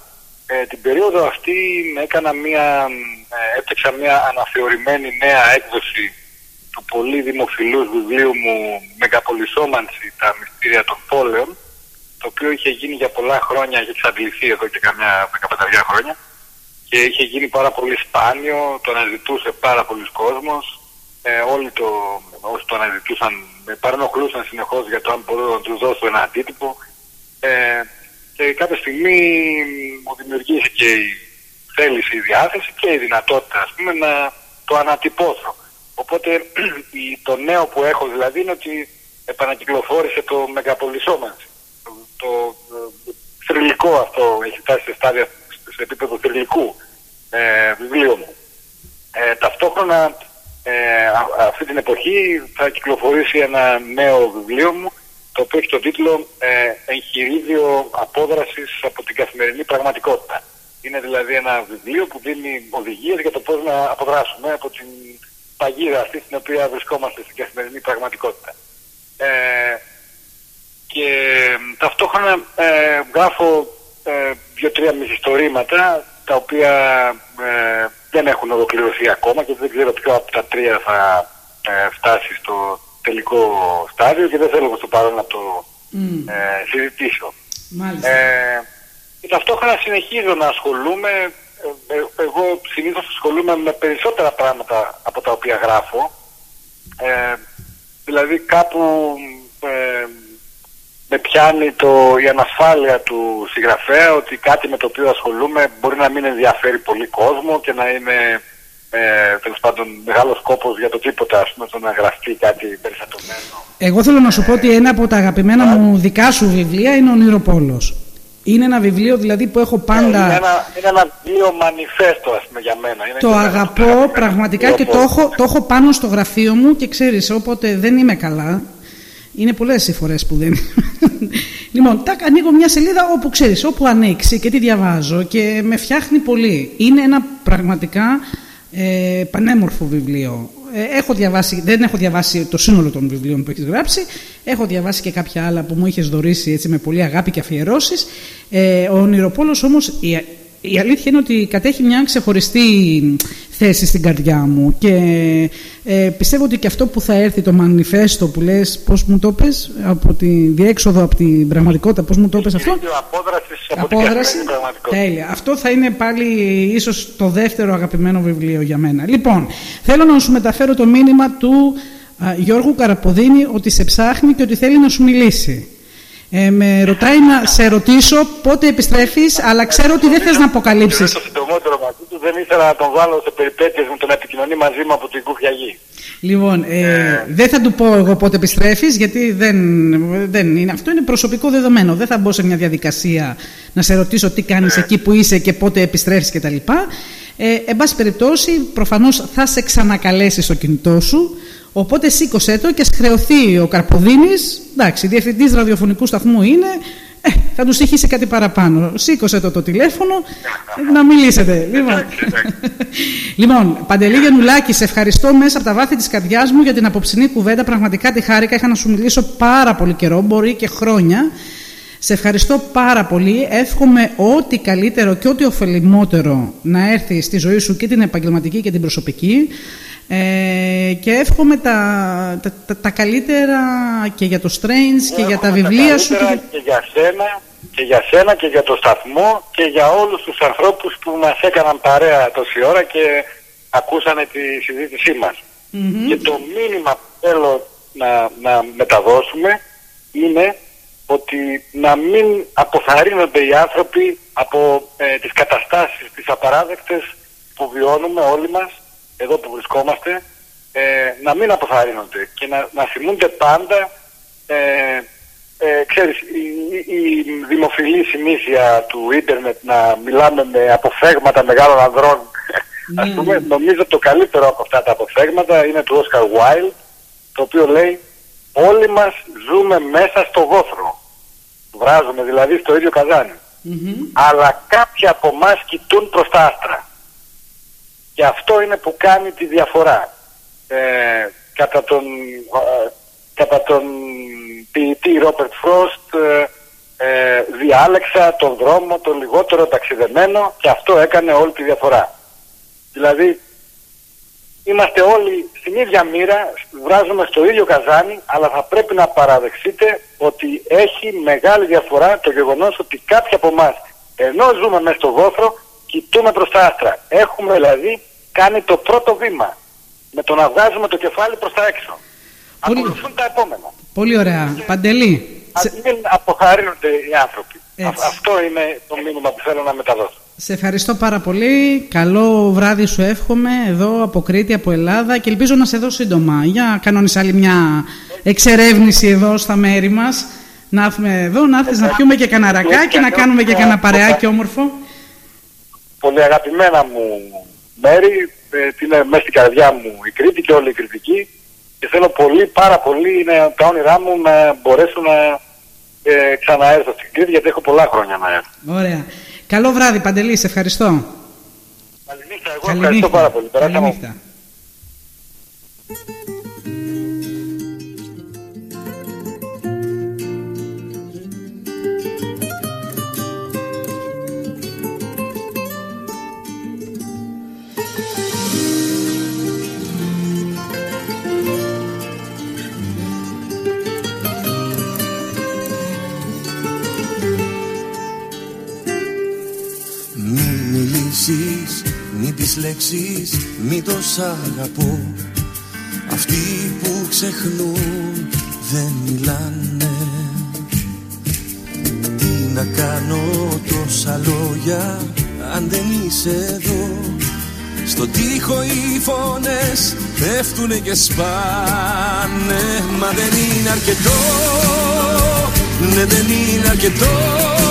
Ε, την περίοδο αυτή έκανα μια, ε, έπαιξα μια αναθεωρημένη νέα έκδοση του πολύ δημοφιλούς βιβλίου μου «Μεγαπολισόμανση, τα μυστήρια των πόλεων» το οποίο είχε γίνει για πολλά χρόνια, είχε εξαντληθεί εδώ και καμιά 15 χρόνια και είχε γίνει πάρα πολύ σπάνιο, το αναζητούσε πάρα πολλοί κόσμος. Ε, όλοι το, όσοι το αναζητούσαν με παρενοχλούσαν συνεχώς για το αν μπορώ να τους δώσω ένα αντίτυπο. Ε, και κάποια στιγμή μου δημιουργήθηκε η θέληση, η διάθεση και η δυνατότητα ας πούμε να το ανατυπώσω. Οπότε το νέο που έχω δηλαδή είναι ότι επανακυκλοφόρησε το μεγαπολισόμανση. Το, το, το θρηλυκό αυτό έχει φτάσει σε στάδια σε επίπεδο θρηλυκού ε, βιβλίο μου. Ε, ταυτόχρονα ε, αυτή την εποχή θα κυκλοφορήσει ένα νέο βιβλίο μου το οποίο έχει τον τίτλο ε, «Εγχειρίδιο απόδρασης από την καθημερινή πραγματικότητα». Είναι δηλαδή ένα βιβλίο που δίνει οδηγίες για το πώς να αποδράσουμε από την παγίδα αυτή στην οποία βρισκόμαστε στην καθημερινή πραγματικότητα. Ε, και ταυτόχρονα ε, γράφω ε, δύο-τρία μυθιστορήματα τα οποία ε, δεν έχουν ολοκληρωθεί ακόμα και δεν ξέρω ποιο από τα τρία θα ε, φτάσει στο τελικό στάδιο και δεν θέλω προς το παρόν να το ε, συζητήσω. Μάλιστα. Ε, και ταυτόχρονα συνεχίζω να ασχολούμαι, εγώ συνήθως ασχολούμαι με περισσότερα πράγματα από τα οποία γράφω. δηλαδή κάπου με πιάνει το, η ανασφάλεια του συγγραφέα ότι κάτι με το οποίο ασχολούμαι μπορεί να μην ενδιαφέρει πολύ κόσμο και να είναι ε, τέλος πάντων μεγάλος κόπο για το τίποτα, ας πούμε, το να γραφτεί κάτι περιστατωμένο. Εγώ θέλω να σου πω ότι ένα από τα αγαπημένα μου δικά σου βιβλία είναι ο Νηροπόλο. Είναι ένα βιβλίο δηλαδή που έχω πάντα. Είναι ένα, είναι ένα βιβλίο μανιφέστο, ας πούμε, για μένα. Είναι το αγαπώ πραγματικά και το έχω, το έχω πάνω στο γραφείο μου και ξέρεις, όποτε δεν είμαι καλά, είναι πολλές οι φορές που δεν. λοιπόν, τα ανοίγω μια σελίδα όπου ξέρεις, όπου ανοίξει και τι διαβάζω και με φτιάχνει πολύ. Είναι ένα πραγματικά ε, πανέμορφο βιβλίο. Ε, έχω διαβάσει, δεν έχω διαβάσει το σύνολο των βιβλίων που έχεις γράψει. Έχω διαβάσει και κάποια άλλα που μου είχε δωρήσει έτσι, με πολύ αγάπη και αφιερώσεις. Ε, ο Νηροπόλο όμως, η, η αλήθεια είναι ότι κατέχει μια ξεχωριστή θέση στην καρδιά μου και ε, πιστεύω ότι και αυτό που θα έρθει το μανιφέστο που λες πώς μου το πες από τη διέξοδο από την πραγματικότητα πώς μου το πες αυτό; απόδραση τέλεια. Αυτό θα είναι πάλι ίσως το δεύτερο αγαπημένο βιβλίο για μένα. Λοιπόν θέλω να σου μεταφέρω το μήνυμα του α, Γιώργου Καραποδίνη ότι σε ψάχνει και ότι θέλει να σου μιλήσει ε, με ρωτάει να σε ρωτήσω πότε επιστρέφεις, αλλά ξέρω ότι δεν θες να αποκαλύψεις. το συντομότερο μαζί του, δεν ήθελα να τον βάλω σε περιπέτειες με τον επικοινωνεί μαζί μου από την κούφια γη. Λοιπόν, ε, ε, δεν θα του πω εγώ πότε επιστρέφεις, γιατί δεν, δεν είναι, αυτό είναι προσωπικό δεδομένο. Δεν θα μπω σε μια διαδικασία να σε ρωτήσω τι κάνεις εκεί που είσαι και πότε επιστρέφεις κτλ. Ε, εν πάση περιπτώσει, προφανώς θα σε ξανακαλέσει στο κινητό σου, Οπότε σήκωσέ το και χρεωθεί ο Καρποδίνης. Εντάξει, διευθυντής ραδιοφωνικού σταθμού είναι. Ε, θα του στοιχήσει κάτι παραπάνω. Σήκωσε το το τηλέφωνο να μιλήσετε. Λοιπόν, λοιπόν Παντελή Γενουλάκη, σε ευχαριστώ μέσα από τα βάθη της καρδιάς μου για την απόψινή κουβέντα. Πραγματικά τη χάρηκα. Είχα να σου μιλήσω πάρα πολύ καιρό, μπορεί και χρόνια. Σε ευχαριστώ πάρα πολύ. Εύχομαι ό,τι καλύτερο και ό,τι ωφελημότερο να έρθει στη ζωή σου και την επαγγελματική και την προσωπική. Ε, και εύχομαι τα, τα, τα, καλύτερα και για το Strange και για τα βιβλία σου. Και... και για σένα και για σένα και για το σταθμό και για όλους τους ανθρώπους που μας έκαναν παρέα τόση ώρα και ακούσανε τη συζήτησή μας. Και το μήνυμα που θέλω να, να μεταδώσουμε είναι ότι να μην αποθαρρύνονται οι άνθρωποι από ε, τις καταστάσεις, τις απαράδεκτες που βιώνουμε όλοι μας, εδώ που βρισκόμαστε, ε, να μην αποθαρρύνονται και να, να θυμούνται πάντα ε, ε, ξέρεις, η, η, δημοφιλή συνήθεια του ίντερνετ να μιλάμε με αποφέγματα μεγάλων ανδρών. Ναι, ας πούμε, ναι. νομίζω το καλύτερο από αυτά τα αποφέγματα είναι του Oscar Wilde το οποίο λέει όλοι μας ζούμε μέσα στο βόθρο βράζουμε δηλαδή στο ίδιο αλλά κάποιοι από εμάς κοιτούν προς τα άστρα και αυτό είναι που κάνει τη διαφορά ε, κατά τον, ε, κατά τον ποιητή Ρόπερτ Φρόστ ε, διάλεξα τον δρόμο το λιγότερο ταξιδεμένο και αυτό έκανε όλη τη διαφορά. Δηλαδή είμαστε όλοι στην ίδια μοίρα, βράζουμε στο ίδιο καζάνι, αλλά θα πρέπει να παραδεχτείτε ότι έχει μεγάλη διαφορά το γεγονός ότι κάποιοι από εμάς ενώ ζούμε μέσα στο βόθρο, κοιτούμε προς τα άστρα. Έχουμε δηλαδή κάνει το πρώτο βήμα με το να βγάζουμε το κεφάλι προς τα έξω. Πολύ... Ακολουθούν τα επόμενα. Πολύ ωραία. Και... Παντελή. Ας μην αποθαρρύνονται οι άνθρωποι. Αυτό είναι το μήνυμα που θέλω να μεταδώσω. Σε ευχαριστώ πάρα πολύ. Καλό βράδυ σου εύχομαι εδώ από Κρήτη, από Ελλάδα και ελπίζω να σε δω σύντομα. Για κανόνες άλλη μια εξερεύνηση εδώ στα μέρη μας. Να έρθουμε εδώ, να έρθεις να πιούμε και κανένα και να κάνουμε και κανένα παρεάκι όμορφο. Πολύ αγαπημένα μου μέρη, ε, είναι μέσα στην καρδιά μου η Κρήτη και όλη η Κρητική και θέλω πολύ, πάρα πολύ, είναι τα όνειρά μου να μπορέσω να ε, ξαναέρθω στην Κρήτη γιατί έχω πολλά χρόνια να έρθω. Ωραία. Καλό βράδυ Παντελής, σε ευχαριστώ. Καληνύχτα, εγώ ευχαριστώ πάρα πολύ. Καληνύχτα. τις λέξεις μη τος αγαπώ. Αυτοί που ξεχνούν δεν μιλάνε. Τι να κάνω τόσα λόγια αν δεν είσαι εδώ. Στον τοίχο οι φωνές πέφτουνε και σπάνε. Μα δεν είναι αρκετό, ναι δεν είναι αρκετό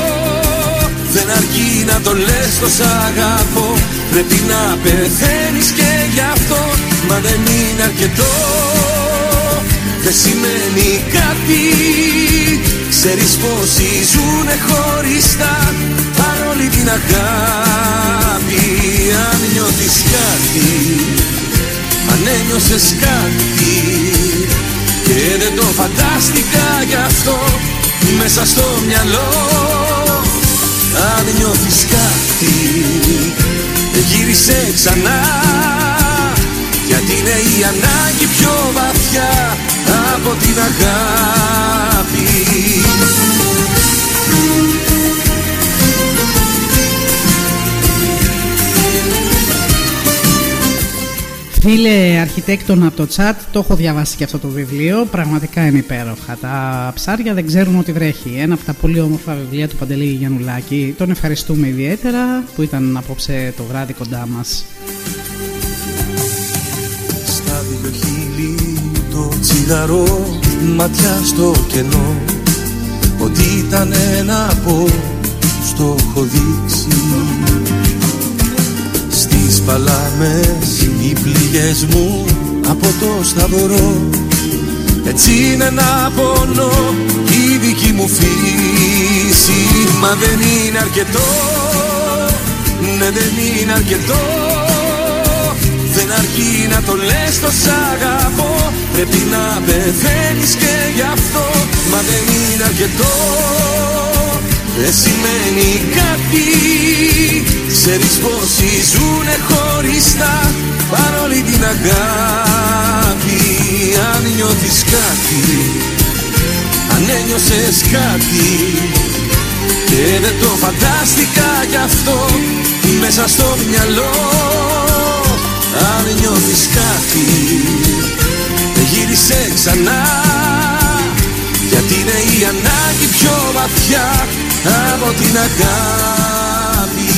Δεν αρκεί να το λες το σ' αγαπώ. Πρέπει να πεθαίνεις και γι' αυτό Μα δεν είναι αρκετό. Δεν σημαίνει κάτι Ξέρεις πόσοι ζουνε χωριστά. Παρόλη την αγάπη Αν νιώθεις κάτι. Αν ένιωσες κάτι Και δεν το φαντάστηκα γι' αυτό Μέσα στο μυαλό Αν νιώθεις κάτι γύρισε ξανά. Γιατί είναι η ανάγκη πιο βαθιά από την αγάπη Φίλε αρχιτέκτονα από το chat, το έχω διαβάσει και αυτό το βιβλίο. Πραγματικά είναι υπέροχα. Τα ψάρια δεν ξέρουν ότι βρέχει. Ένα από τα πολύ όμορφα βιβλία του Παντελή Γιαννουλάκη. Τον ευχαριστούμε ιδιαίτερα που ήταν απόψε το βράδυ κοντά μας. Στα δύο χείλη το τσιγαρό, ματιά στο κενό. Ότι ήταν ένα από στο έχω δείξει Στις παλάμες οι πληγές μου από το σταυρό. Έτσι είναι να πονώ η δική μου φύση. Μα δεν είναι αρκετό, ναι δεν είναι αρκετό. Δεν αρκεί να το λες το σ' αγαπώ. Πρέπει να πεθαίνεις και γι' αυτό. Μα δεν είναι αρκετό δεν σημαίνει κάτι. Ξέρεις πόσοι ζουνε χωριστά παρόλη την αγάπη. Αν νιώθεις κάτι, αν ένιωσες κάτι Και δεν το φαντάστηκα κι αυτό μέσα στο μυαλό. Αν νιώθεις κάτι, γύρισε ξανά γιατί είναι η ανάγκη πιο βαθιά από την αγάπη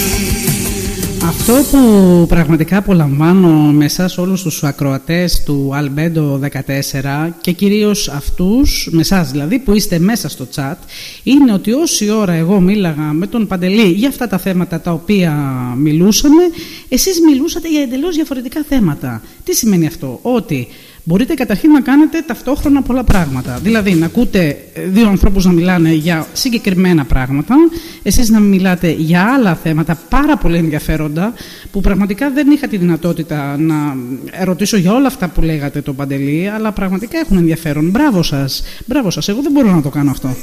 Αυτό που πραγματικά απολαμβάνω με εσάς όλους τους ακροατές του Αλμπέντο 14 και κυρίως αυτούς, με εσάς δηλαδή που είστε μέσα στο chat είναι ότι όση ώρα εγώ μίλαγα με τον Παντελή για αυτά τα θέματα τα οποία μιλούσαμε εσείς μιλούσατε για εντελώς διαφορετικά θέματα. Τι σημαίνει αυτό; Ότι μπορείτε καταρχήν να κάνετε ταυτόχρονα πολλά πράγματα. Δηλαδή να ακούτε δύο ανθρώπους να μιλάνε για συγκεκριμένα πράγματα, εσείς να μιλάτε για άλλα θέματα πάρα πολύ ενδιαφέροντα, που πραγματικά δεν είχα τη δυνατότητα να ερωτήσω για όλα αυτά που λέγατε το Παντελή, αλλά πραγματικά έχουν ενδιαφέρον. Μπράβο σας, μπράβο σας, εγώ δεν μπορώ να το κάνω αυτό.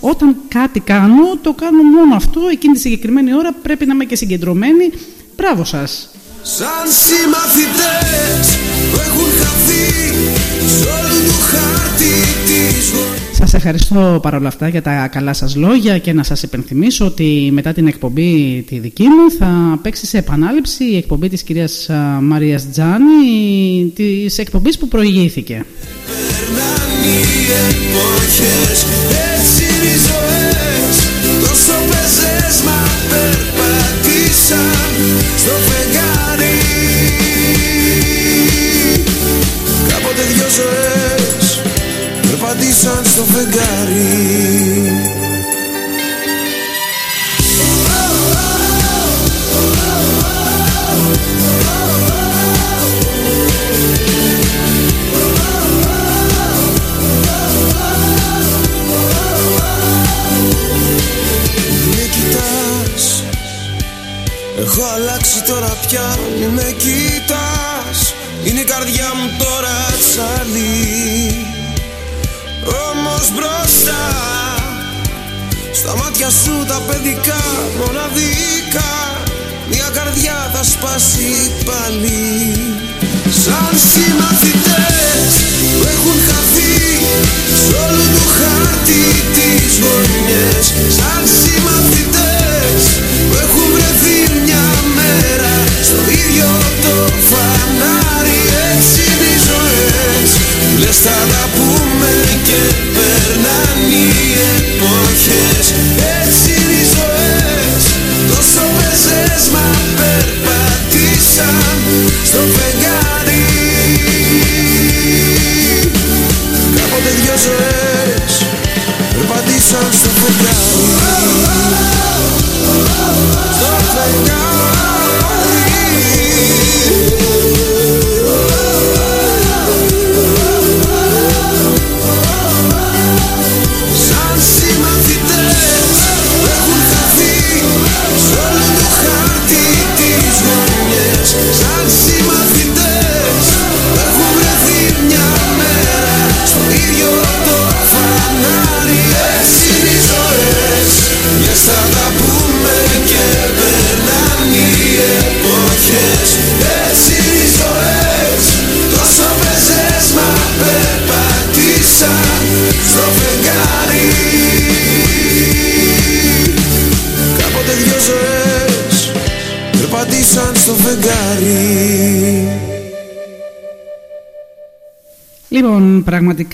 Όταν κάτι κάνω, το κάνω μόνο αυτό, εκείνη τη συγκεκριμένη ώρα πρέπει να είμαι και συγκεντρωμένη. Μπράβο σας. Σαν συμμαθητές που έχουν χαθεί Σας ευχαριστώ παρόλα αυτά για τα καλά σας λόγια και να σας υπενθυμίσω ότι μετά την εκπομπή τη δική μου θα παίξει σε επανάληψη η εκπομπή της κυρίας Μαρίας Τζάνη της εκπομπής που προηγήθηκε. Περνάνε οι εποχές, έτσι είναι οι ζωές Τόσο πεζές μα περπατήσαν στο φεγγάρι Κάποτε δυο ζωές περπατήσαν στο φεγγάρι. Με κοιτάς Έχω αλλάξει τώρα πια Μη με κοιτάς Είναι η καρδιά μου τώρα τσαλή Όμως μπροστά Στα μάτια σου τα παιδικά μοναδικά Μια καρδιά θα σπάσει πάλι. Σαν συμμαθητές που έχουν χαθεί Σ' όλου του χάρτη τις γωνιές. Σαν συμμαθητές που έχουν βρεθεί μια μέρα Στο ίδιο το φανάρι Λες θα τα πούμε και περνάνε οι εποχές. Έτσι είναι οι ζωές. Τόσο πεζές μα περπατήσαν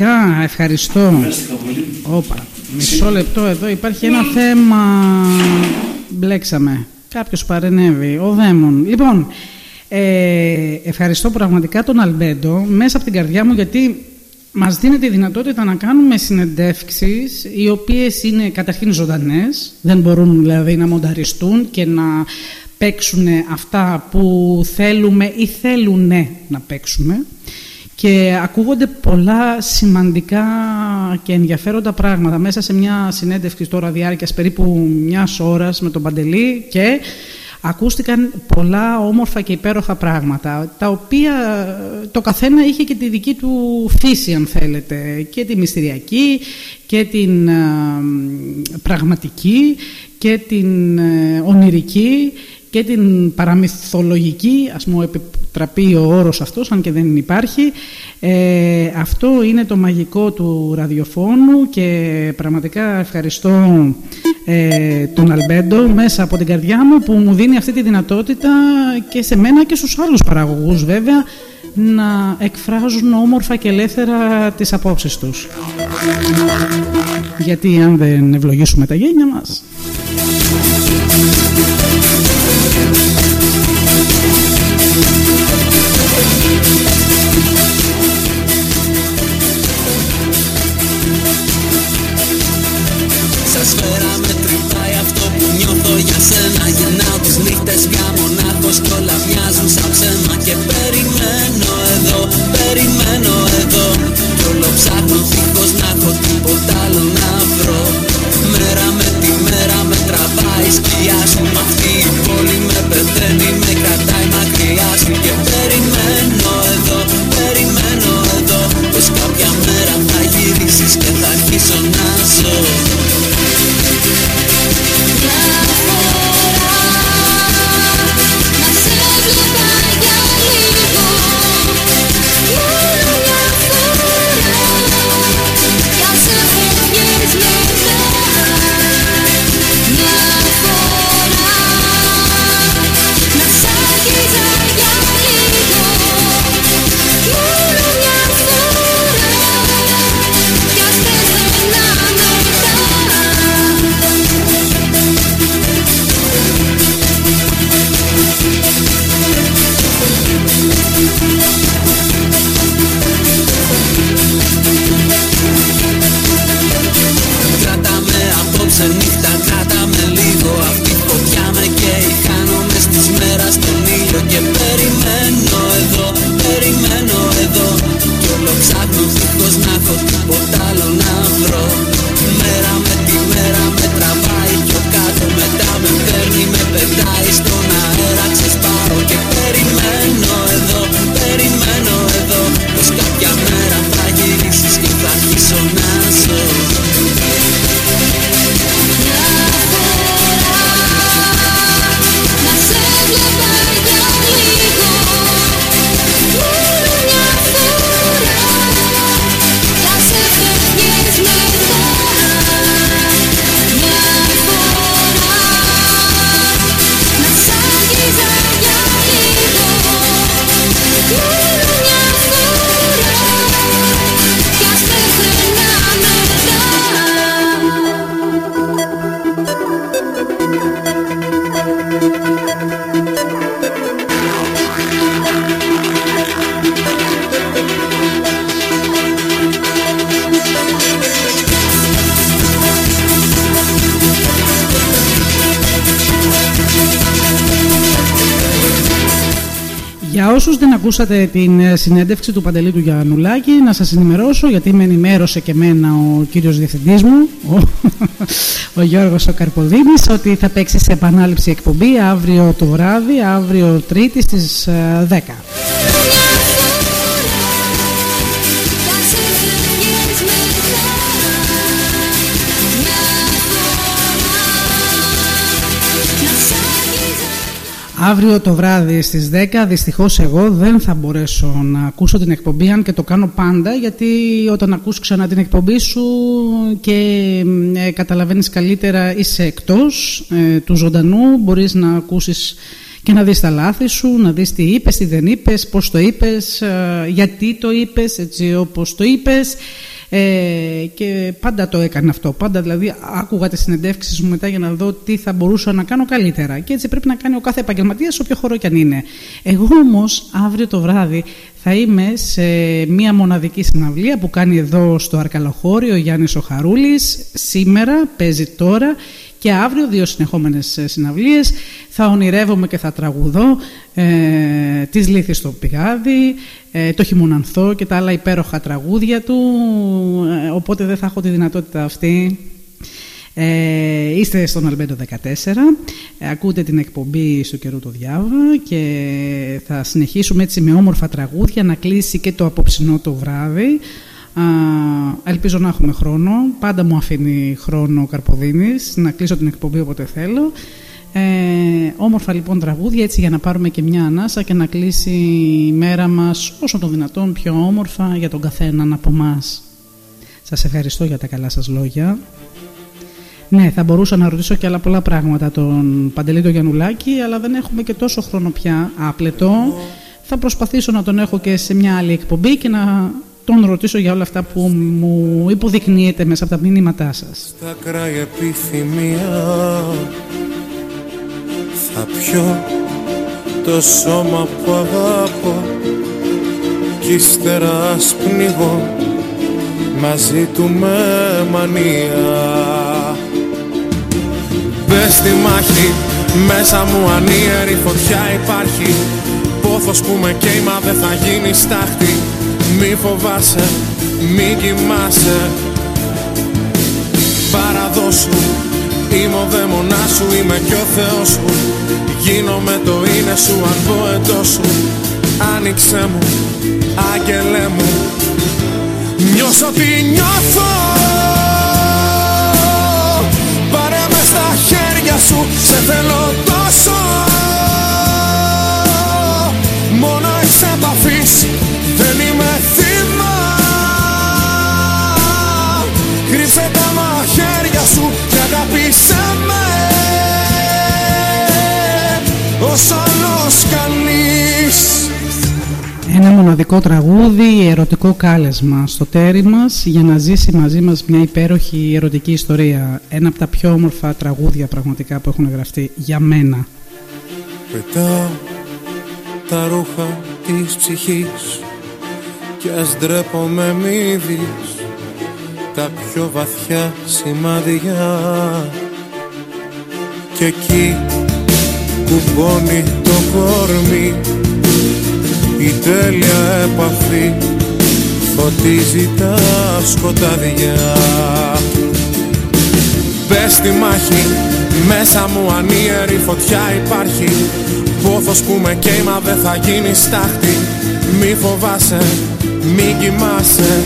πραγματικά ευχαριστώ. Όπα, μισό λεπτό εδώ υπάρχει ένα θέμα. Μπλέξαμε. Κάποιος παρενέβη. Ο Δαίμον. Λοιπόν, ε, ευχαριστώ πραγματικά τον Αλμπέντο μέσα από την καρδιά μου γιατί μας δίνει τη δυνατότητα να κάνουμε συνεντεύξεις οι οποίες είναι καταρχήν ζωντανές, δεν μπορούν δηλαδή να μονταριστούν και να παίξουν αυτά που θέλουμε ή θέλουν να παίξουμε και ακούγονται πολλά σημαντικά και ενδιαφέροντα πράγματα. Μέσα σε μια συνέντευξη τώρα διάρκειας περίπου μιας ώρας με τον Παντελή και ακούστηκαν πολλά όμορφα και υπέροχα πράγματα τα οποία το καθένα είχε και τη δική του φύση αν θέλετε και τη μυστηριακή και την α, πραγματική και την ε, ονειρική και την παραμυθολογική, ας μου επιτραπεί ο όρος αυτός, αν και δεν υπάρχει. Ε, αυτό είναι το μαγικό του ραδιοφώνου και πραγματικά ευχαριστώ ε, τον Αλμπέντο μέσα από την καρδιά μου που μου δίνει αυτή τη δυνατότητα και σε μένα και στους άλλους παραγωγούς βέβαια να εκφράζουν όμορφα και ελεύθερα τις απόψεις τους. Γιατί αν δεν ευλογήσουμε τα γένια μας... Σας φέρα με τρυπάει αυτό που νιώθω για σένα. Γυρνάω τις νύχτες πια μονάχος κι όλα μοιάζουν σαν ψέμα. Και περιμένω εδώ, περιμένω εδώ. Κι όλο ψάχνω δίχως να έχω τίποτα άλλο να βρω τραβάει σκιά σου Μ' αυτή η πόλη με πεθαίνει, με κρατάει μακριά σου. Και περιμένω εδώ, περιμένω εδώ Πως κάποια μέρα θα γυρίσεις και θα αρχίσω να ζω ακούσατε την ε, συνέντευξη του Παντελή του Γιαννουλάκη, να σας ενημερώσω, γιατί με ενημέρωσε και εμένα ο κύριος διευθυντής μου, ο, ο Γιώργος ο Καρποδίνης, ότι θα παίξει σε επανάληψη εκπομπή αύριο το βράδυ, αύριο Τρίτη στις ε, 10. Αύριο το βράδυ στις 10 δυστυχώς εγώ δεν θα μπορέσω να ακούσω την εκπομπή αν και το κάνω πάντα γιατί όταν ακούς ξανά την εκπομπή σου και ε, καταλαβαίνεις καλύτερα είσαι εκτός ε, του ζωντανού μπορείς να ακούσεις και να δεις τα λάθη σου, να δεις τι είπες, τι δεν είπες, πώς το είπες, ε, γιατί το είπες, έτσι όπως το είπες ε, και πάντα το έκανα αυτό. Πάντα δηλαδή άκουγα τις συνεντεύξεις μου μετά για να δω τι θα μπορούσα να κάνω καλύτερα. Και έτσι πρέπει να κάνει ο κάθε επαγγελματίας, όποιο χώρο κι αν είναι. Εγώ όμως αύριο το βράδυ θα είμαι σε μία μοναδική συναυλία που κάνει εδώ στο Αρκαλοχώριο ο Γιάννης ο Χαρούλης. Σήμερα, παίζει τώρα και αύριο δύο συνεχόμενες συναυλίες. Θα ονειρεύομαι και θα τραγουδώ ε, τις Λύθεις στο Πηγάδι, ε, το Χειμωνανθό και τα άλλα υπέροχα τραγούδια του. Ε, οπότε δεν θα έχω τη δυνατότητα αυτή. Ε, είστε στον Αλμπέντο 14 ε, ακούτε την εκπομπή στο καιρό το διάβα και θα συνεχίσουμε έτσι με όμορφα τραγούδια να κλείσει και το απόψινό το βράδυ ελπίζω να έχουμε χρόνο. Πάντα μου αφήνει χρόνο ο Καρποδίνης να κλείσω την εκπομπή όποτε θέλω. Ε, όμορφα λοιπόν τραγούδια έτσι για να πάρουμε και μια ανάσα και να κλείσει η μέρα μας όσο το δυνατόν πιο όμορφα για τον καθέναν από εμά. Σας ευχαριστώ για τα καλά σας λόγια. Ναι, θα μπορούσα να ρωτήσω και άλλα πολλά πράγματα τον Παντελή τον Γιαννουλάκη, αλλά δεν έχουμε και τόσο χρόνο πια άπλετο. Θα προσπαθήσω να τον έχω και σε μια άλλη εκπομπή και να τον ρωτήσω για όλα αυτά που μου υποδεικνύεται μέσα από τα μηνύματά σας. Στα κράγια επιθυμία θα πιω το σώμα που αγάπω κι ύστερα πνιγώ μαζί του με μανία. Μπες στη μάχη Μέσα μου ανίερη φωτιά υπάρχει. Πόθος που με καίει μα δεν θα γίνει στάχτη Μη φοβάσαι, μη κοιμάσαι. Παραδώσου Είμαι ο δαίμονάς σου, είμαι κι ο Θεός σου Γίνομαι το είναι σου αν πω εντός σου. Άνοιξε μου, άγγελέ μου. Νιώσω τι νιώθω. Σου Σε θέλω τόσο άλλος κανείς ένα μοναδικό τραγούδι, ερωτικό κάλεσμα στο τέρι μας για να ζήσει μαζί μας μια υπέροχη ερωτική ιστορία. Ένα από τα πιο όμορφα τραγούδια πραγματικά που έχουν γραφτεί για μένα. Πετάω τα ρούχα της ψυχής κι ας ντρέπομαι μη δεις τα πιο βαθιά σημάδια και εκεί κουμπώνει το κορμί. Η τέλεια επαφή φωτίζει τα σκοτάδια. Πες στη μάχη, μέσα μου ανίερη φωτιά υπάρχει. Πόθος που με καίει μα δεν θα γίνει στάχτη. Μη φοβάσαι, μη κοιμάσαι.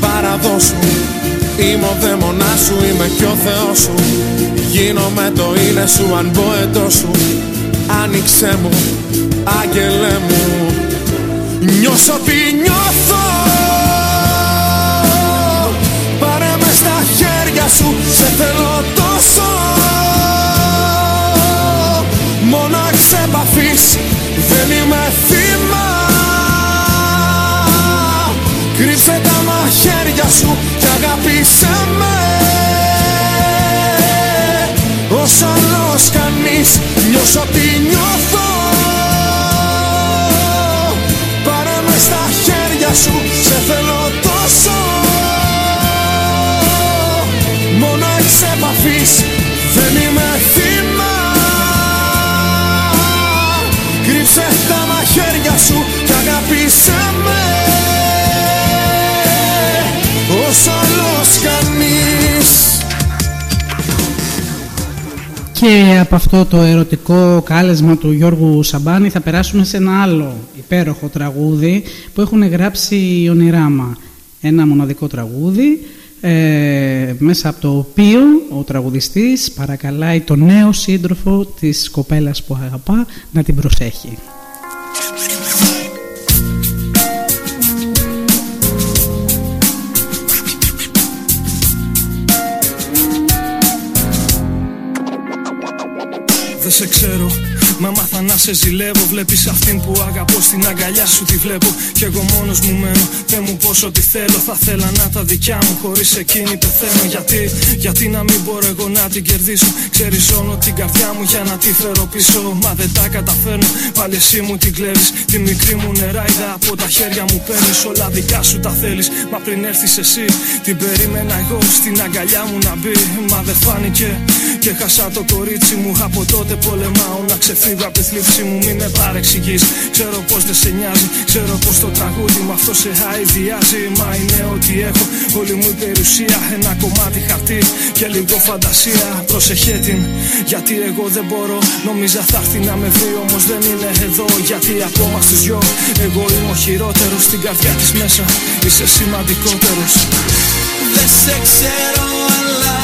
Παραδώσου, είμαι ο δαίμονάς σου, είμαι κι ο Θεός σου. Γίνομαι το είναι σου αν μπω εντός σου. Άνοιξέ μου άγγελε μου. Νιώσω τι νιώθω. Πάρε μες στα χέρια σου Σε θέλω τόσο. Μόνο εξ επαφής Δεν είμαι θύμα. Κρύψε τα μαχαίρια σου Και αγάπησέ με. Ως άλλος κανείς Νιώσω τι Και από αυτό το ερωτικό κάλεσμα του Γιώργου Σαμπάνη θα περάσουμε σε ένα άλλο υπέροχο τραγούδι που έχουν γράψει οι Ονειράμα. Ένα μοναδικό τραγούδι ε, μέσα από το οποίο ο τραγουδιστής παρακαλάει τον νέο σύντροφο της κοπέλας που αγαπά να την προσέχει. Δεν σε ξέρω Μα μάθα να σε ζηλεύω. Βλέπεις αυτήν που αγαπώ στην αγκαλιά σου τη βλέπω. Κι εγώ μόνος μου μένω. Πε μου πω ό,τι θέλω. Θα θέλα να τα δικιά μου. Χωρίς εκείνη πεθαίνω. Γιατί, γιατί να μην μπορώ εγώ να την κερδίσω; Ξέρεις όλο την καρδιά μου για να τη φέρω πίσω. Μα δεν τα καταφέρνω. Πάλι εσύ μου την κλέβεις. Τη μικρή μου νεράιδα από τα χέρια μου παίρνεις. Όλα δικά σου τα θέλεις. Μα πριν έρθεις εσύ, την περίμενα εγώ στην αγκαλιά μου να μπει. Μα δεν φάνηκε. Και χάσα το κορίτσι μου. Από τότε πολεμάω να ξεφύγω φύγω από τη θλίψη μου, μην με παρεξηγείς Ξέρω πως δεν σε νοιάζει, ξέρω πως το τραγούδι μου αυτό σε αηδιάζει Μα είναι ότι έχω όλη μου η περιουσία Ένα κομμάτι χαρτί και λίγο φαντασία. Προσεχέ την, γιατί εγώ δεν μπορώ. Νόμιζα θα έρθει να με βρει όμως δεν είναι εδώ. Γιατί ακόμα στους δυο εγώ είμαι ο χειρότερος. Στην καρδιά της μέσα είσαι σημαντικότερος. Δεν σε ξέρω αλλά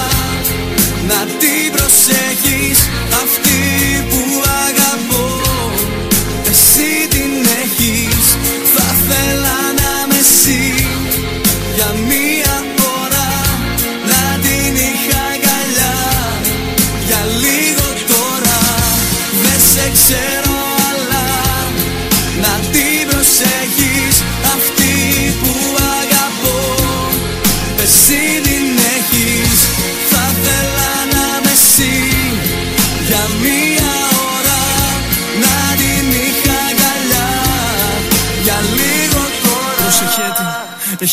να την προσέχεις. Αυτή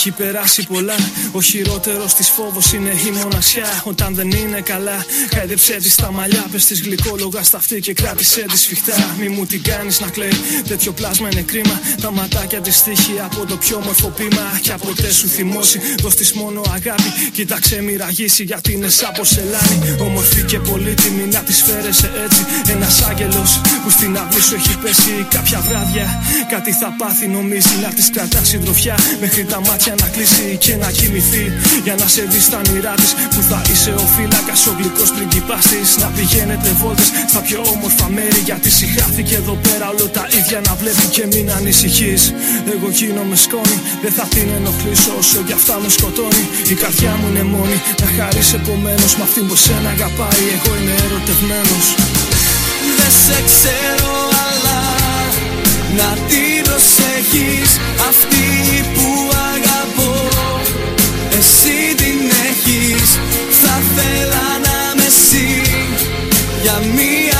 Έχει περάσει πολλά. Ο χειρότερος της φόβος είναι η μοναξιά. Όταν δεν είναι καλά, χάιδεψέ της στα μαλλιά. Πες της γλυκόλογα στα αυτή και κράτησε της σφιχτά. Μη μου την κάνεις να κλαίει. Τέτοιο πλάσμα είναι κρίμα. Τα ματάκια της τύχει από το πιο όμορφο πείμα. Κι από ποτέ σου θυμώσει. Δώσ' της μόνο αγάπη. Κοίταξε μοιραγήσει γιατί είναι σαν πορσελάνη. Όμορφη και πολύτιμη να τη φέρεσαι έτσι. Ένας άγγελος που στην αυλή σου έχει πέσει κάποια βράδια. Κάτι θα πάθει νομίζει να της κρατάς συντροφιά. Μέχρι τα μάτια να κλείσει και να κοιμηθεί. Για να σε δεις στα όνειρά της που θα είσαι ο φύλακας, ο γλυκός πριγκιπά τη. Να πηγαίνετε βόλτες στα πιο όμορφα μέρη. Γιατί συχάθηκε εδώ πέρα όλο τα ίδια να βλέπει και μην ανησυχείς. Εγώ γίνομαι σκόνη, δεν θα την ενοχλήσω όσο κι αυτά με σκοτώνει. Η καρδιά μου είναι μόνη, να χαρείς επομένως. Μ' αυτήν που σένα αγαπάει, εγώ είμαι ερωτευμένος. Δεν σε ξέρω αλλά να την προσέχεις αυτή που θα θέλα να με εσύ Για μία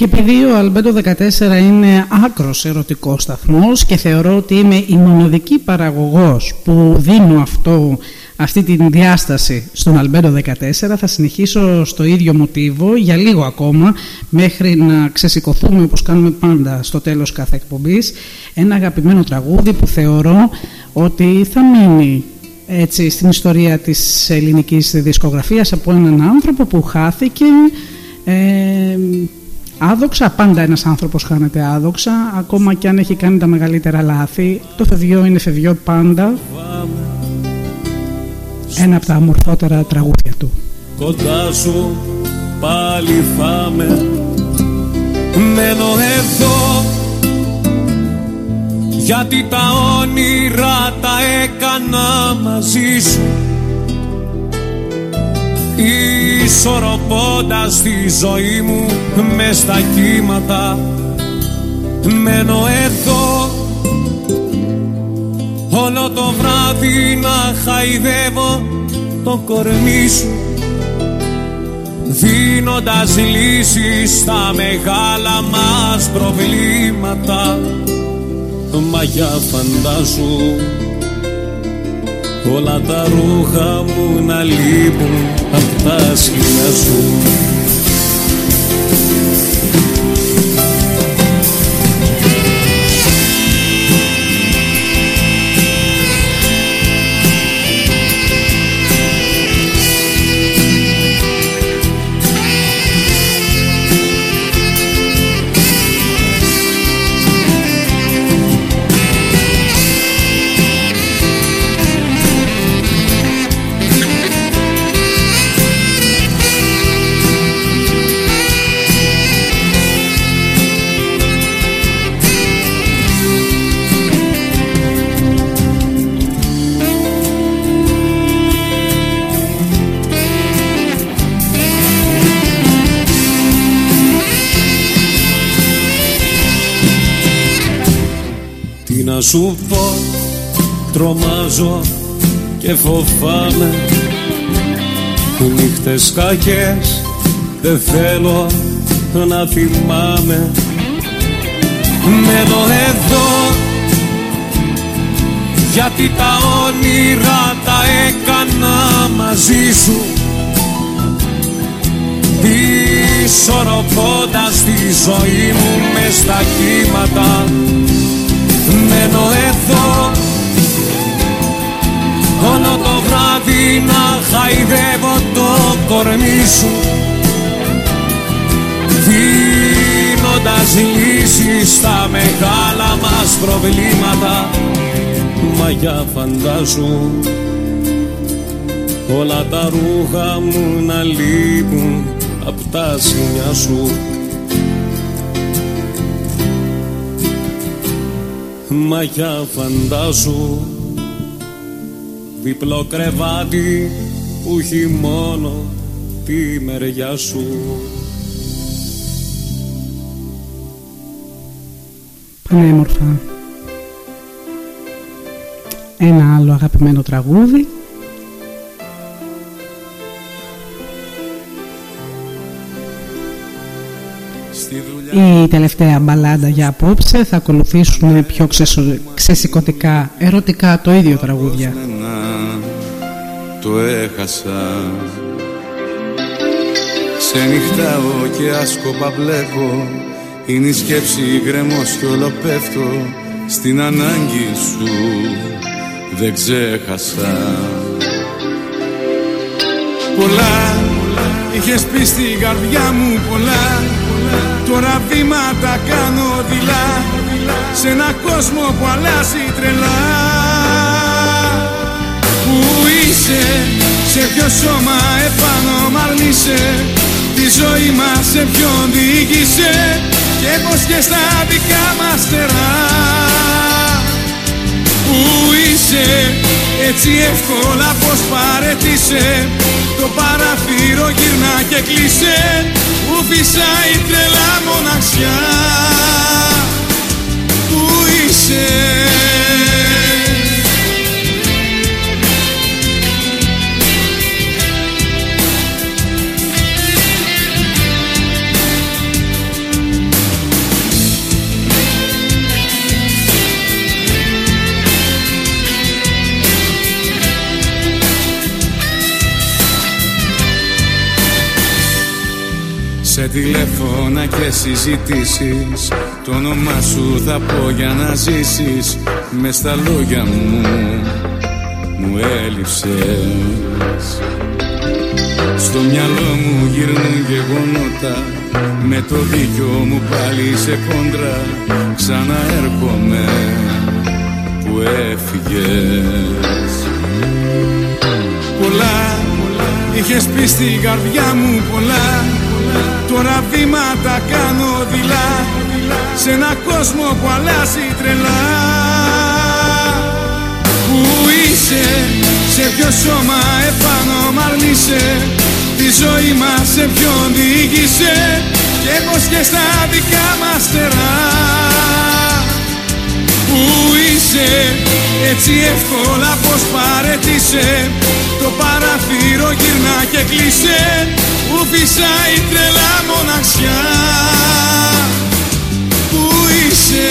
Και επειδή ο Αλμπέντο 14 είναι άκρος ερωτικός σταθμός και θεωρώ ότι είμαι η μοναδική παραγωγός που δίνω αυτό, αυτή την διάσταση στον Αλμπέντο 14 θα συνεχίσω στο ίδιο μοτίβο για λίγο ακόμα μέχρι να ξεσηκωθούμε όπως κάνουμε πάντα στο τέλος κάθε εκπομπής ένα αγαπημένο τραγούδι που θεωρώ ότι θα μείνει έτσι στην ιστορία της ελληνικής δισκογραφίας από έναν άνθρωπο που χάθηκε ε, άδοξα. Πάντα ένας άνθρωπος χάνεται άδοξα, ακόμα και αν έχει κάνει τα μεγαλύτερα λάθη. Το φευγιό είναι φευγιό πάντα. Ένα από τα αμορφότερα τραγούδια του. κοντά σου πάλι θα με μένω εδώ γιατί τα όνειρα τα έκανα μαζί σου ισορροπώντας τη ζωή μου μες στα κύματα. Μένω εδώ όλο το βράδυ να χαϊδεύω το κορμί σου δίνοντας λύσεις στα μεγάλα μας προβλήματα. Μα για φαντάσου όλα τα ρούχα μου να λείπουν απ' τα σκυλιά σου να σου πω τρομάζω και φοβάμαι. Νύχτες κακές δεν θέλω να θυμάμαι Μένω εδώ γιατί τα όνειρα τα έκανα μαζί σου. Ισορροπώντας τη ζωή μου μες στα κύματα Μένω εδώ. Όλο το βράδυ να χαϊδεύω το κορμί σου. Δίνοντας λύσεις στα μεγάλα μας προβλήματα. Μα για φαντάσου όλα τα ρούχα μου να λείπουν απ' τα σινιά σου Μα για φαντάσου διπλό κρεβάτι που έχει μόνο τη μεριά σου. Πανέμορφα. Ένα άλλο αγαπημένο τραγούδι Η τελευταία μπαλάντα για απόψε. Θα ακολουθήσουν πιο ξεσηκωτικά, ερωτικά το ίδιο τραγούδια. Το έχασα. Νυχτάω και άσκοπα βλέπω. Είναι η σκέψη γκρεμός κι όλο πέφτω Στην ανάγκη σου δεν ξέχασα. Πολλά είχες πει στην καρδιά μου πολλά Τώρα βήματα κάνω δειλά Σε ένα κόσμο που αλλάζει τρελά. Πού είσαι, σε ποιο σώμα επάνω μ' αρνείσαι Τη ζωή μας σε ποιον διοίκησε Και πως και στα δικά μας τερά Πού είσαι, έτσι εύκολα πως παρετήσε Το παραθύρο γυρνά και κλείσε. Που φυσάει τρελά μοναξιά. Πού είσαι; Σε τηλέφωνα και συζητήσεις. Το όνομά σου θα πω για να ζήσεις. Μες στα λόγια μου Μου έλειψες. Στο μυαλό μου γυρνούν γεγονότα. Με το δίκιο μου πάλι σε κόντρα. Ξαναέρχομαι που έφυγες. Πολλά είχες πει στην καρδιά μου πολλά Τώρα βήματα κάνω δειλά Σε ένα κόσμο που αλλάζει τρελά. Πού είσαι, σε ποιο σώμα επάνω μ' αρνείσαι Τη ζωή μας σε ποιον διοίκησε Και πως και στα δικά μας τερά Πού είσαι, έτσι εύκολα πως παρετήσε Το παραθύρο γυρνά και κλείσε. Που φυσάει τρελά μοναξιά. Πού είσαι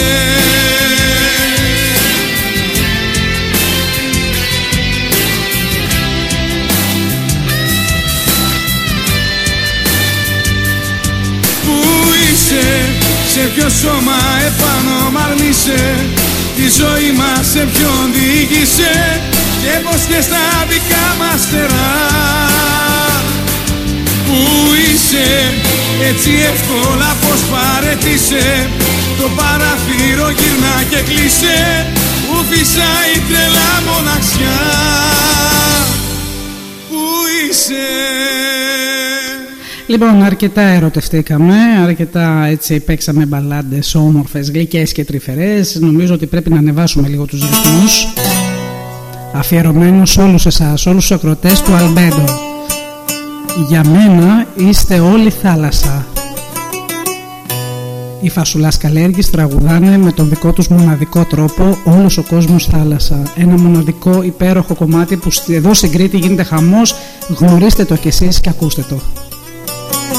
σε ποιο σώμα επάνω μ' αρνείσαι. Τη ζωή μας σε ποιον διοίκησε Και πως και στα δικά μας τερά Πού είσαι έτσι εύκολα πως παρετήσε. Το παραθύρο γυρνά και κλείσε. Που φυσάει τρελά μοναξιά. Πού είσαι Λοιπόν, αρκετά ερωτευτήκαμε, αρκετά έτσι παίξαμε μπαλάντες όμορφες, γλυκές και τρυφερές. Νομίζω ότι πρέπει να ανεβάσουμε λίγο τους ρυθμούς. Αφιερωμένους όλους εσάς, όλους τους ακροτές του Αλμπέντο. Για μένα είστε όλοι θάλασσα Οι φασουλάσκαλέργοι τραγουδάνε με τον δικό τους μοναδικό τρόπο όλος ο κόσμος θάλασσα. Ένα μοναδικό υπέροχο κομμάτι που εδώ στην Κρήτη γίνεται χαμός. Γνωρίστε το κι εσείς και ακούστε το. oh you.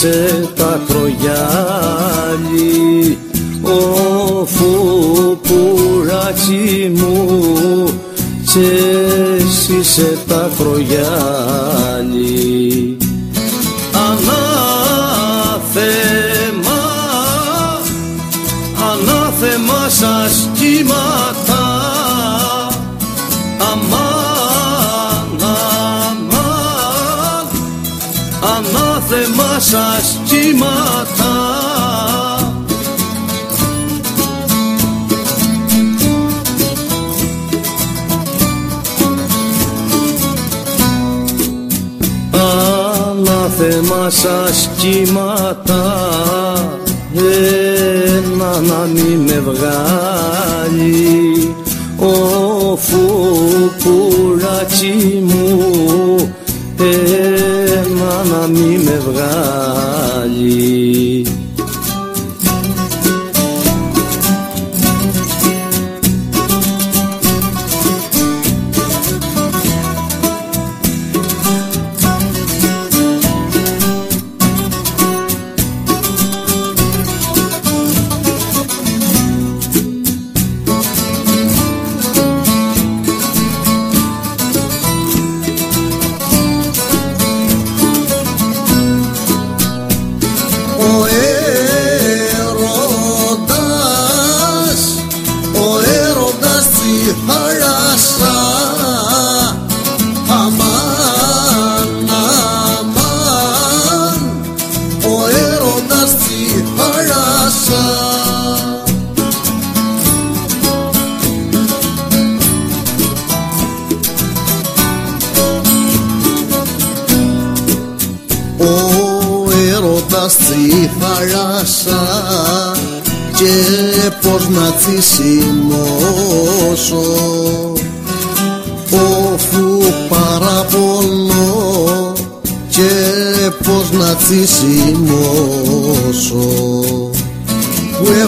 Σε τα κρογιάλι ο φουπουράκι μου και εσύ σε τα κρογιάλι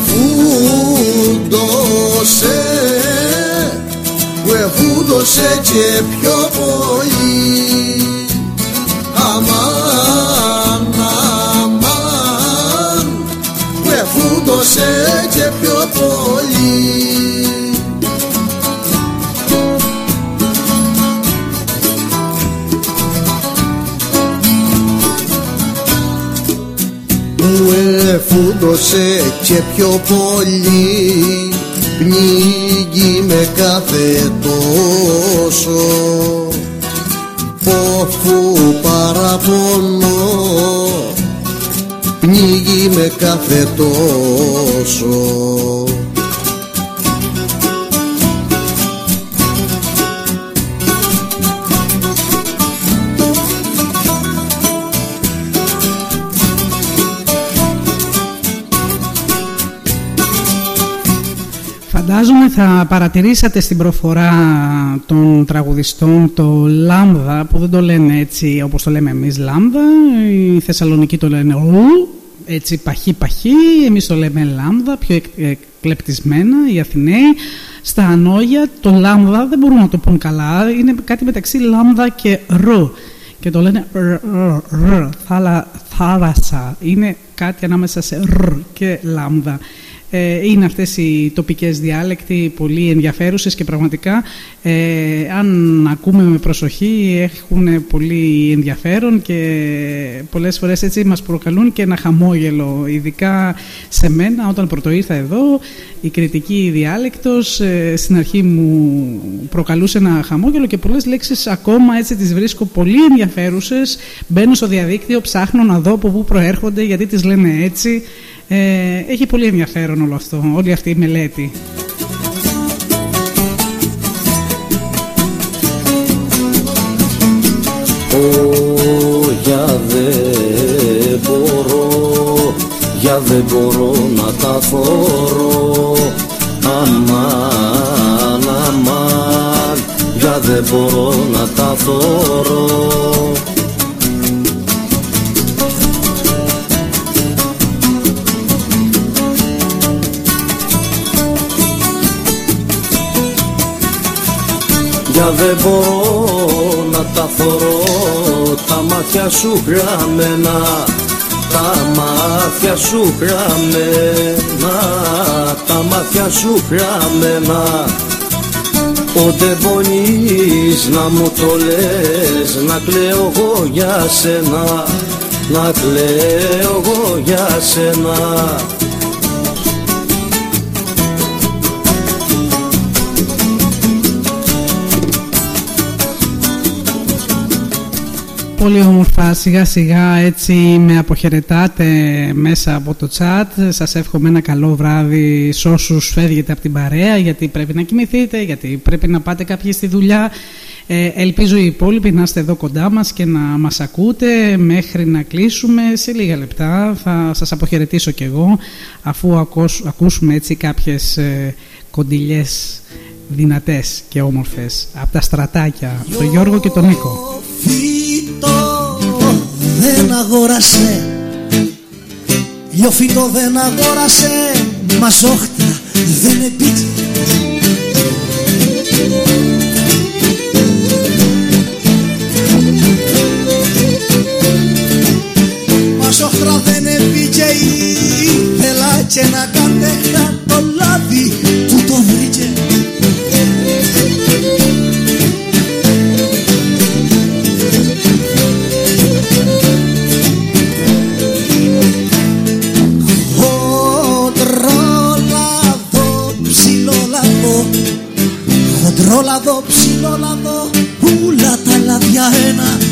εφούντωσε που εφούντωσε και πιο πολύ. Αμάν αμάν που εφούντωσε και πιο πολύ φούντωσε και πιο πολύ πνίγει με κάθε τόσο. Πόφου παραπονώ πνίγει με κάθε τόσο Φαντάζομαι θα παρατηρήσατε στην προφορά των τραγουδιστών το λάμδα που δεν το λένε έτσι όπως το λέμε εμείς λάμδα. Οι Θεσσαλονικοί το λένε ου έτσι παχύ παχύ. Εμείς το λέμε λάμδα πιο εκλεπτισμένα οι Αθηναίοι. Στα Ανόγια το λάμδα δεν μπορούν να το πούν καλά. Είναι κάτι μεταξύ λάμδα και ρο και το λένε θάλασσα. Είναι κάτι ανάμεσα σε ρ και λάμδα. Ε, είναι αυτές οι τοπικές διάλεκτοι πολύ ενδιαφέρουσες και πραγματικά ε, αν ακούμε με προσοχή έχουν πολύ ενδιαφέρον και πολλές φορές έτσι μας προκαλούν και ένα χαμόγελο ειδικά σε μένα όταν πρώτο ήρθα εδώ η κριτική διάλεκτος ε, στην αρχή μου προκαλούσε ένα χαμόγελο και πολλές λέξεις ακόμα έτσι τις βρίσκω πολύ ενδιαφέρουσες. Μπαίνω στο διαδίκτυο, ψάχνω να δω από πού προέρχονται γιατί τις λένε έτσι ε, έχει πολύ ενδιαφέρον όλο αυτό, όλη αυτή η μελέτη. Ω, για δεν μπορώ, για δεν μπορώ να τα φορώ Αμάν, αμάν, για δεν μπορώ να τα φορώ δεν μπορώ να τα φορώ τα μάτια σου γραμμένα τα μάτια σου γραμμένα τα μάτια σου γραμμένα. Πότε μπορείς να μου το λες να κλαίω εγώ για σένα να κλαίω εγώ για σένα πολύ όμορφα σιγά σιγά έτσι με αποχαιρετάτε μέσα από το chat. Σας εύχομαι ένα καλό βράδυ σε όσους φεύγετε από την παρέα γιατί πρέπει να κοιμηθείτε, γιατί πρέπει να πάτε κάποιοι στη δουλειά. Ε, ελπίζω οι υπόλοιποι να είστε εδώ κοντά μας και να μας ακούτε. Μέχρι να κλείσουμε σε λίγα λεπτά θα σας αποχαιρετήσω κι εγώ αφού ακούσουμε έτσι κάποιες ε, κοντιλιές δυνατές και όμορφες από τα στρατάκια, τον Γιώργο και τον Νίκο φυτό δεν αγόρασε. Φυτό δεν αγόρασε Μαζόχτα δεν επίτσε Μαζόχτρα δεν επίτσε Ήθελα και να κατέχα το λάδι που το βρήκε Ρόλαδο, ψιλόλαδο, ούλα τα λαδιά ένα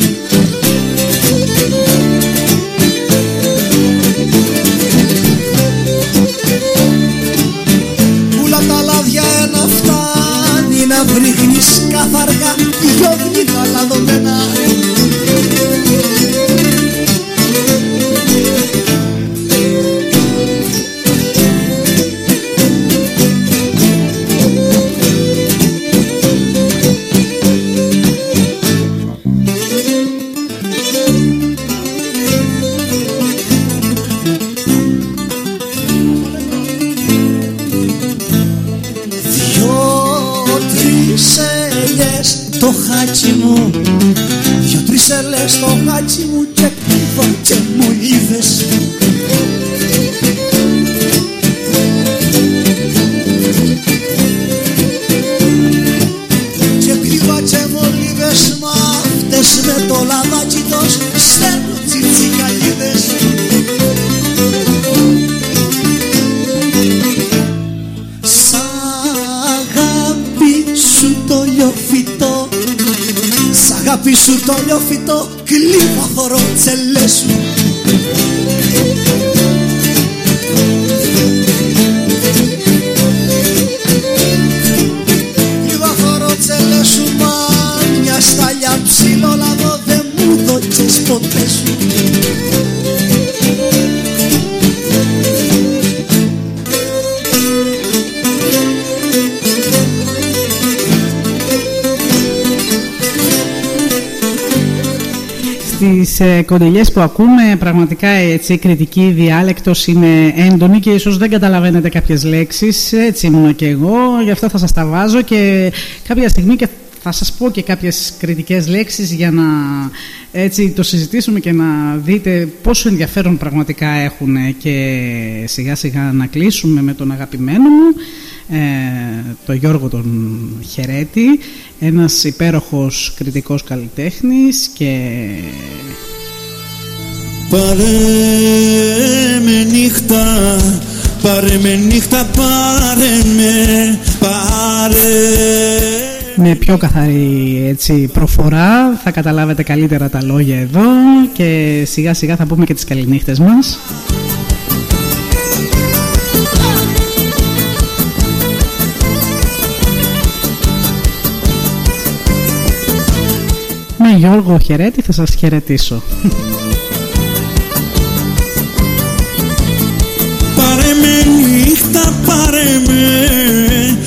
τις ε, κοντελιές που ακούμε πραγματικά έτσι η κριτική διάλεκτος είναι έντονη και ίσως δεν καταλαβαίνετε κάποιες λέξεις. Έτσι ήμουν και εγώ γι' αυτό θα σας τα βάζω και κάποια στιγμή και θα σας πω και κάποιες κριτικές λέξεις για να έτσι το συζητήσουμε και να δείτε πόσο ενδιαφέρον πραγματικά έχουν και σιγά σιγά να κλείσουμε με τον αγαπημένο μου ε, τον Γιώργο τον Χερέτη ένας υπέροχος κριτικός καλλιτέχνης και Πάρε με νύχτα, πάρε με νύχτα, πάρε με, πάρε με πιο καθαρή έτσι, προφορά θα καταλάβετε καλύτερα τα λόγια εδώ και σιγά σιγά θα πούμε και τις καληνύχτες μας. Με Γιώργο Χαιρέτη θα σας χαιρετήσω. Με νύχτα, πάρε με.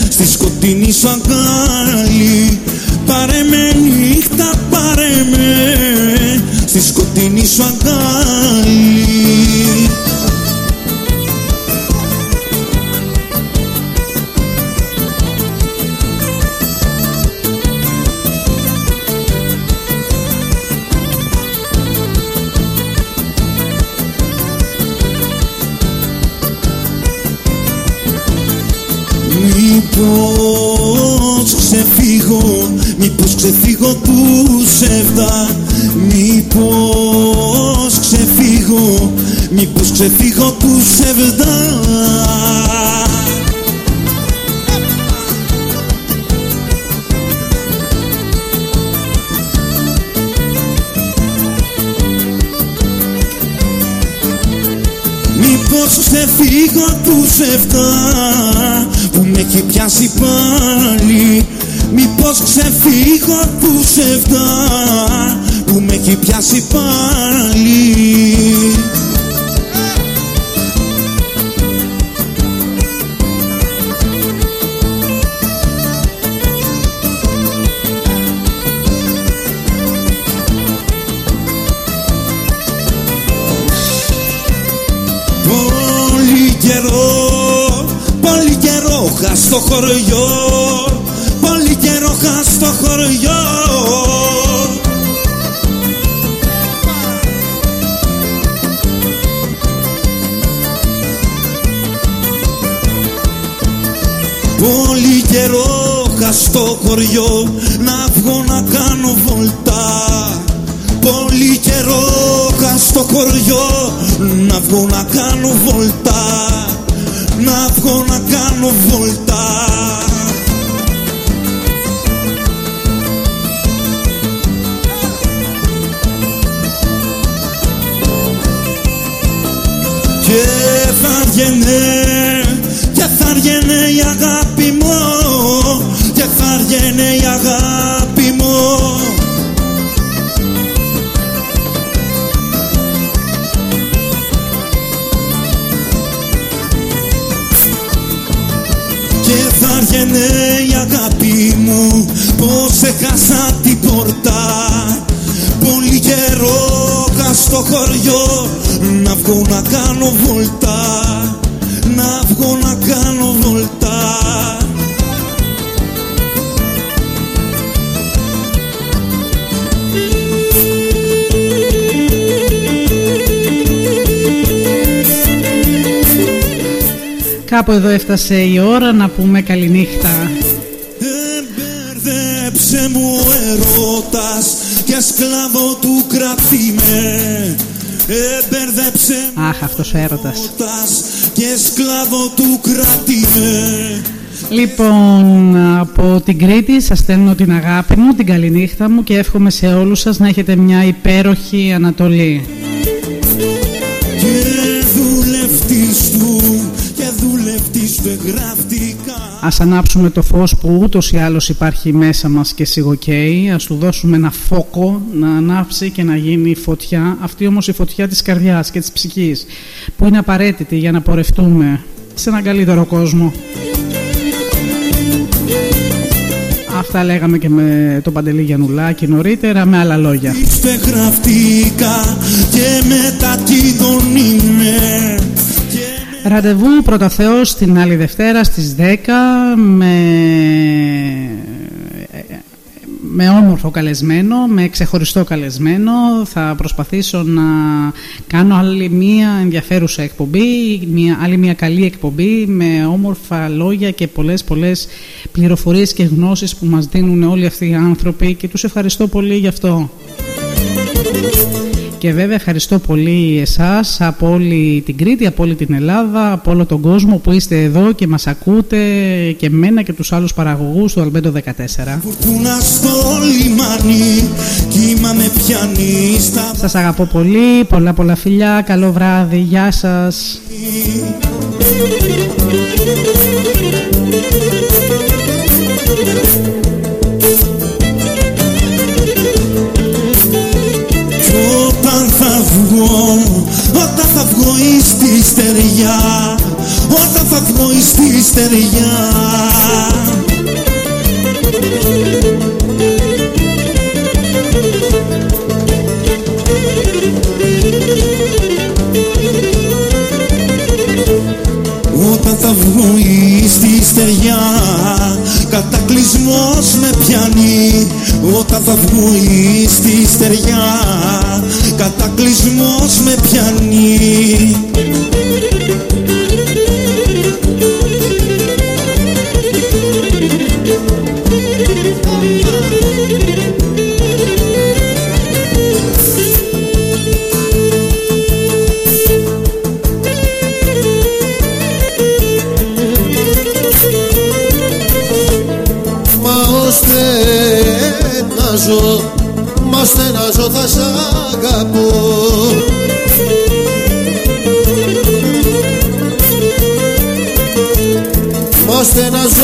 Στη σκοτεινή σου αγκάλι Πάρε με νύχτα, πάρε με. Στη σκοτεινή σου αγκάλι μήπως ξεφύγω του σεβδά Μήπως ξεφύγω, μήπως ξεφύγω του σεβδά Μήπως ξεφύγω του σεβδά που με έχει πιάσει πάλι Μήπως ξεφύγω του σεβδά που με έχει πιάσει πάλι. Πολύ καιρό, πολύ καιρό χα στο χωριό χωριό. Πολύ καιρό χα στο χωριό να βγω να κάνω βολτά Πολύ καιρό χα στο χωριό να βγω να κάνω βολτά να βγω να κάνω βολτά θα βγαινε, και θα βγαινε η αγάπη μου Και θα βγαινε η αγάπη μου. Και θα βγαινε η αγάπη μου Πως έχασα την πόρτα Πολύ καιρό χα στο χωριό Να βγω να κάνω βολτά Να βγω να κάνω βολτά Κάπου εδώ έφτασε η ώρα να πούμε καληνύχτα. Εμπέρδεψε μου ερώτας και σκλάβο του κρατή με Εμπέρδεψε μου Αχ, αυτός ο έρωτας. ερώτας και σκλάβο του κρατή με Λοιπόν, από την Κρήτη σας στέλνω την αγάπη μου, την καληνύχτα μου και εύχομαι σε όλους σας να έχετε μια υπέροχη Ανατολή. Και δουλευτής του και δουλευτής του εγγραφτικά Ας ανάψουμε το φως που ούτως ή άλλως υπάρχει μέσα μας και σιγοκαίει. Ας του δώσουμε ένα φόκο να ανάψει και να γίνει φωτιά. Αυτή όμως η φωτιά της καρδιάς και της ψυχής που είναι απαραίτητη για να πορευτούμε σε έναν καλύτερο κόσμο. Αυτά λέγαμε και με τον Παντελή Γιαννουλάκη νωρίτερα με άλλα λόγια. Είστε γραφτικά και μετά κοινωνíme Ραντεβού πρώτα Θεός την άλλη Δευτέρα στις 10 με, με όμορφο καλεσμένο, με ξεχωριστό καλεσμένο. Θα προσπαθήσω να κάνω άλλη μία ενδιαφέρουσα εκπομπή, μια, άλλη μία καλή εκπομπή με όμορφα λόγια και πολλές πολλές πληροφορίες και γνώσεις που μας δίνουν όλοι αυτοί οι άνθρωποι και τους ευχαριστώ πολύ γι' αυτό. Και βέβαια ευχαριστώ πολύ εσάς από όλη την Κρήτη, από όλη την Ελλάδα, από όλο τον κόσμο που είστε εδώ και μας ακούτε και μένα και τους άλλους παραγωγούς του Αλμπέντο 14. Σας αγαπώ πολύ, πολλά πολλά φιλιά, καλό βράδυ, γεια σας. Όταν θα βγω στη στεριά Όταν θα βγω στη στεριά. Όταν θα βγω στη στεριά Κατακλυσμός με πιάνει Όταν θα βγω στη στεριά Κατακλυσμός με πιάνει στενάζω θα σ' αγαπώ. Μα στενάζω